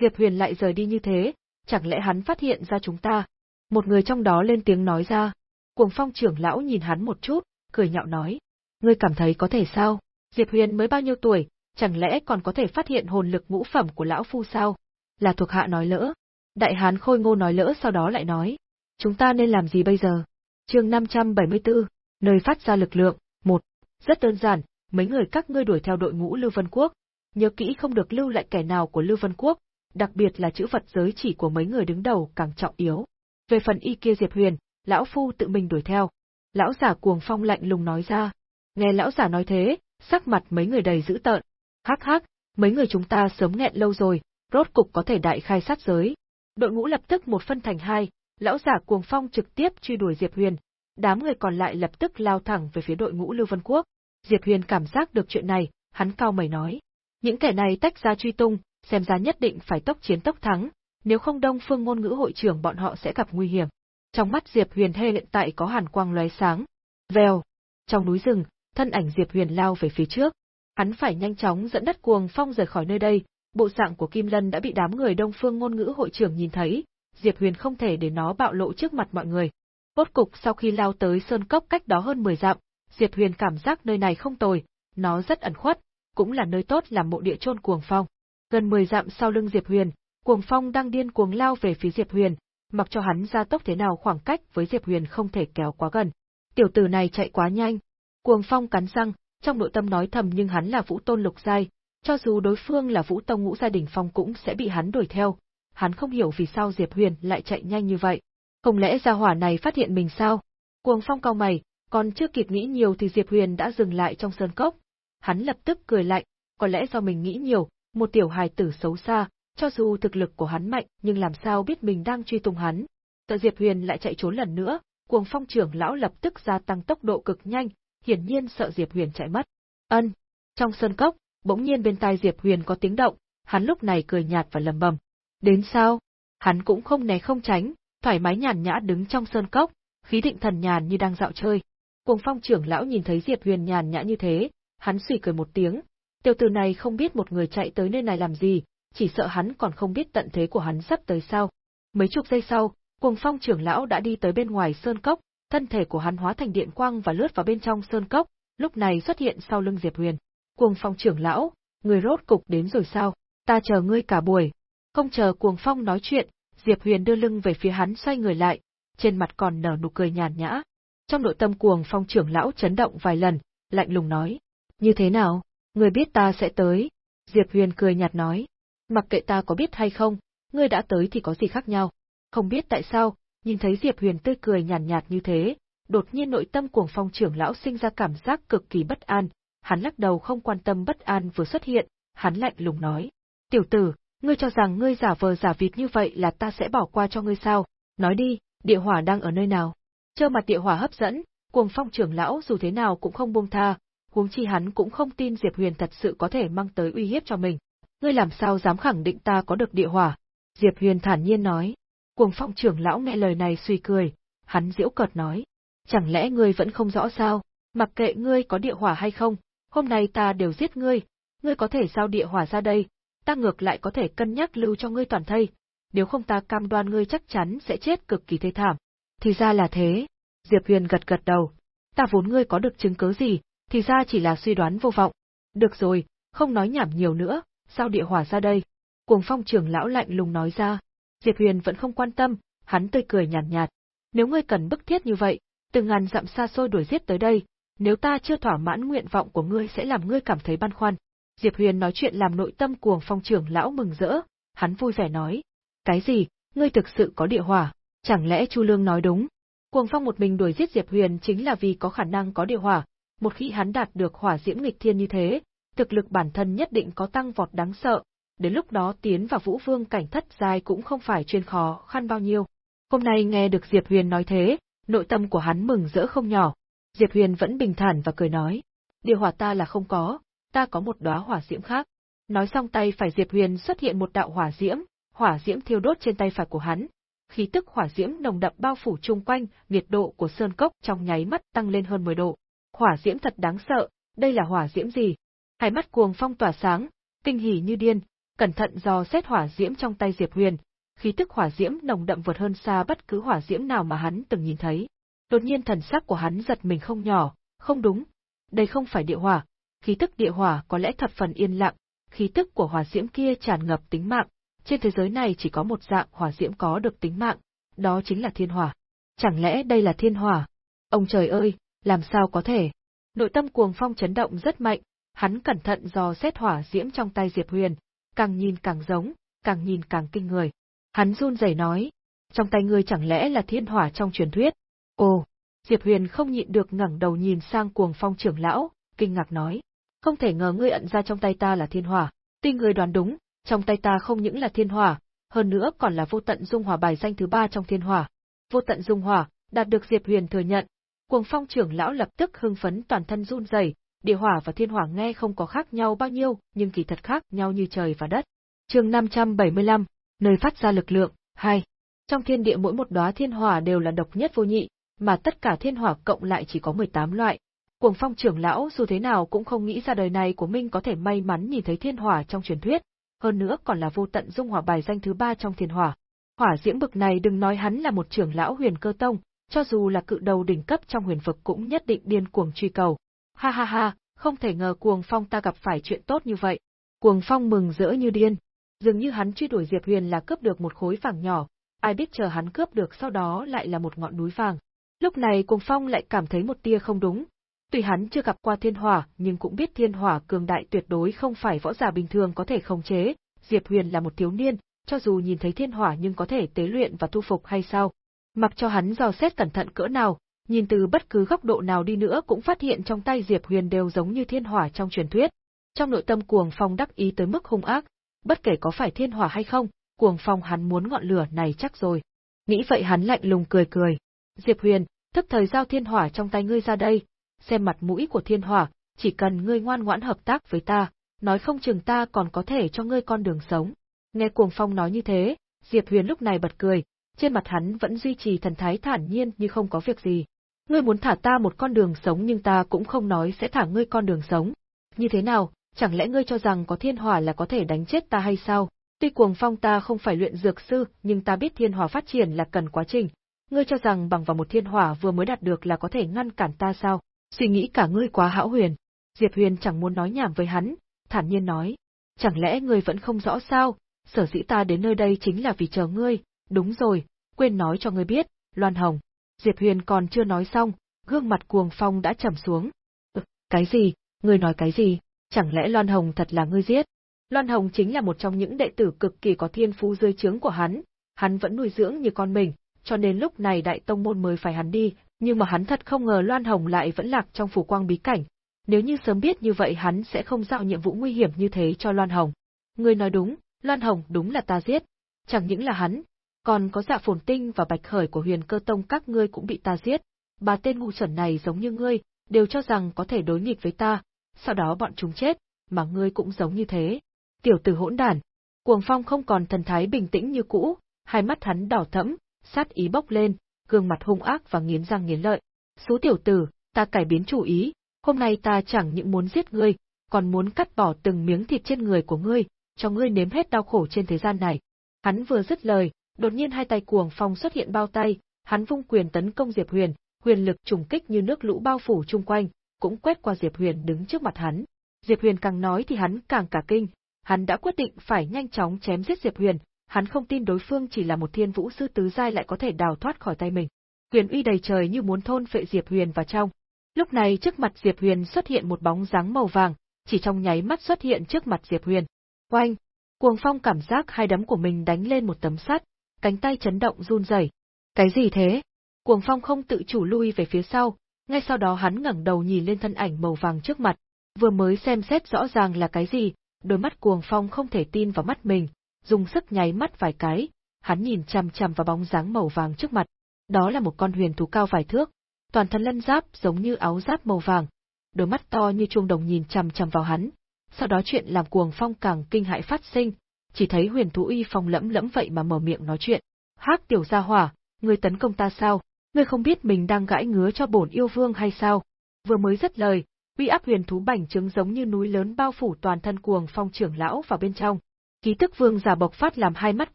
Diệp Huyền lại rời đi như thế, chẳng lẽ hắn phát hiện ra chúng ta? Một người trong đó lên tiếng nói ra. Cuồng phong trưởng lão nhìn hắn một chút, cười nhạo nói. Ngươi cảm thấy có thể sao? Diệp Huyền mới bao nhiêu tuổi, chẳng lẽ còn có thể phát hiện hồn lực ngũ phẩm của lão phu sao? Là thuộc hạ nói lỡ. Đại hán khôi ngô nói lỡ sau đó lại nói. Chúng ta nên làm gì bây giờ? chương 574, nơi phát ra lực lượng, một Rất đơn giản, mấy người các ngươi đuổi theo đội ngũ Lưu Vân Quốc, nhớ kỹ không được lưu lại kẻ nào của Lưu Vân Quốc, đặc biệt là chữ vật giới chỉ của mấy người đứng đầu càng trọng yếu. Về phần y kia Diệp Huyền, lão phu tự mình đuổi theo. Lão giả cuồng phong lạnh lùng nói ra. Nghe lão giả nói thế, sắc mặt mấy người đầy dữ tợn. Hắc hắc, mấy người chúng ta sớm nghẹn lâu rồi, rốt cục có thể đại khai sát giới. Đội ngũ lập tức một phân thành hai, lão giả cuồng phong trực tiếp truy đuổi Diệp Huyền, đám người còn lại lập tức lao thẳng về phía đội ngũ Lưu Vân Quốc. Diệp Huyền cảm giác được chuyện này, hắn cao mày nói. Những kẻ này tách ra truy tung, xem ra nhất định phải tốc chiến tốc thắng, nếu không Đông Phương ngôn ngữ hội trưởng bọn họ sẽ gặp nguy hiểm. Trong mắt Diệp Huyền hê hiện tại có hàn quang lóe sáng. Vèo. Trong núi rừng, thân ảnh Diệp Huyền lao về phía trước. Hắn phải nhanh chóng dẫn đất cuồng phong rời khỏi nơi đây, bộ dạng của Kim Lân đã bị đám người Đông Phương ngôn ngữ hội trưởng nhìn thấy, Diệp Huyền không thể để nó bạo lộ trước mặt mọi người. Rốt cục sau khi lao tới sơn cốc cách đó hơn 10 dặm, Diệp Huyền cảm giác nơi này không tồi, nó rất ẩn khuất, cũng là nơi tốt làm mộ địa chôn cuồng phong. Gần 10 dặm sau lưng Diệp Huyền, cuồng phong đang điên cuồng lao về phía Diệp Huyền, mặc cho hắn ra tốc thế nào khoảng cách với Diệp Huyền không thể kéo quá gần. Tiểu tử này chạy quá nhanh. Cuồng phong cắn răng, trong nội tâm nói thầm nhưng hắn là Vũ Tôn lục giai, cho dù đối phương là Vũ Tông ngũ gia đình phong cũng sẽ bị hắn đuổi theo. Hắn không hiểu vì sao Diệp Huyền lại chạy nhanh như vậy. Không lẽ gia hỏa này phát hiện mình sao? Cuồng phong cao mày, còn chưa kịp nghĩ nhiều thì Diệp Huyền đã dừng lại trong sơn cốc. Hắn lập tức cười lạnh, có lẽ do mình nghĩ nhiều, một tiểu hài tử xấu xa, cho dù thực lực của hắn mạnh nhưng làm sao biết mình đang truy tung hắn. Tợ Diệp Huyền lại chạy trốn lần nữa, cuồng phong trưởng lão lập tức gia tăng tốc độ cực nhanh, hiển nhiên sợ Diệp Huyền chạy mất. Ân. Trong sơn cốc, bỗng nhiên bên tai Diệp Huyền có tiếng động, hắn lúc này cười nhạt và lầm bầm. Đến sao? Hắn cũng không né không tránh, thoải mái nhàn nhã đứng trong sơn cốc, khí định thần nhàn như đang dạo chơi. Cuồng phong trưởng lão nhìn thấy Diệp Huyền nhàn nhã như thế, hắn suy cười một tiếng. Tiểu tử này không biết một người chạy tới nơi này làm gì, chỉ sợ hắn còn không biết tận thế của hắn sắp tới sao. Mấy chục giây sau, cuồng phong trưởng lão đã đi tới bên ngoài sơn cốc, thân thể của hắn hóa thành điện quang và lướt vào bên trong sơn cốc, lúc này xuất hiện sau lưng Diệp Huyền. Cuồng phong trưởng lão, người rốt cục đến rồi sao? Ta chờ ngươi cả buổi. Không chờ cuồng phong nói chuyện, Diệp Huyền đưa lưng về phía hắn xoay người lại, trên mặt còn nở nụ cười nhàn nhã. Trong nội tâm cuồng phong trưởng lão chấn động vài lần, lạnh lùng nói. Như thế nào? Ngươi biết ta sẽ tới. Diệp Huyền cười nhạt nói. Mặc kệ ta có biết hay không, ngươi đã tới thì có gì khác nhau. Không biết tại sao, nhìn thấy Diệp Huyền tươi cười nhàn nhạt, nhạt như thế, đột nhiên nội tâm cuồng phong trưởng lão sinh ra cảm giác cực kỳ bất an, hắn lắc đầu không quan tâm bất an vừa xuất hiện, hắn lạnh lùng nói. Tiểu tử, ngươi cho rằng ngươi giả vờ giả vịt như vậy là ta sẽ bỏ qua cho ngươi sao? Nói đi, địa hỏa đang ở nơi nào? Chơ mặt địa hỏa hấp dẫn, cuồng phong trưởng lão dù thế nào cũng không buông tha, huống chi hắn cũng không tin Diệp Huyền thật sự có thể mang tới uy hiếp cho mình. Ngươi làm sao dám khẳng định ta có được địa hỏa? Diệp Huyền thản nhiên nói. Cuồng phong trưởng lão nghe lời này suy cười, hắn diễu cợt nói. Chẳng lẽ ngươi vẫn không rõ sao? Mặc kệ ngươi có địa hỏa hay không, hôm nay ta đều giết ngươi, ngươi có thể giao địa hỏa ra đây, ta ngược lại có thể cân nhắc lưu cho ngươi toàn thây, nếu không ta cam đoan ngươi chắc chắn sẽ chết cực kỳ thê thảm. Thì ra là thế. Diệp Huyền gật gật đầu. Ta vốn ngươi có được chứng cứ gì, thì ra chỉ là suy đoán vô vọng. Được rồi, không nói nhảm nhiều nữa, sao địa hỏa ra đây? Cuồng phong trưởng lão lạnh lùng nói ra. Diệp Huyền vẫn không quan tâm, hắn tươi cười nhàn nhạt, nhạt. Nếu ngươi cần bức thiết như vậy, từ ngàn dặm xa xôi đuổi giết tới đây, nếu ta chưa thỏa mãn nguyện vọng của ngươi sẽ làm ngươi cảm thấy băn khoăn. Diệp Huyền nói chuyện làm nội tâm cuồng phong trưởng lão mừng rỡ, hắn vui vẻ nói. Cái gì, ngươi thực sự có địa hỏa, chẳng lẽ Chu Lương nói đúng? Cuồng phong một mình đuổi giết Diệp Huyền chính là vì có khả năng có địa hỏa, một khi hắn đạt được hỏa diễm nghịch thiên như thế, thực lực bản thân nhất định có tăng vọt đáng sợ, đến lúc đó tiến vào vũ vương cảnh thất giai cũng không phải chuyên khó khăn bao nhiêu. Hôm nay nghe được Diệp Huyền nói thế, nội tâm của hắn mừng rỡ không nhỏ. Diệp Huyền vẫn bình thản và cười nói, điều hỏa ta là không có, ta có một đóa hỏa diễm khác. Nói xong tay phải Diệp Huyền xuất hiện một đạo hỏa diễm, hỏa diễm thiêu đốt trên tay phải của hắn. Khí tức hỏa diễm nồng đậm bao phủ chung quanh, nhiệt độ của sơn cốc trong nháy mắt tăng lên hơn 10 độ. Hỏa diễm thật đáng sợ, đây là hỏa diễm gì? Hai mắt cuồng phong tỏa sáng, kinh hỉ như điên, cẩn thận dò xét hỏa diễm trong tay Diệp Huyền, khí tức hỏa diễm nồng đậm vượt hơn xa bất cứ hỏa diễm nào mà hắn từng nhìn thấy. Đột nhiên thần sắc của hắn giật mình không nhỏ, không đúng, đây không phải địa hỏa, khí tức địa hỏa có lẽ thập phần yên lặng, khí tức của hỏa diễm kia tràn ngập tính mạng, trên thế giới này chỉ có một dạng hỏa diễm có được tính mạng, đó chính là thiên hỏa. Chẳng lẽ đây là thiên hỏa? Ông trời ơi, làm sao có thể? Nội tâm cuồng phong chấn động rất mạnh, hắn cẩn thận dò xét hỏa diễm trong tay Diệp Huyền, càng nhìn càng giống, càng nhìn càng kinh người. Hắn run rẩy nói, trong tay ngươi chẳng lẽ là thiên hỏa trong truyền thuyết? Ồ, Diệp Huyền không nhịn được ngẩng đầu nhìn sang cuồng phong trưởng lão, kinh ngạc nói, không thể ngờ ngươi ẩn ra trong tay ta là thiên hỏa, tuy ngươi đoán đúng, trong tay ta không những là thiên hỏa, hơn nữa còn là vô tận dung hỏa bài danh thứ ba trong thiên hỏa. Vô tận dung hỏa, đạt được Diệp Huyền thừa nhận. Cuồng phong trưởng lão lập tức hưng phấn toàn thân run rẩy, địa hỏa và thiên hỏa nghe không có khác nhau bao nhiêu, nhưng kỳ thật khác nhau như trời và đất. Chương 575, nơi phát ra lực lượng, 2. Trong thiên địa mỗi một đóa thiên hỏa đều là độc nhất vô nhị, mà tất cả thiên hỏa cộng lại chỉ có 18 loại. Cuồng phong trưởng lão dù thế nào cũng không nghĩ ra đời này của mình có thể may mắn nhìn thấy thiên hỏa trong truyền thuyết, hơn nữa còn là vô tận dung hỏa bài danh thứ ba trong thiên hỏa. Hỏa diễm bực này đừng nói hắn là một trưởng lão huyền cơ tông, cho dù là cự đầu đỉnh cấp trong huyền vực cũng nhất định điên cuồng truy cầu. Ha ha ha, không thể ngờ cuồng phong ta gặp phải chuyện tốt như vậy. Cuồng phong mừng rỡ như điên. Dường như hắn truy đuổi Diệp Huyền là cướp được một khối vàng nhỏ, ai biết chờ hắn cướp được sau đó lại là một ngọn núi vàng. Lúc này cuồng phong lại cảm thấy một tia không đúng. Tuy hắn chưa gặp qua thiên hỏa, nhưng cũng biết thiên hỏa cường đại tuyệt đối không phải võ giả bình thường có thể khống chế. Diệp Huyền là một thiếu niên, cho dù nhìn thấy thiên hỏa nhưng có thể tế luyện và thu phục hay sao? Mặc cho hắn dò xét cẩn thận cỡ nào, nhìn từ bất cứ góc độ nào đi nữa cũng phát hiện trong tay Diệp Huyền đều giống như thiên hỏa trong truyền thuyết. Trong nội tâm cuồng phong đắc ý tới mức hung ác, bất kể có phải thiên hỏa hay không, cuồng phong hắn muốn ngọn lửa này chắc rồi. Nghĩ vậy hắn lạnh lùng cười cười. Diệp Huyền, thức thời giao thiên hỏa trong tay ngươi ra đây, xem mặt mũi của thiên hỏa, chỉ cần ngươi ngoan ngoãn hợp tác với ta, nói không chừng ta còn có thể cho ngươi con đường sống. Nghe cuồng phong nói như thế, Diệp Huyền lúc này bật cười, trên mặt hắn vẫn duy trì thần thái thản nhiên như không có việc gì. Ngươi muốn thả ta một con đường sống nhưng ta cũng không nói sẽ thả ngươi con đường sống. Như thế nào, chẳng lẽ ngươi cho rằng có thiên hỏa là có thể đánh chết ta hay sao? Tuy cuồng phong ta không phải luyện dược sư, nhưng ta biết thiên hỏa phát triển là cần quá trình. Ngươi cho rằng bằng vào một thiên hỏa vừa mới đạt được là có thể ngăn cản ta sao? Suy nghĩ cả ngươi quá hão huyền. Diệp Huyền chẳng muốn nói nhảm với hắn, thản nhiên nói. Chẳng lẽ ngươi vẫn không rõ sao, sở dĩ ta đến nơi đây chính là vì chờ ngươi, đúng rồi, quên nói cho ngươi biết, Loan Hồng. Diệp Huyền còn chưa nói xong, gương mặt cuồng phong đã trầm xuống. Ừ, cái gì, ngươi nói cái gì, chẳng lẽ Loan Hồng thật là ngươi giết? Loan Hồng chính là một trong những đệ tử cực kỳ có thiên phú dưới trướng của hắn, hắn vẫn nuôi dưỡng như con mình, cho nên lúc này đại tông môn mới phải hắn đi, nhưng mà hắn thật không ngờ Loan Hồng lại vẫn lạc trong phủ quang bí cảnh. Nếu như sớm biết như vậy hắn sẽ không giao nhiệm vụ nguy hiểm như thế cho Loan Hồng. Ngươi nói đúng, Loan Hồng đúng là ta giết. Chẳng những là hắn, còn có dạ phồn tinh và bạch khởi của huyền cơ tông các ngươi cũng bị ta giết. Bà tên ngu xuẩn này giống như ngươi, đều cho rằng có thể đối nghịch với ta, sau đó bọn chúng chết, mà ngươi cũng giống như thế. Tiểu tử hỗn đản. Cuồng phong không còn thần thái bình tĩnh như cũ, hai mắt hắn đỏ thẫm, sát ý bốc lên, gương mặt hung ác và nghiến răng nghiến lợi. Số tiểu tử, ta cải biến chủ ý, hôm nay ta chẳng những muốn giết ngươi, còn muốn cắt bỏ từng miếng thịt trên người của ngươi, cho ngươi nếm hết đau khổ trên thế gian này. Hắn vừa dứt lời, đột nhiên hai tay cuồng phong xuất hiện bao tay, hắn vung quyền tấn công Diệp Huyền, huyền lực trùng kích như nước lũ bao phủ chung quanh, cũng quét qua Diệp Huyền đứng trước mặt hắn. Diệp Huyền càng nói thì hắn càng cả kinh, hắn đã quyết định phải nhanh chóng chém giết Diệp Huyền, hắn không tin đối phương chỉ là một thiên vũ sư tứ giai lại có thể đào thoát khỏi tay mình. quyền uy đầy trời như muốn thôn phệ Diệp Huyền vào trong. Lúc này trước mặt Diệp Huyền xuất hiện một bóng dáng màu vàng, chỉ trong nháy mắt xuất hiện trước mặt Diệp Huyền. Oanh! Cuồng phong cảm giác hai đấm của mình đánh lên một tấm sắt, cánh tay chấn động run rẩy. Cái gì thế? Cuồng phong không tự chủ lui về phía sau, ngay sau đó hắn ngẩng đầu nhìn lên thân ảnh màu vàng trước mặt, vừa mới xem xét rõ ràng là cái gì, đôi mắt cuồng phong không thể tin vào mắt mình, dùng sức nháy mắt vài cái, hắn nhìn chằm chằm vào bóng dáng màu vàng trước mặt. Đó là một con huyền thú cao vài thước, toàn thân lân giáp giống như áo giáp màu vàng, đôi mắt to như chuông đồng nhìn chằm chằm vào hắn. Sau đó chuyện làm cuồng phong càng kinh hãi phát sinh, chỉ thấy huyền thú uy phong lẫm lẫm vậy mà mở miệng nói chuyện. Hắc tiểu gia hỏa, ngươi tấn công ta sao? Ngươi không biết mình đang gãi ngứa cho bổn yêu vương hay sao? Vừa mới dứt lời, uy áp huyền thú bành trướng giống như núi lớn bao phủ toàn thân cuồng phong trưởng lão vào bên trong. Ký tức vương giả bộc phát làm hai mắt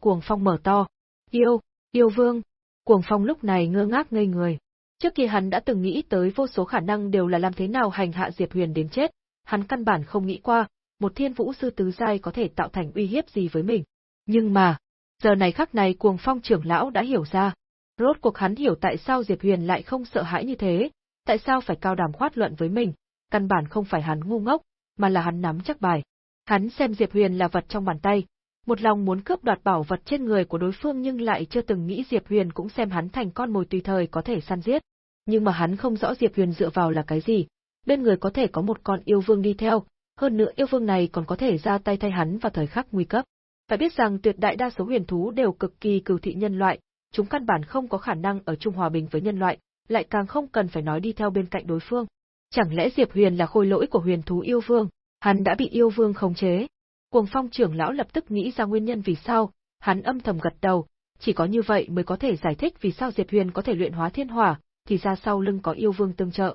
cuồng phong mở to. Yêu, yêu vương. Cuồng phong lúc này ngơ ngác ngây người. Trước kia hắn đã từng nghĩ tới vô số khả năng đều là làm thế nào hành hạ Diệp Huyền đến chết, hắn căn bản không nghĩ qua, một thiên vũ sư tứ giai có thể tạo thành uy hiếp gì với mình. Nhưng mà, giờ này khắc này cuồng phong trưởng lão đã hiểu ra. Rốt cuộc hắn hiểu tại sao Diệp Huyền lại không sợ hãi như thế, tại sao phải cao đàm khoát luận với mình, căn bản không phải hắn ngu ngốc, mà là hắn nắm chắc bài. Hắn xem Diệp Huyền là vật trong bàn tay, một lòng muốn cướp đoạt bảo vật trên người của đối phương nhưng lại chưa từng nghĩ Diệp Huyền cũng xem hắn thành con mồi tùy thời có thể săn giết. Nhưng mà hắn không rõ Diệp Huyền dựa vào là cái gì, bên người có thể có một con yêu vương đi theo, hơn nữa yêu vương này còn có thể ra tay thay hắn vào thời khắc nguy cấp. Phải biết rằng tuyệt đại đa số huyền thú đều cực kỳ cừu thị nhân loại, chúng căn bản không có khả năng ở chung hòa bình với nhân loại, lại càng không cần phải nói đi theo bên cạnh đối phương. Chẳng lẽ Diệp Huyền là khôi lỗi của huyền thú yêu vương, hắn đã bị yêu vương khống chế? Cuồng Phong trưởng lão lập tức nghĩ ra nguyên nhân vì sao, hắn âm thầm gật đầu, chỉ có như vậy mới có thể giải thích vì sao Diệp Huyền có thể luyện hóa thiên hỏa, thì ra sau lưng có yêu vương tương trợ.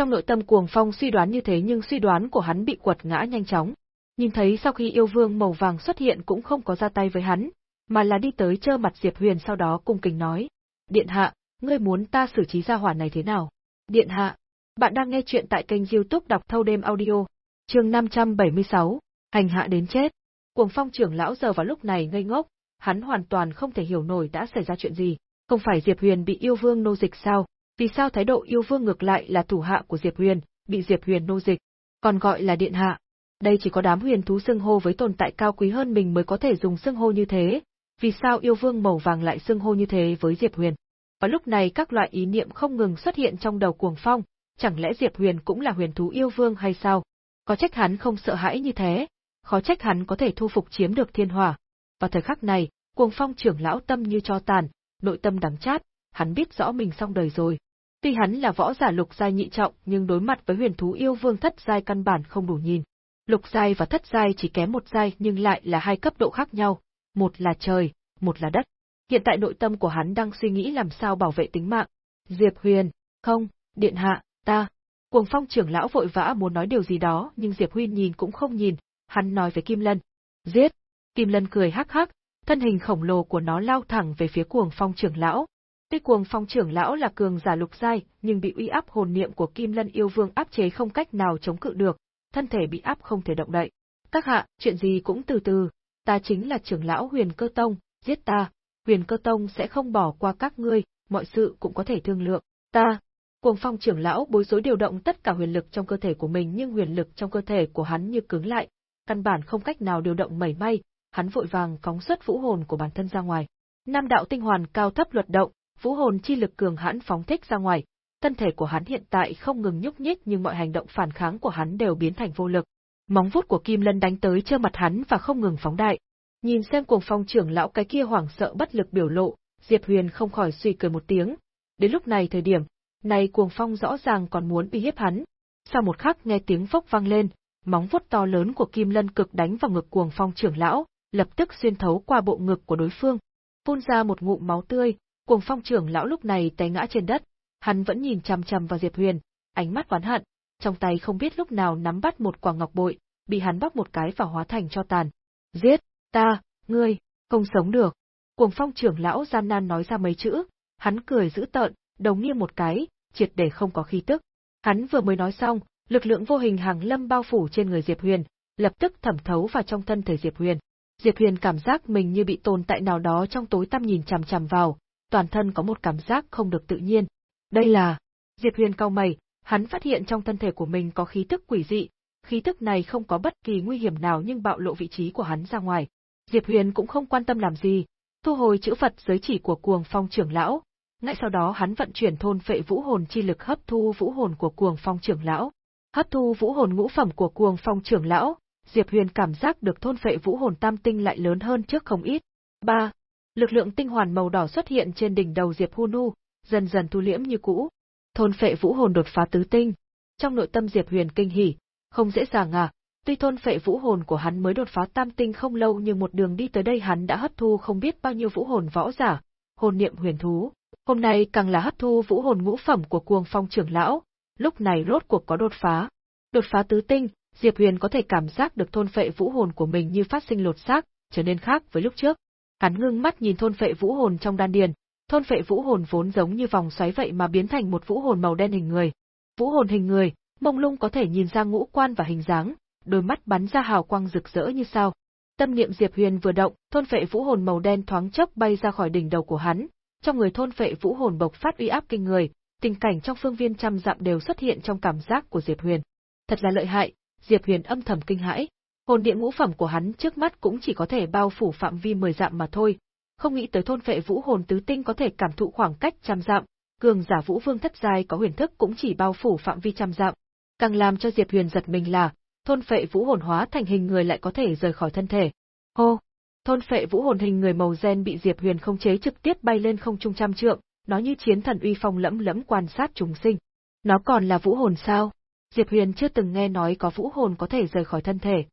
Trong nội tâm Cuồng Phong suy đoán như thế nhưng suy đoán của hắn bị quật ngã nhanh chóng. Nhìn thấy sau khi yêu vương màu vàng xuất hiện cũng không có ra tay với hắn, mà là đi tới trơ mặt Diệp Huyền sau đó cung kính nói: "Điện hạ, ngươi muốn ta xử trí gia hỏa này thế nào?" "Điện hạ, bạn đang nghe chuyện tại kênh YouTube đọc thâu đêm audio." Chương 576, hành hạ đến chết. Cuồng Phong trưởng lão giờ vào lúc này ngây ngốc, hắn hoàn toàn không thể hiểu nổi đã xảy ra chuyện gì, không phải Diệp Huyền bị yêu vương nô dịch sao? Vì sao thái độ yêu vương ngược lại là thủ hạ của Diệp Huyền, bị Diệp Huyền nô dịch, còn gọi là điện hạ? Đây chỉ có đám huyền thú xưng hô với tồn tại cao quý hơn mình mới có thể dùng xưng hô như thế, vì sao yêu vương màu vàng lại xưng hô như thế với Diệp Huyền? Và lúc này các loại ý niệm không ngừng xuất hiện trong đầu Cuồng Phong, chẳng lẽ Diệp Huyền cũng là huyền thú yêu vương hay sao? Có trách hắn không sợ hãi như thế, khó trách hắn có thể thu phục chiếm được thiên hỏa. và thời khắc này, Cuồng Phong trưởng lão tâm như cho tàn, nội tâm đắng chát, hắn biết rõ mình xong đời rồi. Tuy hắn là võ giả lục giai nhị trọng, nhưng đối mặt với huyền thú yêu vương thất giai căn bản không đủ nhìn. Lục giai và thất giai chỉ kém một giai nhưng lại là hai cấp độ khác nhau, một là trời, một là đất. Hiện tại nội tâm của hắn đang suy nghĩ làm sao bảo vệ tính mạng. Diệp Huyền, không, điện hạ, ta. Cuồng phong trưởng lão vội vã muốn nói điều gì đó nhưng Diệp Huyền nhìn cũng không nhìn, hắn nói với Kim Lân. Giết! Kim Lân cười hắc hắc, thân hình khổng lồ của nó lao thẳng về phía cuồng phong trưởng lão. Tuy cuồng phong trưởng lão là cường giả lục giai, nhưng bị uy áp hồn niệm của Kim Lân yêu vương áp chế không cách nào chống cự được, thân thể bị áp không thể động đậy. Các hạ, chuyện gì cũng từ từ, ta chính là trưởng lão huyền cơ tông, giết ta, huyền cơ tông sẽ không bỏ qua các ngươi, mọi sự cũng có thể thương lượng. Ta, cuồng phong trưởng lão bối rối điều động tất cả huyền lực trong cơ thể của mình nhưng huyền lực trong cơ thể của hắn như cứng lại, căn bản không cách nào điều động mảy may, hắn vội vàng phóng xuất vũ hồn của bản thân ra ngoài. Nam đạo tinh hoàn cao thấp luật động, vũ hồn chi lực cường hãn phóng thích ra ngoài. Thân thể của hắn hiện tại không ngừng nhúc nhích nhưng mọi hành động phản kháng của hắn đều biến thành vô lực. Móng vuốt của Kim Lân đánh tới trơ mặt hắn và không ngừng phóng đại. Nhìn xem cuồng phong trưởng lão cái kia hoảng sợ bất lực biểu lộ, Diệp Huyền không khỏi suy cười một tiếng. Đến lúc này thời điểm, này cuồng phong rõ ràng còn muốn uy hiếp hắn. Sau một khắc nghe tiếng phốc vang lên, móng vuốt to lớn của Kim Lân cực đánh vào ngực cuồng phong trưởng lão, lập tức xuyên thấu qua bộ ngực của đối phương. Phun ra một ngụm máu tươi, cuồng phong trưởng lão lúc này té ngã trên đất, hắn vẫn nhìn chằm chằm vào Diệp Huyền, ánh mắt oán hận, trong tay không biết lúc nào nắm bắt một quả ngọc bội, bị hắn bóc một cái và hóa thành cho tàn. Giết, ta, ngươi, không sống được. Cuồng phong trưởng lão gian nan nói ra mấy chữ, hắn cười dữ tợn, đầu nghiêng một cái, triệt để không có khí tức. Hắn vừa mới nói xong, lực lượng vô hình hàng lâm bao phủ trên người Diệp Huyền, lập tức thẩm thấu vào trong thân thể Diệp Huyền. Diệp Huyền cảm giác mình như bị tồn tại nào đó trong tối tăm nhìn chằm chằm vào, toàn thân có một cảm giác không được tự nhiên. Đây là... Diệp Huyền cau mày, hắn phát hiện trong thân thể của mình có khí tức quỷ dị, khí tức này không có bất kỳ nguy hiểm nào nhưng bạo lộ vị trí của hắn ra ngoài. Diệp Huyền cũng không quan tâm làm gì, thu hồi chữ Phật giới chỉ của cuồng phong trưởng lão, ngay sau đó hắn vận chuyển thôn phệ vũ hồn chi lực hấp thu vũ hồn của cuồng phong trưởng lão. Hấp thu vũ hồn ngũ phẩm của cuồng phong trưởng lão, Diệp Huyền cảm giác được thôn phệ vũ hồn tam tinh lại lớn hơn trước không ít. 3. Lực lượng tinh hoàn màu đỏ xuất hiện trên đỉnh đầu Diệp Hunu, dần dần thu liễm như cũ. Thôn phệ vũ hồn đột phá tứ tinh. Trong nội tâm Diệp Huyền kinh hỉ, không dễ dàng à, Tuy thôn phệ vũ hồn của hắn mới đột phá tam tinh không lâu nhưng một đường đi tới đây hắn đã hấp thu không biết bao nhiêu vũ hồn võ giả, hồn niệm huyền thú. Hôm nay càng là hấp thu vũ hồn ngũ phẩm của cuồng phong trưởng lão, lúc này rốt cuộc có đột phá. Đột phá tứ tinh, Diệp Huyền có thể cảm giác được thôn phệ vũ hồn của mình như phát sinh lột xác, trở nên khác với lúc trước. Hắn ngưng mắt nhìn thôn phệ vũ hồn trong đan điền, thôn phệ vũ hồn vốn giống như vòng xoáy vậy mà biến thành một vũ hồn màu đen hình người. Vũ hồn hình người, mông lung có thể nhìn ra ngũ quan và hình dáng, đôi mắt bắn ra hào quang rực rỡ như sao. Tâm niệm Diệp Huyền vừa động, thôn phệ vũ hồn màu đen thoáng chốc bay ra khỏi đỉnh đầu của hắn, trong người thôn phệ vũ hồn bộc phát uy áp kinh người, tình cảnh trong phương viên trăm dặm đều xuất hiện trong cảm giác của Diệp Huyền. Thật là lợi hại, Diệp Huyền âm thầm kinh hãi. Hồn điện ngũ phẩm của hắn trước mắt cũng chỉ có thể bao phủ phạm vi 10 dặm mà thôi, không nghĩ tới thôn phệ vũ hồn tứ tinh có thể cảm thụ khoảng cách trăm dặm, cường giả vũ vương thất giai có huyền thức cũng chỉ bao phủ phạm vi trăm dặm. Càng làm cho Diệp Huyền giật mình là, thôn phệ vũ hồn hóa thành hình người lại có thể rời khỏi thân thể. Hô! Thôn phệ vũ hồn hình người màu gen bị Diệp Huyền không chế trực tiếp bay lên không trung trăm trượng, nó như chiến thần uy phong lẫm lẫm quan sát chúng sinh. Nó còn là vũ hồn sao? Diệp Huyền chưa từng nghe nói có vũ hồn có thể rời khỏi thân thể.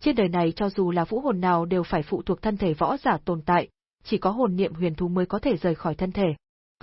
Trên đời này cho dù là vũ hồn nào đều phải phụ thuộc thân thể võ giả tồn tại, chỉ có hồn niệm huyền thú mới có thể rời khỏi thân thể.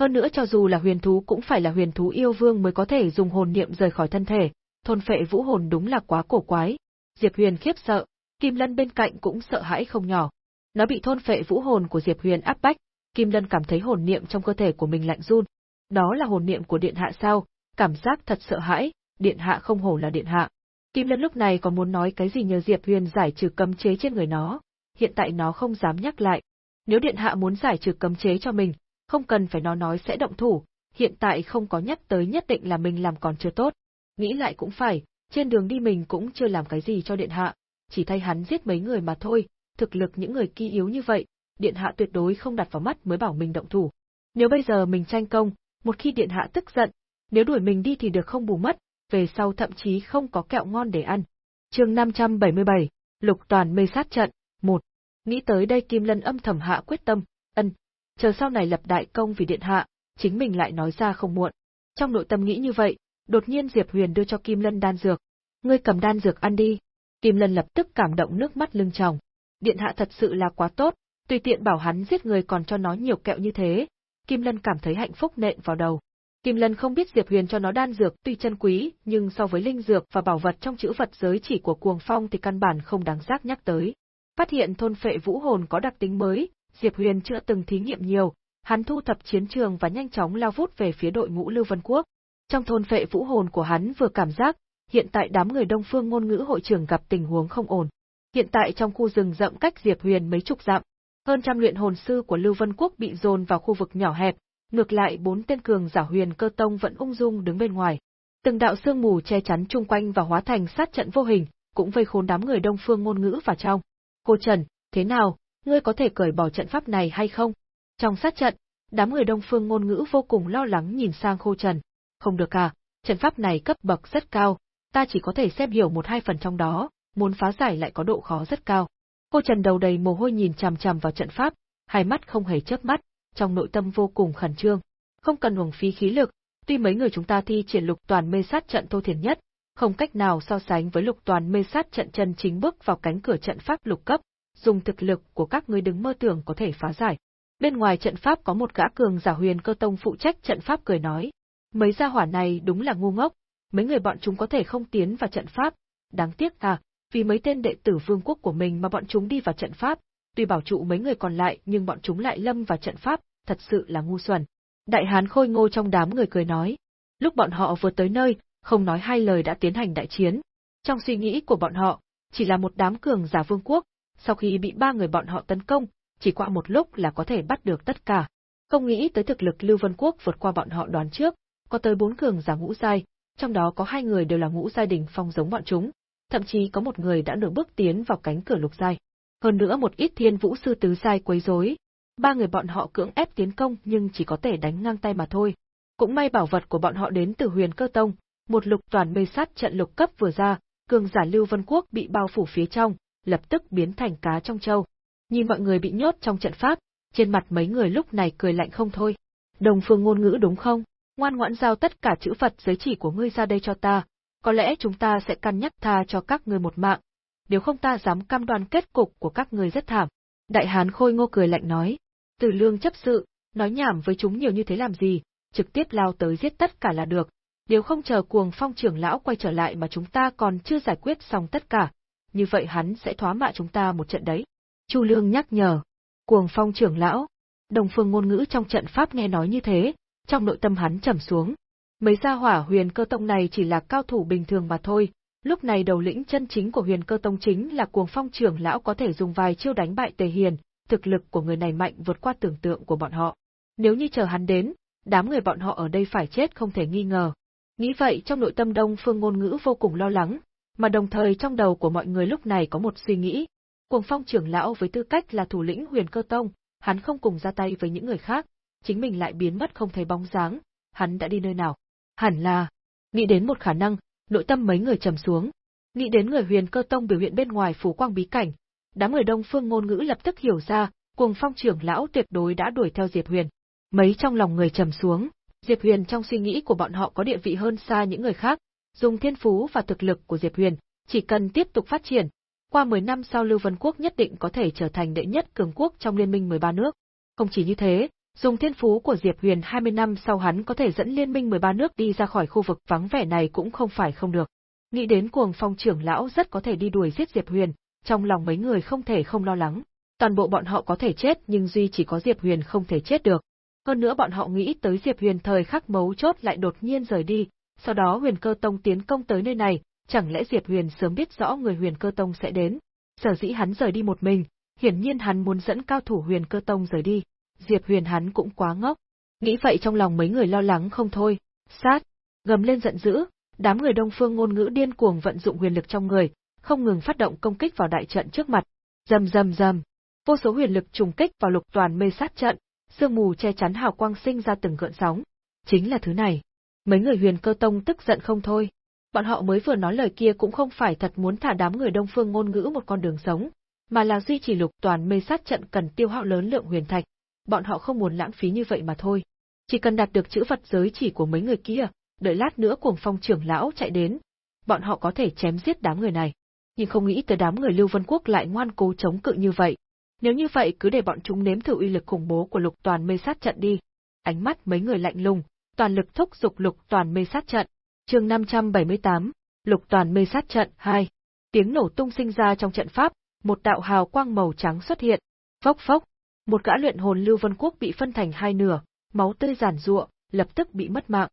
Hơn nữa cho dù là huyền thú cũng phải là huyền thú yêu vương mới có thể dùng hồn niệm rời khỏi thân thể, thôn phệ vũ hồn đúng là quá cổ quái. Diệp Huyền khiếp sợ, Kim Lân bên cạnh cũng sợ hãi không nhỏ. Nó bị thôn phệ vũ hồn của Diệp Huyền áp bách, Kim Lân cảm thấy hồn niệm trong cơ thể của mình lạnh run. Đó là hồn niệm của điện hạ sao? Cảm giác thật sợ hãi, điện hạ không hổ là điện hạ. Kim Lân lúc này còn muốn nói cái gì nhờ Diệp Huyền giải trừ cấm chế trên người nó, hiện tại nó không dám nhắc lại. Nếu điện hạ muốn giải trừ cấm chế cho mình, không cần phải nó nói sẽ động thủ, hiện tại không có nhắc tới nhất định là mình làm còn chưa tốt. Nghĩ lại cũng phải, trên đường đi mình cũng chưa làm cái gì cho điện hạ, chỉ thay hắn giết mấy người mà thôi, thực lực những người kia yếu như vậy, điện hạ tuyệt đối không đặt vào mắt mới bảo mình động thủ. Nếu bây giờ mình tranh công, một khi điện hạ tức giận, nếu đuổi mình đi thì được không bù mất, về sau thậm chí không có kẹo ngon để ăn. Chương 577, Lục Toàn mê sát trận, 1. Nghĩ tới đây Kim Lân âm thầm hạ quyết tâm, ân, chờ sau này lập đại công vì điện hạ, chính mình lại nói ra không muộn. Trong nội tâm nghĩ như vậy, đột nhiên Diệp Huyền đưa cho Kim Lân đan dược. Ngươi cầm đan dược ăn đi. Kim Lân lập tức cảm động nước mắt lưng tròng. Điện hạ thật sự là quá tốt, tùy tiện bảo hắn giết người còn cho nó nhiều kẹo như thế. Kim Lân cảm thấy hạnh phúc nện vào đầu. Kim Lân không biết Diệp Huyền cho nó đan dược tuy chân quý, nhưng so với linh dược và bảo vật trong chữ vật giới chỉ của Cuồng Phong thì căn bản không đáng giác nhắc tới. Phát hiện thôn phệ vũ hồn có đặc tính mới, Diệp Huyền chưa từng thí nghiệm nhiều, hắn thu thập chiến trường và nhanh chóng lao vút về phía đội ngũ Lưu Vân Quốc. Trong thôn phệ vũ hồn của hắn vừa cảm giác, hiện tại đám người Đông Phương ngôn ngữ hội trưởng gặp tình huống không ổn. Hiện tại trong khu rừng rậm cách Diệp Huyền mấy chục dặm, hơn trăm luyện hồn sư của Lưu Vân Quốc bị dồn vào khu vực nhỏ hẹp, ngược lại bốn tên cường giả huyền cơ tông vẫn ung dung đứng bên ngoài. Từng đạo sương mù che chắn chung quanh và hóa thành sát trận vô hình, cũng vây khốn đám người Đông Phương ngôn ngữ vào trong. Cô Trần, thế nào, ngươi có thể cởi bỏ trận pháp này hay không? Trong sát trận, đám người Đông Phương ngôn ngữ vô cùng lo lắng nhìn sang Khô Trần. Không được à, trận pháp này cấp bậc rất cao, ta chỉ có thể xem hiểu một hai phần trong đó, muốn phá giải lại có độ khó rất cao. Cô Trần đầu đầy mồ hôi nhìn chằm chằm vào trận pháp, hai mắt không hề chớp mắt, trong nội tâm vô cùng khẩn trương. Không cần uổng phí khí lực, tuy mấy người chúng ta thi triển lục toàn mê sát trận thô thiền nhất, không cách nào so sánh với lục toàn mê sát trận chân chính bước vào cánh cửa trận pháp lục cấp, dùng thực lực của các ngươi đứng mơ tưởng có thể phá giải. Bên ngoài trận pháp có một gã cường giả huyền cơ tông phụ trách trận pháp cười nói, mấy gia hỏa này đúng là ngu ngốc, mấy người bọn chúng có thể không tiến vào trận pháp, đáng tiếc à, vì mấy tên đệ tử vương quốc của mình mà bọn chúng đi vào trận pháp, tuy bảo trụ mấy người còn lại nhưng bọn chúng lại lâm vào trận pháp, thật sự là ngu xuẩn. Đại hán khôi ngô trong đám người cười nói, lúc bọn họ vừa tới nơi, không nói hai lời đã tiến hành đại chiến. Trong suy nghĩ của bọn họ, chỉ là một đám cường giả vương quốc, sau khi bị ba người bọn họ tấn công, chỉ qua một lúc là có thể bắt được tất cả. Không nghĩ tới thực lực Lưu Vân Quốc vượt qua bọn họ đoán trước, có tới bốn cường giả ngũ giai, trong đó có hai người đều là ngũ giai đỉnh phong giống bọn chúng, thậm chí có một người đã nửa bước tiến vào cánh cửa lục giai. Hơn nữa một ít thiên vũ sư tứ giai quấy rối, ba người bọn họ cưỡng ép tiến công nhưng chỉ có thể đánh ngang tay mà thôi. Cũng may bảo vật của bọn họ đến từ Huyền Cơ Tông, một lục toàn mê sát trận lục cấp vừa ra, cường giả Lưu Vân Quốc bị bao phủ phía trong, lập tức biến thành cá trong châu. Nhìn mọi người bị nhốt trong trận pháp, trên mặt mấy người lúc này cười lạnh không thôi. Đồng phương ngôn ngữ đúng không? Ngoan ngoãn giao tất cả chữ Phật giới chỉ của ngươi ra đây cho ta, có lẽ chúng ta sẽ cân nhắc tha cho các ngươi một mạng, nếu không ta dám cam đoan kết cục của các người rất thảm. Đại hán khôi ngô cười lạnh nói, từ lương chấp sự, nói nhảm với chúng nhiều như thế làm gì, trực tiếp lao tới giết tất cả là được. Nếu không chờ cuồng phong trưởng lão quay trở lại mà chúng ta còn chưa giải quyết xong tất cả, như vậy hắn sẽ thoá mạ chúng ta một trận đấy. Chu Lương nhắc nhở, cuồng phong trưởng lão, đồng phương ngôn ngữ trong trận pháp nghe nói như thế, trong nội tâm hắn trầm xuống. Mấy gia hỏa huyền cơ tông này chỉ là cao thủ bình thường mà thôi, lúc này đầu lĩnh chân chính của huyền cơ tông chính là cuồng phong trưởng lão có thể dùng vài chiêu đánh bại tề hiền, thực lực của người này mạnh vượt qua tưởng tượng của bọn họ. Nếu như chờ hắn đến, đám người bọn họ ở đây phải chết không thể nghi ngờ. Nghĩ vậy trong nội tâm đông phương ngôn ngữ vô cùng lo lắng, mà đồng thời trong đầu của mọi người lúc này có một suy nghĩ. Cuồng phong trưởng lão với tư cách là thủ lĩnh huyền cơ tông, hắn không cùng ra tay với những người khác, chính mình lại biến mất không thấy bóng dáng, hắn đã đi nơi nào? Hẳn là, nghĩ đến một khả năng, nội tâm mấy người trầm xuống. Nghĩ đến người huyền cơ tông biểu hiện bên ngoài phủ quang bí cảnh, đám người đông phương ngôn ngữ lập tức hiểu ra, cuồng phong trưởng lão tuyệt đối đã đuổi theo Diệp Huyền. Mấy trong lòng người trầm xuống, Diệp Huyền trong suy nghĩ của bọn họ có địa vị hơn xa những người khác, dùng thiên phú và thực lực của Diệp Huyền, chỉ cần tiếp tục phát triển, qua 10 năm sau Lưu Vân Quốc nhất định có thể trở thành đệ nhất cường quốc trong liên minh 13 nước. Không chỉ như thế, dùng thiên phú của Diệp Huyền 20 năm sau hắn có thể dẫn liên minh 13 nước đi ra khỏi khu vực vắng vẻ này cũng không phải không được. Nghĩ đến cuồng phong trưởng lão rất có thể đi đuổi giết Diệp Huyền, trong lòng mấy người không thể không lo lắng. Toàn bộ bọn họ có thể chết nhưng duy chỉ có Diệp Huyền không thể chết được. Hơn nữa bọn họ nghĩ tới Diệp Huyền thời khắc mấu chốt lại đột nhiên rời đi, sau đó Huyền Cơ Tông tiến công tới nơi này, chẳng lẽ Diệp Huyền sớm biết rõ người Huyền Cơ Tông sẽ đến? Sở dĩ hắn rời đi một mình, hiển nhiên hắn muốn dẫn cao thủ Huyền Cơ Tông rời đi. Diệp Huyền hắn cũng quá ngốc. Nghĩ vậy trong lòng mấy người lo lắng không thôi. Sát, gầm lên giận dữ, đám người Đông Phương ngôn ngữ điên cuồng vận dụng huyền lực trong người, không ngừng phát động công kích vào đại trận trước mặt. Rầm rầm rầm, vô số huyền lực trùng kích vào lục toàn mê sát trận, sương mù che chắn hào quang sinh ra từng gợn sóng. Chính là thứ này. Mấy người huyền cơ tông tức giận không thôi. Bọn họ mới vừa nói lời kia cũng không phải thật muốn thả đám người đông phương ngôn ngữ một con đường sống, mà là duy trì lục toàn mê sát trận cần tiêu hao lớn lượng huyền thạch. Bọn họ không muốn lãng phí như vậy mà thôi. Chỉ cần đạt được chữ vật giới chỉ của mấy người kia, đợi lát nữa cuồng phong trưởng lão chạy đến, bọn họ có thể chém giết đám người này. Nhưng không nghĩ tới đám người Lưu Vân Quốc lại ngoan cố chống cự như vậy, nếu như vậy cứ để bọn chúng nếm thử uy lực khủng bố của lục toàn mê sát trận đi. Ánh mắt mấy người lạnh lùng, toàn lực thúc giục lục toàn mê sát trận. chương 578, lục toàn mê sát trận 2. Tiếng nổ tung sinh ra trong trận pháp, một đạo hào quang màu trắng xuất hiện. Phốc phốc, một gã luyện hồn lưu vân quốc bị phân thành hai nửa, máu tươi giản ruộng, lập tức bị mất mạng.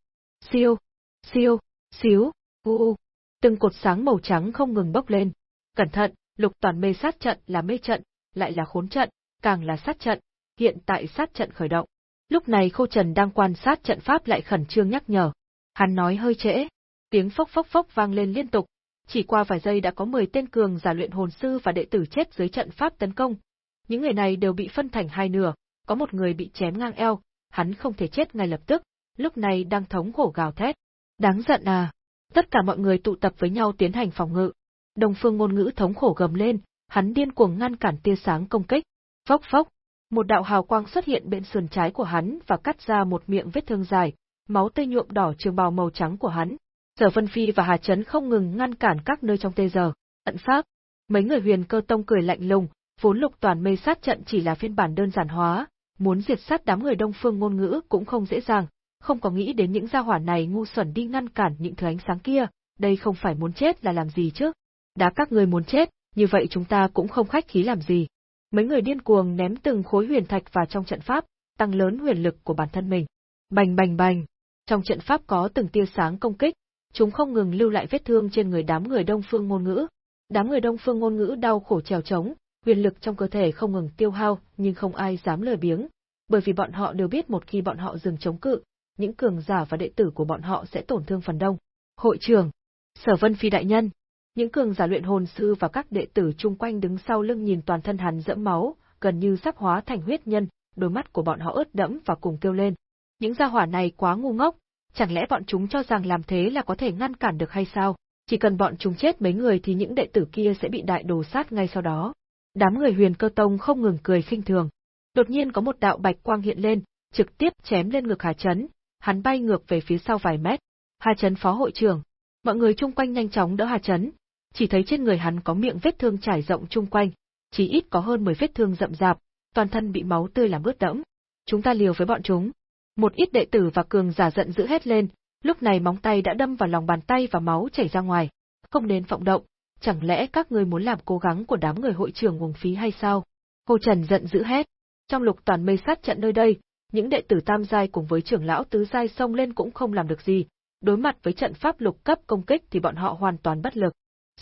Siêu, siêu, xíu, u u. Từng cột sáng màu trắng không ngừng bốc lên. Cẩn thận, lục toàn mê sát trận là mê trận, lại là khốn trận, càng là sát trận, hiện tại sát trận khởi động. Lúc này Khâu Trần đang quan sát trận pháp lại khẩn trương nhắc nhở. Hắn nói hơi trễ, tiếng phốc phốc phốc vang lên liên tục, chỉ qua vài giây đã có 10 tên cường giả luyện hồn sư và đệ tử chết dưới trận pháp tấn công. Những người này đều bị phân thành hai nửa, có một người bị chém ngang eo, hắn không thể chết ngay lập tức, lúc này đang thống khổ gào thét. Đáng giận à! Tất cả mọi người tụ tập với nhau tiến hành phòng ngự. Đồng phương ngôn ngữ thống khổ gầm lên, hắn điên cuồng ngăn cản tia sáng công kích. Phốc phốc, một đạo hào quang xuất hiện bên sườn trái của hắn và cắt ra một miệng vết thương dài, máu tươi nhuộm đỏ trường bào màu trắng của hắn. Sở Vân Phi và Hà Chấn không ngừng ngăn cản các nơi trong tê giờ. Ẩn pháp, mấy người huyền cơ tông cười lạnh lùng, vốn lục toàn mê sát trận chỉ là phiên bản đơn giản hóa, muốn diệt sát đám người đông phương ngôn ngữ cũng không dễ dàng, không có nghĩ đến những gia hỏa này ngu xuẩn đi ngăn cản những thứ ánh sáng kia, đây không phải muốn chết là làm gì chứ. Đã các người muốn chết, như vậy chúng ta cũng không khách khí làm gì. Mấy người điên cuồng ném từng khối huyền thạch vào trong trận pháp, tăng lớn huyền lực của bản thân mình. Bành bành bành, trong trận pháp có từng tia sáng công kích, chúng không ngừng lưu lại vết thương trên người đám người đông phương ngôn ngữ. Đám người đông phương ngôn ngữ đau khổ trèo trống, quyền lực trong cơ thể không ngừng tiêu hao, nhưng không ai dám lười biếng, bởi vì bọn họ đều biết một khi bọn họ dừng chống cự, những cường giả và đệ tử của bọn họ sẽ tổn thương phần đông. Hội trưởng, Sở Vân Phi đại nhân, những cường giả luyện hồn sư và các đệ tử chung quanh đứng sau lưng nhìn toàn thân hắn dẫm máu, gần như sắp hóa thành huyết nhân, đôi mắt của bọn họ ướt đẫm và cùng kêu lên. Những gia hỏa này quá ngu ngốc, chẳng lẽ bọn chúng cho rằng làm thế là có thể ngăn cản được hay sao? Chỉ cần bọn chúng chết mấy người thì những đệ tử kia sẽ bị đại đồ sát ngay sau đó. Đám người huyền cơ tông không ngừng cười khinh thường. Đột nhiên có một đạo bạch quang hiện lên, trực tiếp chém lên ngực Hà Chấn, hắn bay ngược về phía sau vài mét. Hà Chấn phó hội trưởng. Mọi người chung quanh nhanh chóng đỡ Hà Chấn, chỉ thấy trên người hắn có miệng vết thương trải rộng chung quanh, chỉ ít có hơn 10 vết thương rậm rạp, toàn thân bị máu tươi làm ướt đẫm. Chúng ta liều với bọn chúng. Một ít đệ tử và cường giả giận dữ hét lên, lúc này móng tay đã đâm vào lòng bàn tay và máu chảy ra ngoài. Không nên vọng động, chẳng lẽ các ngươi muốn làm cố gắng của đám người hội trưởng uổng phí hay sao? Hồ Trần giận dữ hét. Trong lục toàn mây sát trận nơi đây, những đệ tử tam giai cùng với trưởng lão tứ giai xông lên cũng không làm được gì, đối mặt với trận pháp lục cấp công kích thì bọn họ hoàn toàn bất lực.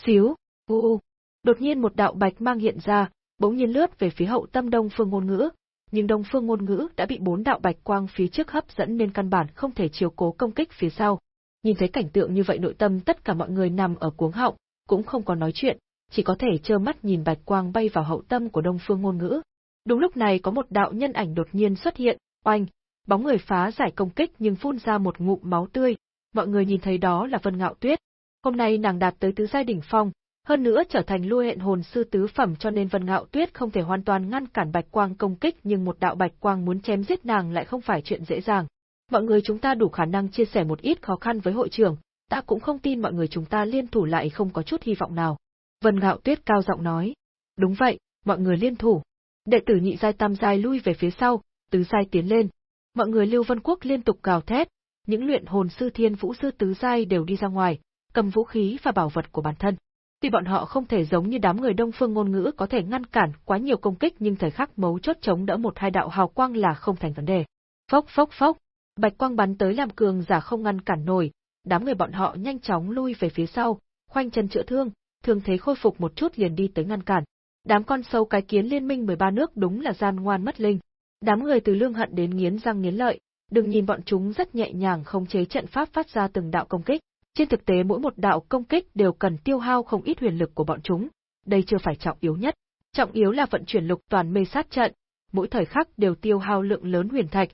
Xíu, u u. Đột nhiên một đạo bạch mang hiện ra, bỗng nhiên lướt về phía hậu tâm Đông Phương ngôn ngữ, nhưng Đông Phương ngôn ngữ đã bị bốn đạo bạch quang phía trước hấp dẫn nên căn bản không thể chiếu cố công kích phía sau. Nhìn thấy cảnh tượng như vậy nội tâm tất cả mọi người nằm ở cuống họng, cũng không có nói chuyện, chỉ có thể trơ mắt nhìn bạch quang bay vào hậu tâm của Đông Phương ngôn ngữ. Đúng lúc này có một đạo nhân ảnh đột nhiên xuất hiện, oanh, bóng người phá giải công kích nhưng phun ra một ngụm máu tươi, mọi người nhìn thấy đó là Vân Ngạo Tuyết. Hôm nay nàng đạt tới tứ giai đỉnh phong, hơn nữa trở thành lưu hẹn hồn sư tứ phẩm cho nên Vân Ngạo Tuyết không thể hoàn toàn ngăn cản Bạch Quang công kích nhưng một đạo Bạch Quang muốn chém giết nàng lại không phải chuyện dễ dàng. Mọi người chúng ta đủ khả năng chia sẻ một ít khó khăn với hội trưởng, ta cũng không tin mọi người chúng ta liên thủ lại không có chút hy vọng nào. Vân Ngạo Tuyết cao giọng nói. Đúng vậy, mọi người liên thủ. Đệ tử nhị giai tam giai lui về phía sau, tứ giai tiến lên. Mọi người Lưu Vân Quốc liên tục gào thét, những luyện hồn sư thiên vũ sư tứ giai đều đi ra ngoài, cầm vũ khí và bảo vật của bản thân. Tuy bọn họ không thể giống như đám người đông phương ngôn ngữ có thể ngăn cản quá nhiều công kích nhưng thời khắc mấu chốt chống đỡ một hai đạo hào quang là không thành vấn đề. Phốc phốc phốc, bạch quang bắn tới làm cường giả không ngăn cản nổi, đám người bọn họ nhanh chóng lui về phía sau, khoanh chân chữa thương, thương thế khôi phục một chút liền đi tới ngăn cản. Đám con sâu cái kiến liên minh 13 nước đúng là gian ngoan mất linh. Đám người từ lương hận đến nghiến răng nghiến lợi, đừng nhìn bọn chúng rất nhẹ nhàng không chế trận pháp phát ra từng đạo công kích. Trên thực tế mỗi một đạo công kích đều cần tiêu hao không ít huyền lực của bọn chúng, đây chưa phải trọng yếu nhất. Trọng yếu là vận chuyển lục toàn mê sát trận, mỗi thời khắc đều tiêu hao lượng lớn huyền thạch.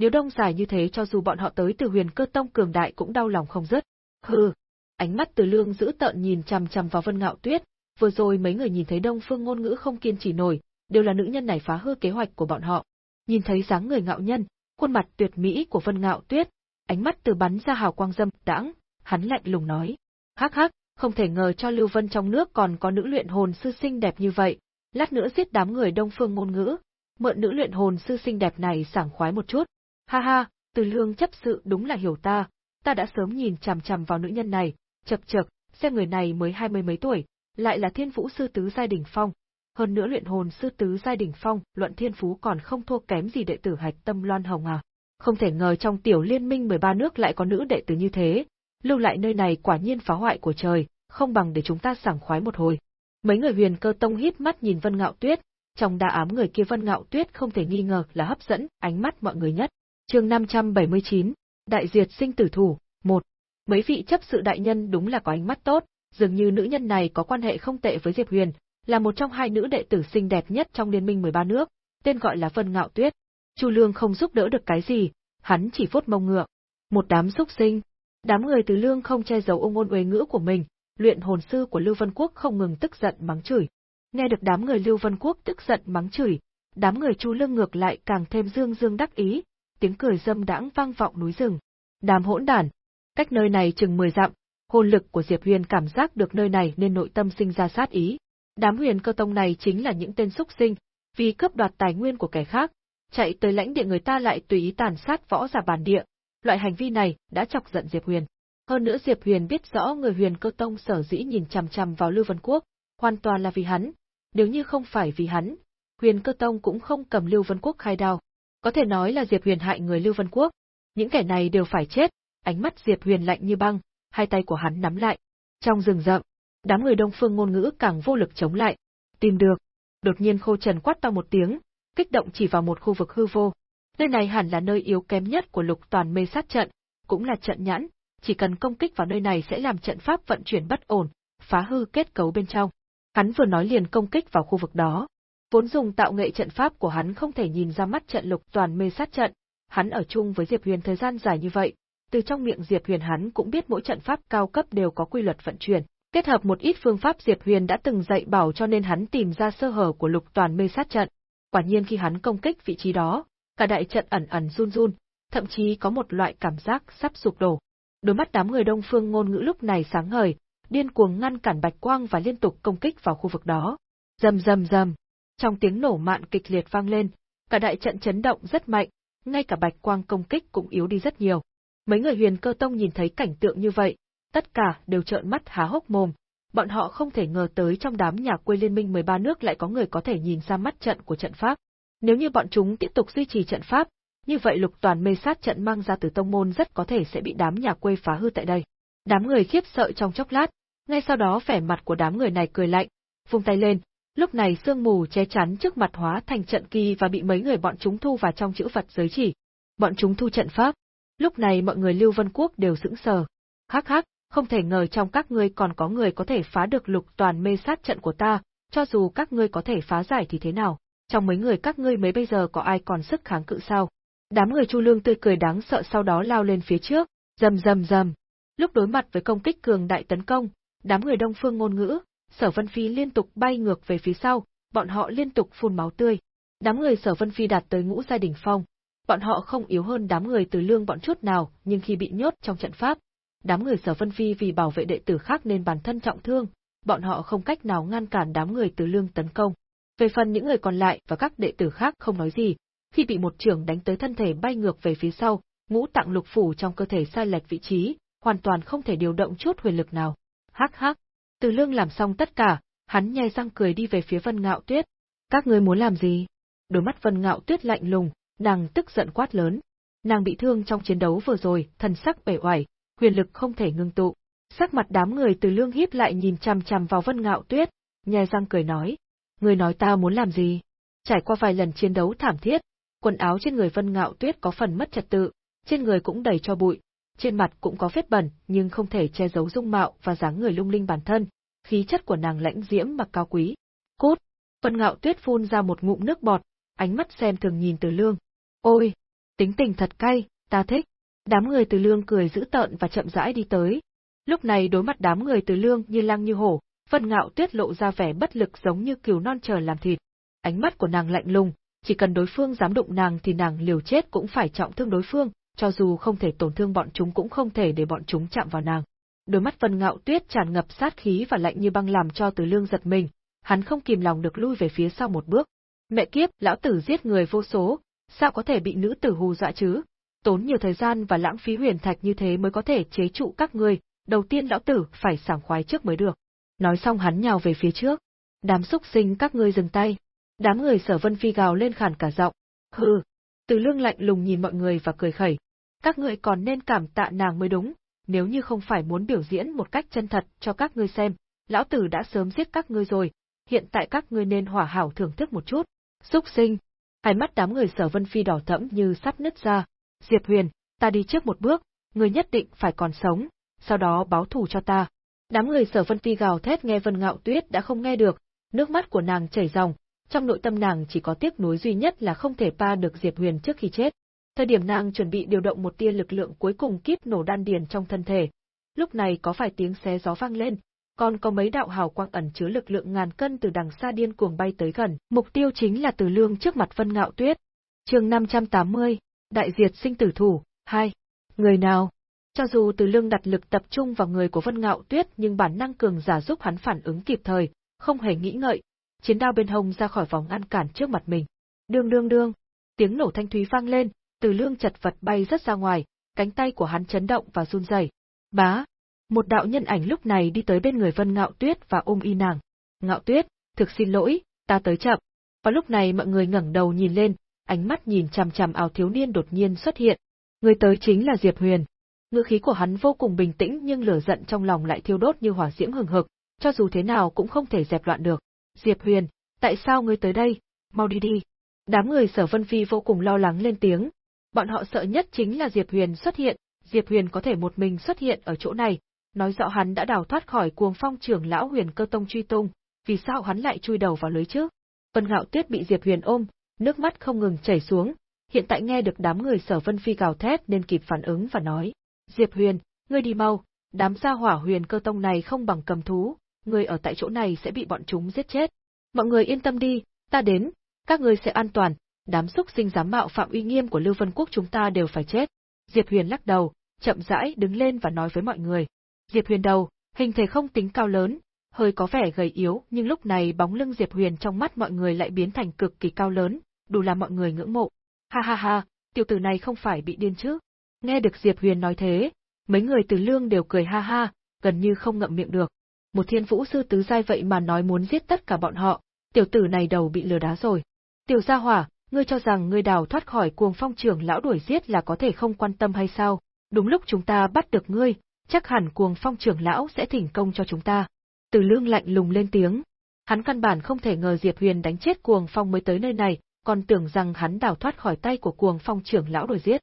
Nếu đông dài như thế cho dù bọn họ tới từ huyền cơ tông cường đại cũng đau lòng không dứt. Hừ, ánh mắt từ lương giữ tợn nhìn chằm chằm vào vân ngạo tuyết, vừa rồi mấy người nhìn thấy đông phương ngôn ngữ không kiên trì nổi, đều là nữ nhân này phá hư kế hoạch của bọn họ. Nhìn thấy dáng người ngạo nhân, khuôn mặt tuyệt mỹ của Vân Ngạo Tuyết, ánh mắt từ bắn ra hào quang dâm đãng, hắn lạnh lùng nói: "Hắc hắc, không thể ngờ cho Lưu Vân trong nước còn có nữ luyện hồn sư xinh đẹp như vậy, lát nữa giết đám người Đông Phương ngôn ngữ, mượn nữ luyện hồn sư xinh đẹp này sảng khoái một chút." Ha ha, Từ Lương chấp sự đúng là hiểu ta, ta đã sớm nhìn chằm chằm vào nữ nhân này, chập chập. xem người này mới hai mươi mấy tuổi, lại là Thiên Vũ sư tứ giai đỉnh phong, hơn nữa luyện hồn sư tứ giai đỉnh phong, luận thiên phú còn không thua kém gì đệ tử Hạch Tâm Loan Hồng à. Không thể ngờ trong tiểu liên minh 13 nước lại có nữ đệ tử như thế, lưu lại nơi này quả nhiên phá hoại của trời, không bằng để chúng ta sảng khoái một hồi. Mấy người huyền cơ tông hít mắt nhìn Vân Ngạo Tuyết, trong đa ám người kia Vân Ngạo Tuyết không thể nghi ngờ là hấp dẫn ánh mắt mọi người nhất. Chương 579, Đại diệt sinh tử thủ, 1. Mấy vị chấp sự đại nhân đúng là có ánh mắt tốt, dường như nữ nhân này có quan hệ không tệ với Diệp Huyền, là một trong hai nữ đệ tử xinh đẹp nhất trong liên minh 13 nước, tên gọi là Vân Ngạo Tuyết. Chu Lương không giúp đỡ được cái gì, hắn chỉ phốt mông ngựa. Một đám xúc sinh. Đám người từ Lương không che giấu ung ôn uế ngữ của mình, luyện hồn sư của Lưu Vân Quốc không ngừng tức giận mắng chửi. Nghe được đám người Lưu Vân Quốc tức giận mắng chửi, đám người Chu Lương ngược lại càng thêm dương dương đắc ý, tiếng cười dâm đãng vang vọng núi rừng. Đám hỗn đản, cách nơi này chừng 10 dặm, hồn lực của Diệp Huyền cảm giác được nơi này nên nội tâm sinh ra sát ý. Đám huyền cơ tông này chính là những tên xúc sinh, vì cướp đoạt tài nguyên của kẻ khác, chạy tới lãnh địa người ta lại tùy ý tàn sát võ giả bản địa. Loại hành vi này đã chọc giận Diệp Huyền. Hơn nữa Diệp Huyền biết rõ người huyền cơ tông sở dĩ nhìn chằm chằm vào Lưu Vân Quốc, hoàn toàn là vì hắn. Nếu như không phải vì hắn, huyền cơ tông cũng không cầm Lưu Vân Quốc khai đao. Có thể nói là Diệp Huyền hại người Lưu Vân Quốc. Những kẻ này đều phải chết, ánh mắt Diệp Huyền lạnh như băng, hai tay của hắn nắm lại. Trong rừng rậm, đám người đông phương ngôn ngữ càng vô lực chống lại. Tìm được. Đột nhiên khô trần quát to một tiếng, kích động chỉ vào một khu vực hư vô. Nơi này hẳn là nơi yếu kém nhất của lục toàn mê sát trận, cũng là trận nhãn, chỉ cần công kích vào nơi này sẽ làm trận pháp vận chuyển bất ổn, phá hư kết cấu bên trong. Hắn vừa nói liền công kích vào khu vực đó. Vốn dùng tạo nghệ trận pháp của hắn không thể nhìn ra mắt trận lục toàn mê sát trận, hắn ở chung với Diệp Huyền thời gian dài như vậy, từ trong miệng Diệp Huyền hắn cũng biết mỗi trận pháp cao cấp đều có quy luật vận chuyển, Kết hợp một ít phương pháp Diệp Huyền đã từng dạy bảo cho nên hắn tìm ra sơ hở của lục toàn mê sát trận. Quả nhiên khi hắn công kích vị trí đó, cả đại trận ẩn ẩn run run, thậm chí có một loại cảm giác sắp sụp đổ. Đôi mắt đám người đông phương ngôn ngữ lúc này sáng ngời, điên cuồng ngăn cản bạch quang và liên tục công kích vào khu vực đó. Rầm rầm rầm, trong tiếng nổ mạn kịch liệt vang lên, cả đại trận chấn động rất mạnh, ngay cả bạch quang công kích cũng yếu đi rất nhiều. Mấy người huyền cơ tông nhìn thấy cảnh tượng như vậy, tất cả đều trợn mắt há hốc mồm. Bọn họ không thể ngờ tới trong đám nhà quê liên minh 13 nước lại có người có thể nhìn ra mắt trận của trận pháp. Nếu như bọn chúng tiếp tục duy trì trận pháp, như vậy lục toàn mê sát trận mang ra từ tông môn rất có thể sẽ bị đám nhà quê phá hư tại đây. Đám người khiếp sợ trong chốc lát, ngay sau đó vẻ mặt của đám người này cười lạnh, vung tay lên, lúc này sương mù che chắn trước mặt hóa thành trận kỳ và bị mấy người bọn chúng thu vào trong chữ vật giới chỉ. Bọn chúng thu trận pháp. Lúc này mọi người Lưu Vân Quốc đều sững sờ. Hắc hắc, không thể ngờ trong các ngươi còn có người có thể phá được lục toàn mê sát trận của ta, cho dù các ngươi có thể phá giải thì thế nào, trong mấy người các ngươi mấy bây giờ có ai còn sức kháng cự sao? Đám người Chu Lương tươi cười đáng sợ sau đó lao lên phía trước, rầm rầm rầm. Lúc đối mặt với công kích cường đại tấn công, đám người Đông Phương ngôn ngữ, Sở Vân Phi liên tục bay ngược về phía sau, bọn họ liên tục phun máu tươi. Đám người Sở Vân Phi đạt tới ngũ giai đỉnh phong, bọn họ không yếu hơn đám người Từ Lương bọn chút nào, nhưng khi bị nhốt trong trận pháp, đám người Sở Vân Phi vì bảo vệ đệ tử khác nên bản thân trọng thương, bọn họ không cách nào ngăn cản đám người Từ Lương tấn công. Về phần những người còn lại và các đệ tử khác không nói gì, khi bị một trường đánh tới thân thể bay ngược về phía sau, ngũ tạng lục phủ trong cơ thể sai lệch vị trí, hoàn toàn không thể điều động chút huyền lực nào. Hắc hắc, từ lương làm xong tất cả, hắn nhai răng cười đi về phía Vân Ngạo Tuyết. Các ngươi muốn làm gì? Đôi mắt Vân Ngạo Tuyết lạnh lùng, nàng tức giận quát lớn. Nàng bị thương trong chiến đấu vừa rồi, thần sắc bể oải, huyền lực không thể ngưng tụ. Sắc mặt đám người từ lương híp lại nhìn chằm chằm vào Vân Ngạo Tuyết, nhai răng cười nói. Người nói ta muốn làm gì? Trải qua vài lần chiến đấu thảm thiết, quần áo trên người Vân Ngạo Tuyết có phần mất trật tự, trên người cũng đầy cho bụi, trên mặt cũng có vết bẩn, nhưng không thể che giấu dung mạo và dáng người lung linh bản thân, khí chất của nàng lãnh diễm mà cao quý. Cút! Vân Ngạo Tuyết phun ra một ngụm nước bọt, ánh mắt xem thường nhìn Từ Lương. Ôi, tính tình thật cay, ta thích. Đám người Từ Lương cười dữ tợn và chậm rãi đi tới. Lúc này đối mặt đám người Từ Lương như lang như hổ, Vân Ngạo Tuyết lộ ra vẻ bất lực giống như cừu non chờ làm thịt. Ánh mắt của nàng lạnh lùng, chỉ cần đối phương dám đụng nàng thì nàng liều chết cũng phải trọng thương đối phương, cho dù không thể tổn thương bọn chúng cũng không thể để bọn chúng chạm vào nàng. Đôi mắt Vân Ngạo Tuyết tràn ngập sát khí và lạnh như băng làm cho Từ Lương giật mình, hắn không kìm lòng được lui về phía sau một bước. Mẹ kiếp, lão tử giết người vô số, sao có thể bị nữ tử hù dọa chứ? Tốn nhiều thời gian và lãng phí huyền thạch như thế mới có thể chế trụ các ngươi, đầu tiên lão tử phải sảng khoái trước mới được. Nói xong hắn nhào về phía trước. Đám xúc sinh các ngươi dừng tay. Đám người sở vân phi gào lên khản cả giọng. Hừ. Từ lương lạnh lùng nhìn mọi người và cười khẩy. Các ngươi còn nên cảm tạ nàng mới đúng, nếu như không phải muốn biểu diễn một cách chân thật cho các ngươi xem, lão tử đã sớm giết các ngươi rồi, hiện tại các ngươi nên hỏa hảo thưởng thức một chút. Xúc sinh. Hai mắt đám người sở vân phi đỏ thẫm như sắp nứt ra. Diệp Huyền, ta đi trước một bước, ngươi nhất định phải còn sống, sau đó báo thù cho ta. Đám người sở vân phi gào thét nghe Vân Ngạo Tuyết đã không nghe được, nước mắt của nàng chảy ròng, trong nội tâm nàng chỉ có tiếc nuối duy nhất là không thể pa được Diệp Huyền trước khi chết. Thời điểm nàng chuẩn bị điều động một tia lực lượng cuối cùng kíp nổ đan điền trong thân thể. Lúc này có vài tiếng xé gió vang lên, còn có mấy đạo hào quang ẩn chứa lực lượng ngàn cân từ đằng xa điên cuồng bay tới gần, mục tiêu chính là Từ Lương trước mặt Vân Ngạo Tuyết. Chương 580, Đại diệt sinh tử thủ 2. Người nào? Cho dù Từ Lương đặt lực tập trung vào người của Vân Ngạo Tuyết, nhưng bản năng cường giả giúp hắn phản ứng kịp thời, không hề nghĩ ngợi, chiến đao bên hông ra khỏi vòng ngăn cản trước mặt mình. Đương đương đương, tiếng nổ thanh thúy vang lên, từ lương chật vật bay rất ra ngoài, cánh tay của hắn chấn động và run rẩy. Bá, một đạo nhân ảnh lúc này đi tới bên người Vân Ngạo Tuyết và ôm y nàng. Ngạo Tuyết, thực xin lỗi, ta tới chậm. Và lúc này mọi người ngẩng đầu nhìn lên, ánh mắt nhìn chằm chằm áo thiếu niên đột nhiên xuất hiện. Người tới chính là Diệp Huyền. Ngữ khí của hắn vô cùng bình tĩnh nhưng lửa giận trong lòng lại thiêu đốt như hỏa diễm hừng hực, cho dù thế nào cũng không thể dẹp loạn được. Diệp Huyền, tại sao ngươi tới đây? Mau đi đi. Đám người sở Vân Phi vô cùng lo lắng lên tiếng, Bọn họ sợ nhất chính là Diệp Huyền xuất hiện, Diệp Huyền có thể một mình xuất hiện ở chỗ này, nói rõ hắn đã đào thoát khỏi cuồng phong trưởng lão Huyền Cơ Tông truy tung, vì sao hắn lại chui đầu vào lưới chứ? Vân Ngạo Tuyết bị Diệp Huyền ôm, nước mắt không ngừng chảy xuống, hiện tại nghe được đám người Sở Vân Phi gào thét nên kịp phản ứng và nói: "Diệp Huyền, ngươi đi mau, đám gia hỏa Huyền Cơ Tông này không bằng cầm thú, ngươi ở tại chỗ này sẽ bị bọn chúng giết chết. Mọi người yên tâm đi, ta đến, các ngươi sẽ an toàn, đám xúc sinh dám mạo phạm uy nghiêm của Lưu Vân Quốc chúng ta đều phải chết. Diệp Huyền lắc đầu, chậm rãi đứng lên và nói với mọi người. Diệp Huyền đầu, Hình thể không tính cao lớn, hơi có vẻ gầy yếu, nhưng lúc này bóng lưng Diệp Huyền trong mắt mọi người lại biến thành cực kỳ cao lớn, đủ làm mọi người ngưỡng mộ. Ha ha ha, tiểu tử này không phải bị điên chứ? Nghe được Diệp Huyền nói thế, mấy người từ lương đều cười ha ha, gần như không ngậm miệng được. Một thiên vũ sư tứ giai vậy mà nói muốn giết tất cả bọn họ, tiểu tử này đầu bị lừa đá rồi. Tiểu gia hỏa, ngươi cho rằng ngươi đào thoát khỏi cuồng phong trưởng lão đuổi giết là có thể không quan tâm hay sao? Đúng lúc chúng ta bắt được ngươi, chắc hẳn cuồng phong trưởng lão sẽ thỉnh công cho chúng ta. Từ lương lạnh lùng lên tiếng. Hắn căn bản không thể ngờ Diệp Huyền đánh chết cuồng phong mới tới nơi này, còn tưởng rằng hắn đào thoát khỏi tay của cuồng phong trưởng lão đuổi giết.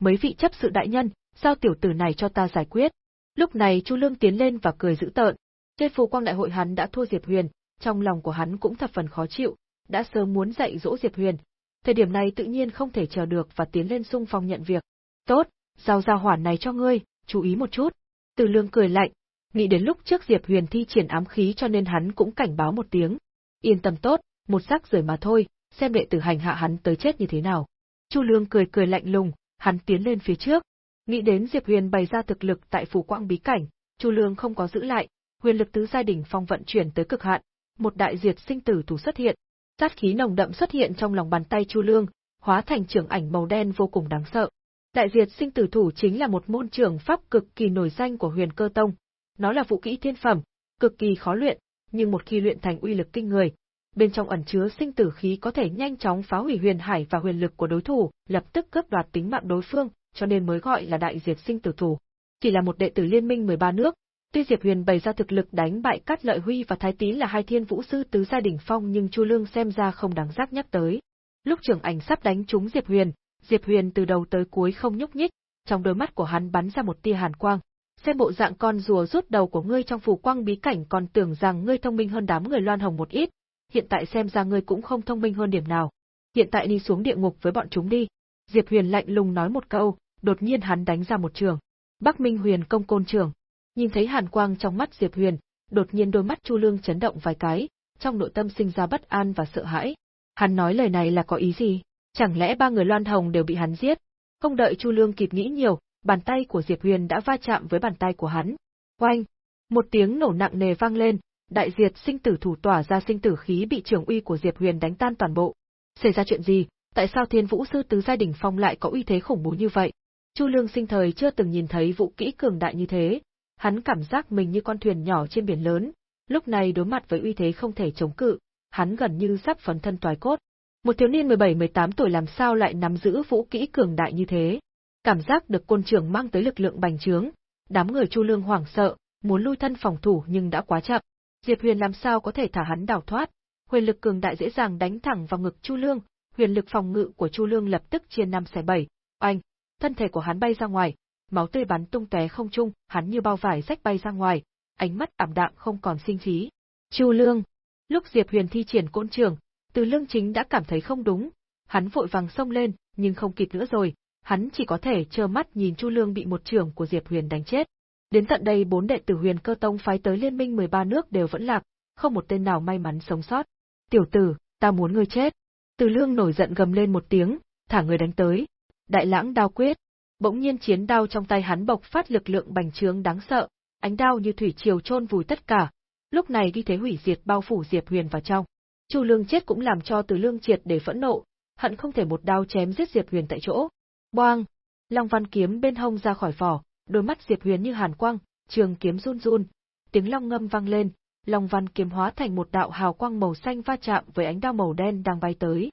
Mấy vị chấp sự đại nhân, sao tiểu tử này cho ta giải quyết? Lúc này Chu Lương tiến lên và cười dữ tợn. Trên phù quang đại hội hắn đã thua Diệp Huyền, trong lòng của hắn cũng thập phần khó chịu, đã sớm muốn dạy dỗ Diệp Huyền. Thời điểm này tự nhiên không thể chờ được và tiến lên xung phong nhận việc. Tốt, giao ra hỏa này cho ngươi, chú ý một chút. Từ lương cười lạnh, nghĩ đến lúc trước Diệp Huyền thi triển ám khí cho nên hắn cũng cảnh báo một tiếng. Yên tâm tốt, một sắc rời mà thôi, xem đệ tử hành hạ hắn tới chết như thế nào. Chu Lương cười cười lạnh lùng, hắn tiến lên phía trước. Nghĩ đến Diệp Huyền bày ra thực lực tại phủ quang bí cảnh, Chu Lương không có giữ lại, huyền lực tứ giai đỉnh phong vận chuyển tới cực hạn, một đại diệt sinh tử thủ xuất hiện. Sát khí nồng đậm xuất hiện trong lòng bàn tay Chu Lương, hóa thành trưởng ảnh màu đen vô cùng đáng sợ. Đại diệt sinh tử thủ chính là một môn trường pháp cực kỳ nổi danh của huyền cơ tông. Nó là vũ kỹ thiên phẩm, cực kỳ khó luyện, nhưng một khi luyện thành uy lực kinh người, bên trong ẩn chứa sinh tử khí có thể nhanh chóng phá hủy huyền hải và huyền lực của đối thủ, lập tức cướp đoạt tính mạng đối phương, cho nên mới gọi là đại diệt sinh tử thủ. Chỉ là một đệ tử liên minh 13 nước, tuy Diệp Huyền bày ra thực lực đánh bại Cát Lợi Huy và Thái Tín là hai thiên vũ sư tứ gia đỉnh phong nhưng Chu Lương xem ra không đáng giác nhắc tới. Lúc trưởng ảnh sắp đánh trúng Diệp Huyền, Diệp Huyền từ đầu tới cuối không nhúc nhích, trong đôi mắt của hắn bắn ra một tia hàn quang. Xem bộ dạng con rùa rút đầu của ngươi trong phủ quang bí cảnh còn tưởng rằng ngươi thông minh hơn đám người loan hồng một ít, hiện tại xem ra ngươi cũng không thông minh hơn điểm nào. Hiện tại đi xuống địa ngục với bọn chúng đi. Diệp Huyền lạnh lùng nói một câu, đột nhiên hắn đánh ra một trường. Bắc Minh Huyền công côn trường. Nhìn thấy hàn quang trong mắt Diệp Huyền, đột nhiên đôi mắt Chu Lương chấn động vài cái, trong nội tâm sinh ra bất an và sợ hãi. Hắn nói lời này là có ý gì? Chẳng lẽ ba người Loan Hồng đều bị hắn giết? Không đợi Chu Lương kịp nghĩ nhiều, bàn tay của Diệp Huyền đã va chạm với bàn tay của hắn. Oanh! Một tiếng nổ nặng nề vang lên, đại diệt sinh tử thủ tỏa ra sinh tử khí bị trưởng uy của Diệp Huyền đánh tan toàn bộ. Xảy ra chuyện gì? Tại sao Thiên Vũ sư tứ gia đỉnh phong lại có uy thế khủng bố như vậy? Chu Lương sinh thời chưa từng nhìn thấy vũ kỹ cường đại như thế, hắn cảm giác mình như con thuyền nhỏ trên biển lớn, lúc này đối mặt với uy thế không thể chống cự, hắn gần như sắp phấn thân toái cốt. Một thiếu niên 17-18 tuổi làm sao lại nắm giữ vũ kỹ cường đại như thế? Cảm giác được côn trưởng mang tới lực lượng bành trướng, đám người Chu Lương hoảng sợ, muốn lui thân phòng thủ nhưng đã quá chậm. Diệp Huyền làm sao có thể thả hắn đào thoát? Huyền lực cường đại dễ dàng đánh thẳng vào ngực Chu Lương, huyền lực phòng ngự của Chu Lương lập tức chia năm xẻ bảy. Oanh, thân thể của hắn bay ra ngoài, máu tươi bắn tung tóe không trung, hắn như bao vải rách bay ra ngoài, ánh mắt ảm đạm không còn sinh khí. Chu Lương, lúc Diệp Huyền thi triển côn trường, Từ Lương chính đã cảm thấy không đúng, hắn vội vàng xông lên, nhưng không kịp nữa rồi, hắn chỉ có thể trơ mắt nhìn Chu Lương bị một trưởng của Diệp Huyền đánh chết. Đến tận đây bốn đệ tử Huyền Cơ Tông phái tới liên minh 13 nước đều vẫn lạc, không một tên nào may mắn sống sót. "Tiểu tử, ta muốn ngươi chết." Từ Lương nổi giận gầm lên một tiếng, thả người đánh tới. Đại lãng đao quyết. Bỗng nhiên chiến đao trong tay hắn bộc phát lực lượng bành trướng đáng sợ, ánh đao như thủy triều chôn vùi tất cả. Lúc này ghi thế hủy diệt bao phủ Diệp Huyền vào trong. Chu Lương chết cũng làm cho Từ Lương triệt để phẫn nộ, hận không thể một đao chém giết Diệp Huyền tại chỗ. Boang! Long văn kiếm bên hông ra khỏi vỏ, đôi mắt Diệp Huyền như hàn quang, trường kiếm run run, tiếng long ngâm vang lên, long văn kiếm hóa thành một đạo hào quang màu xanh va chạm với ánh đao màu đen đang bay tới,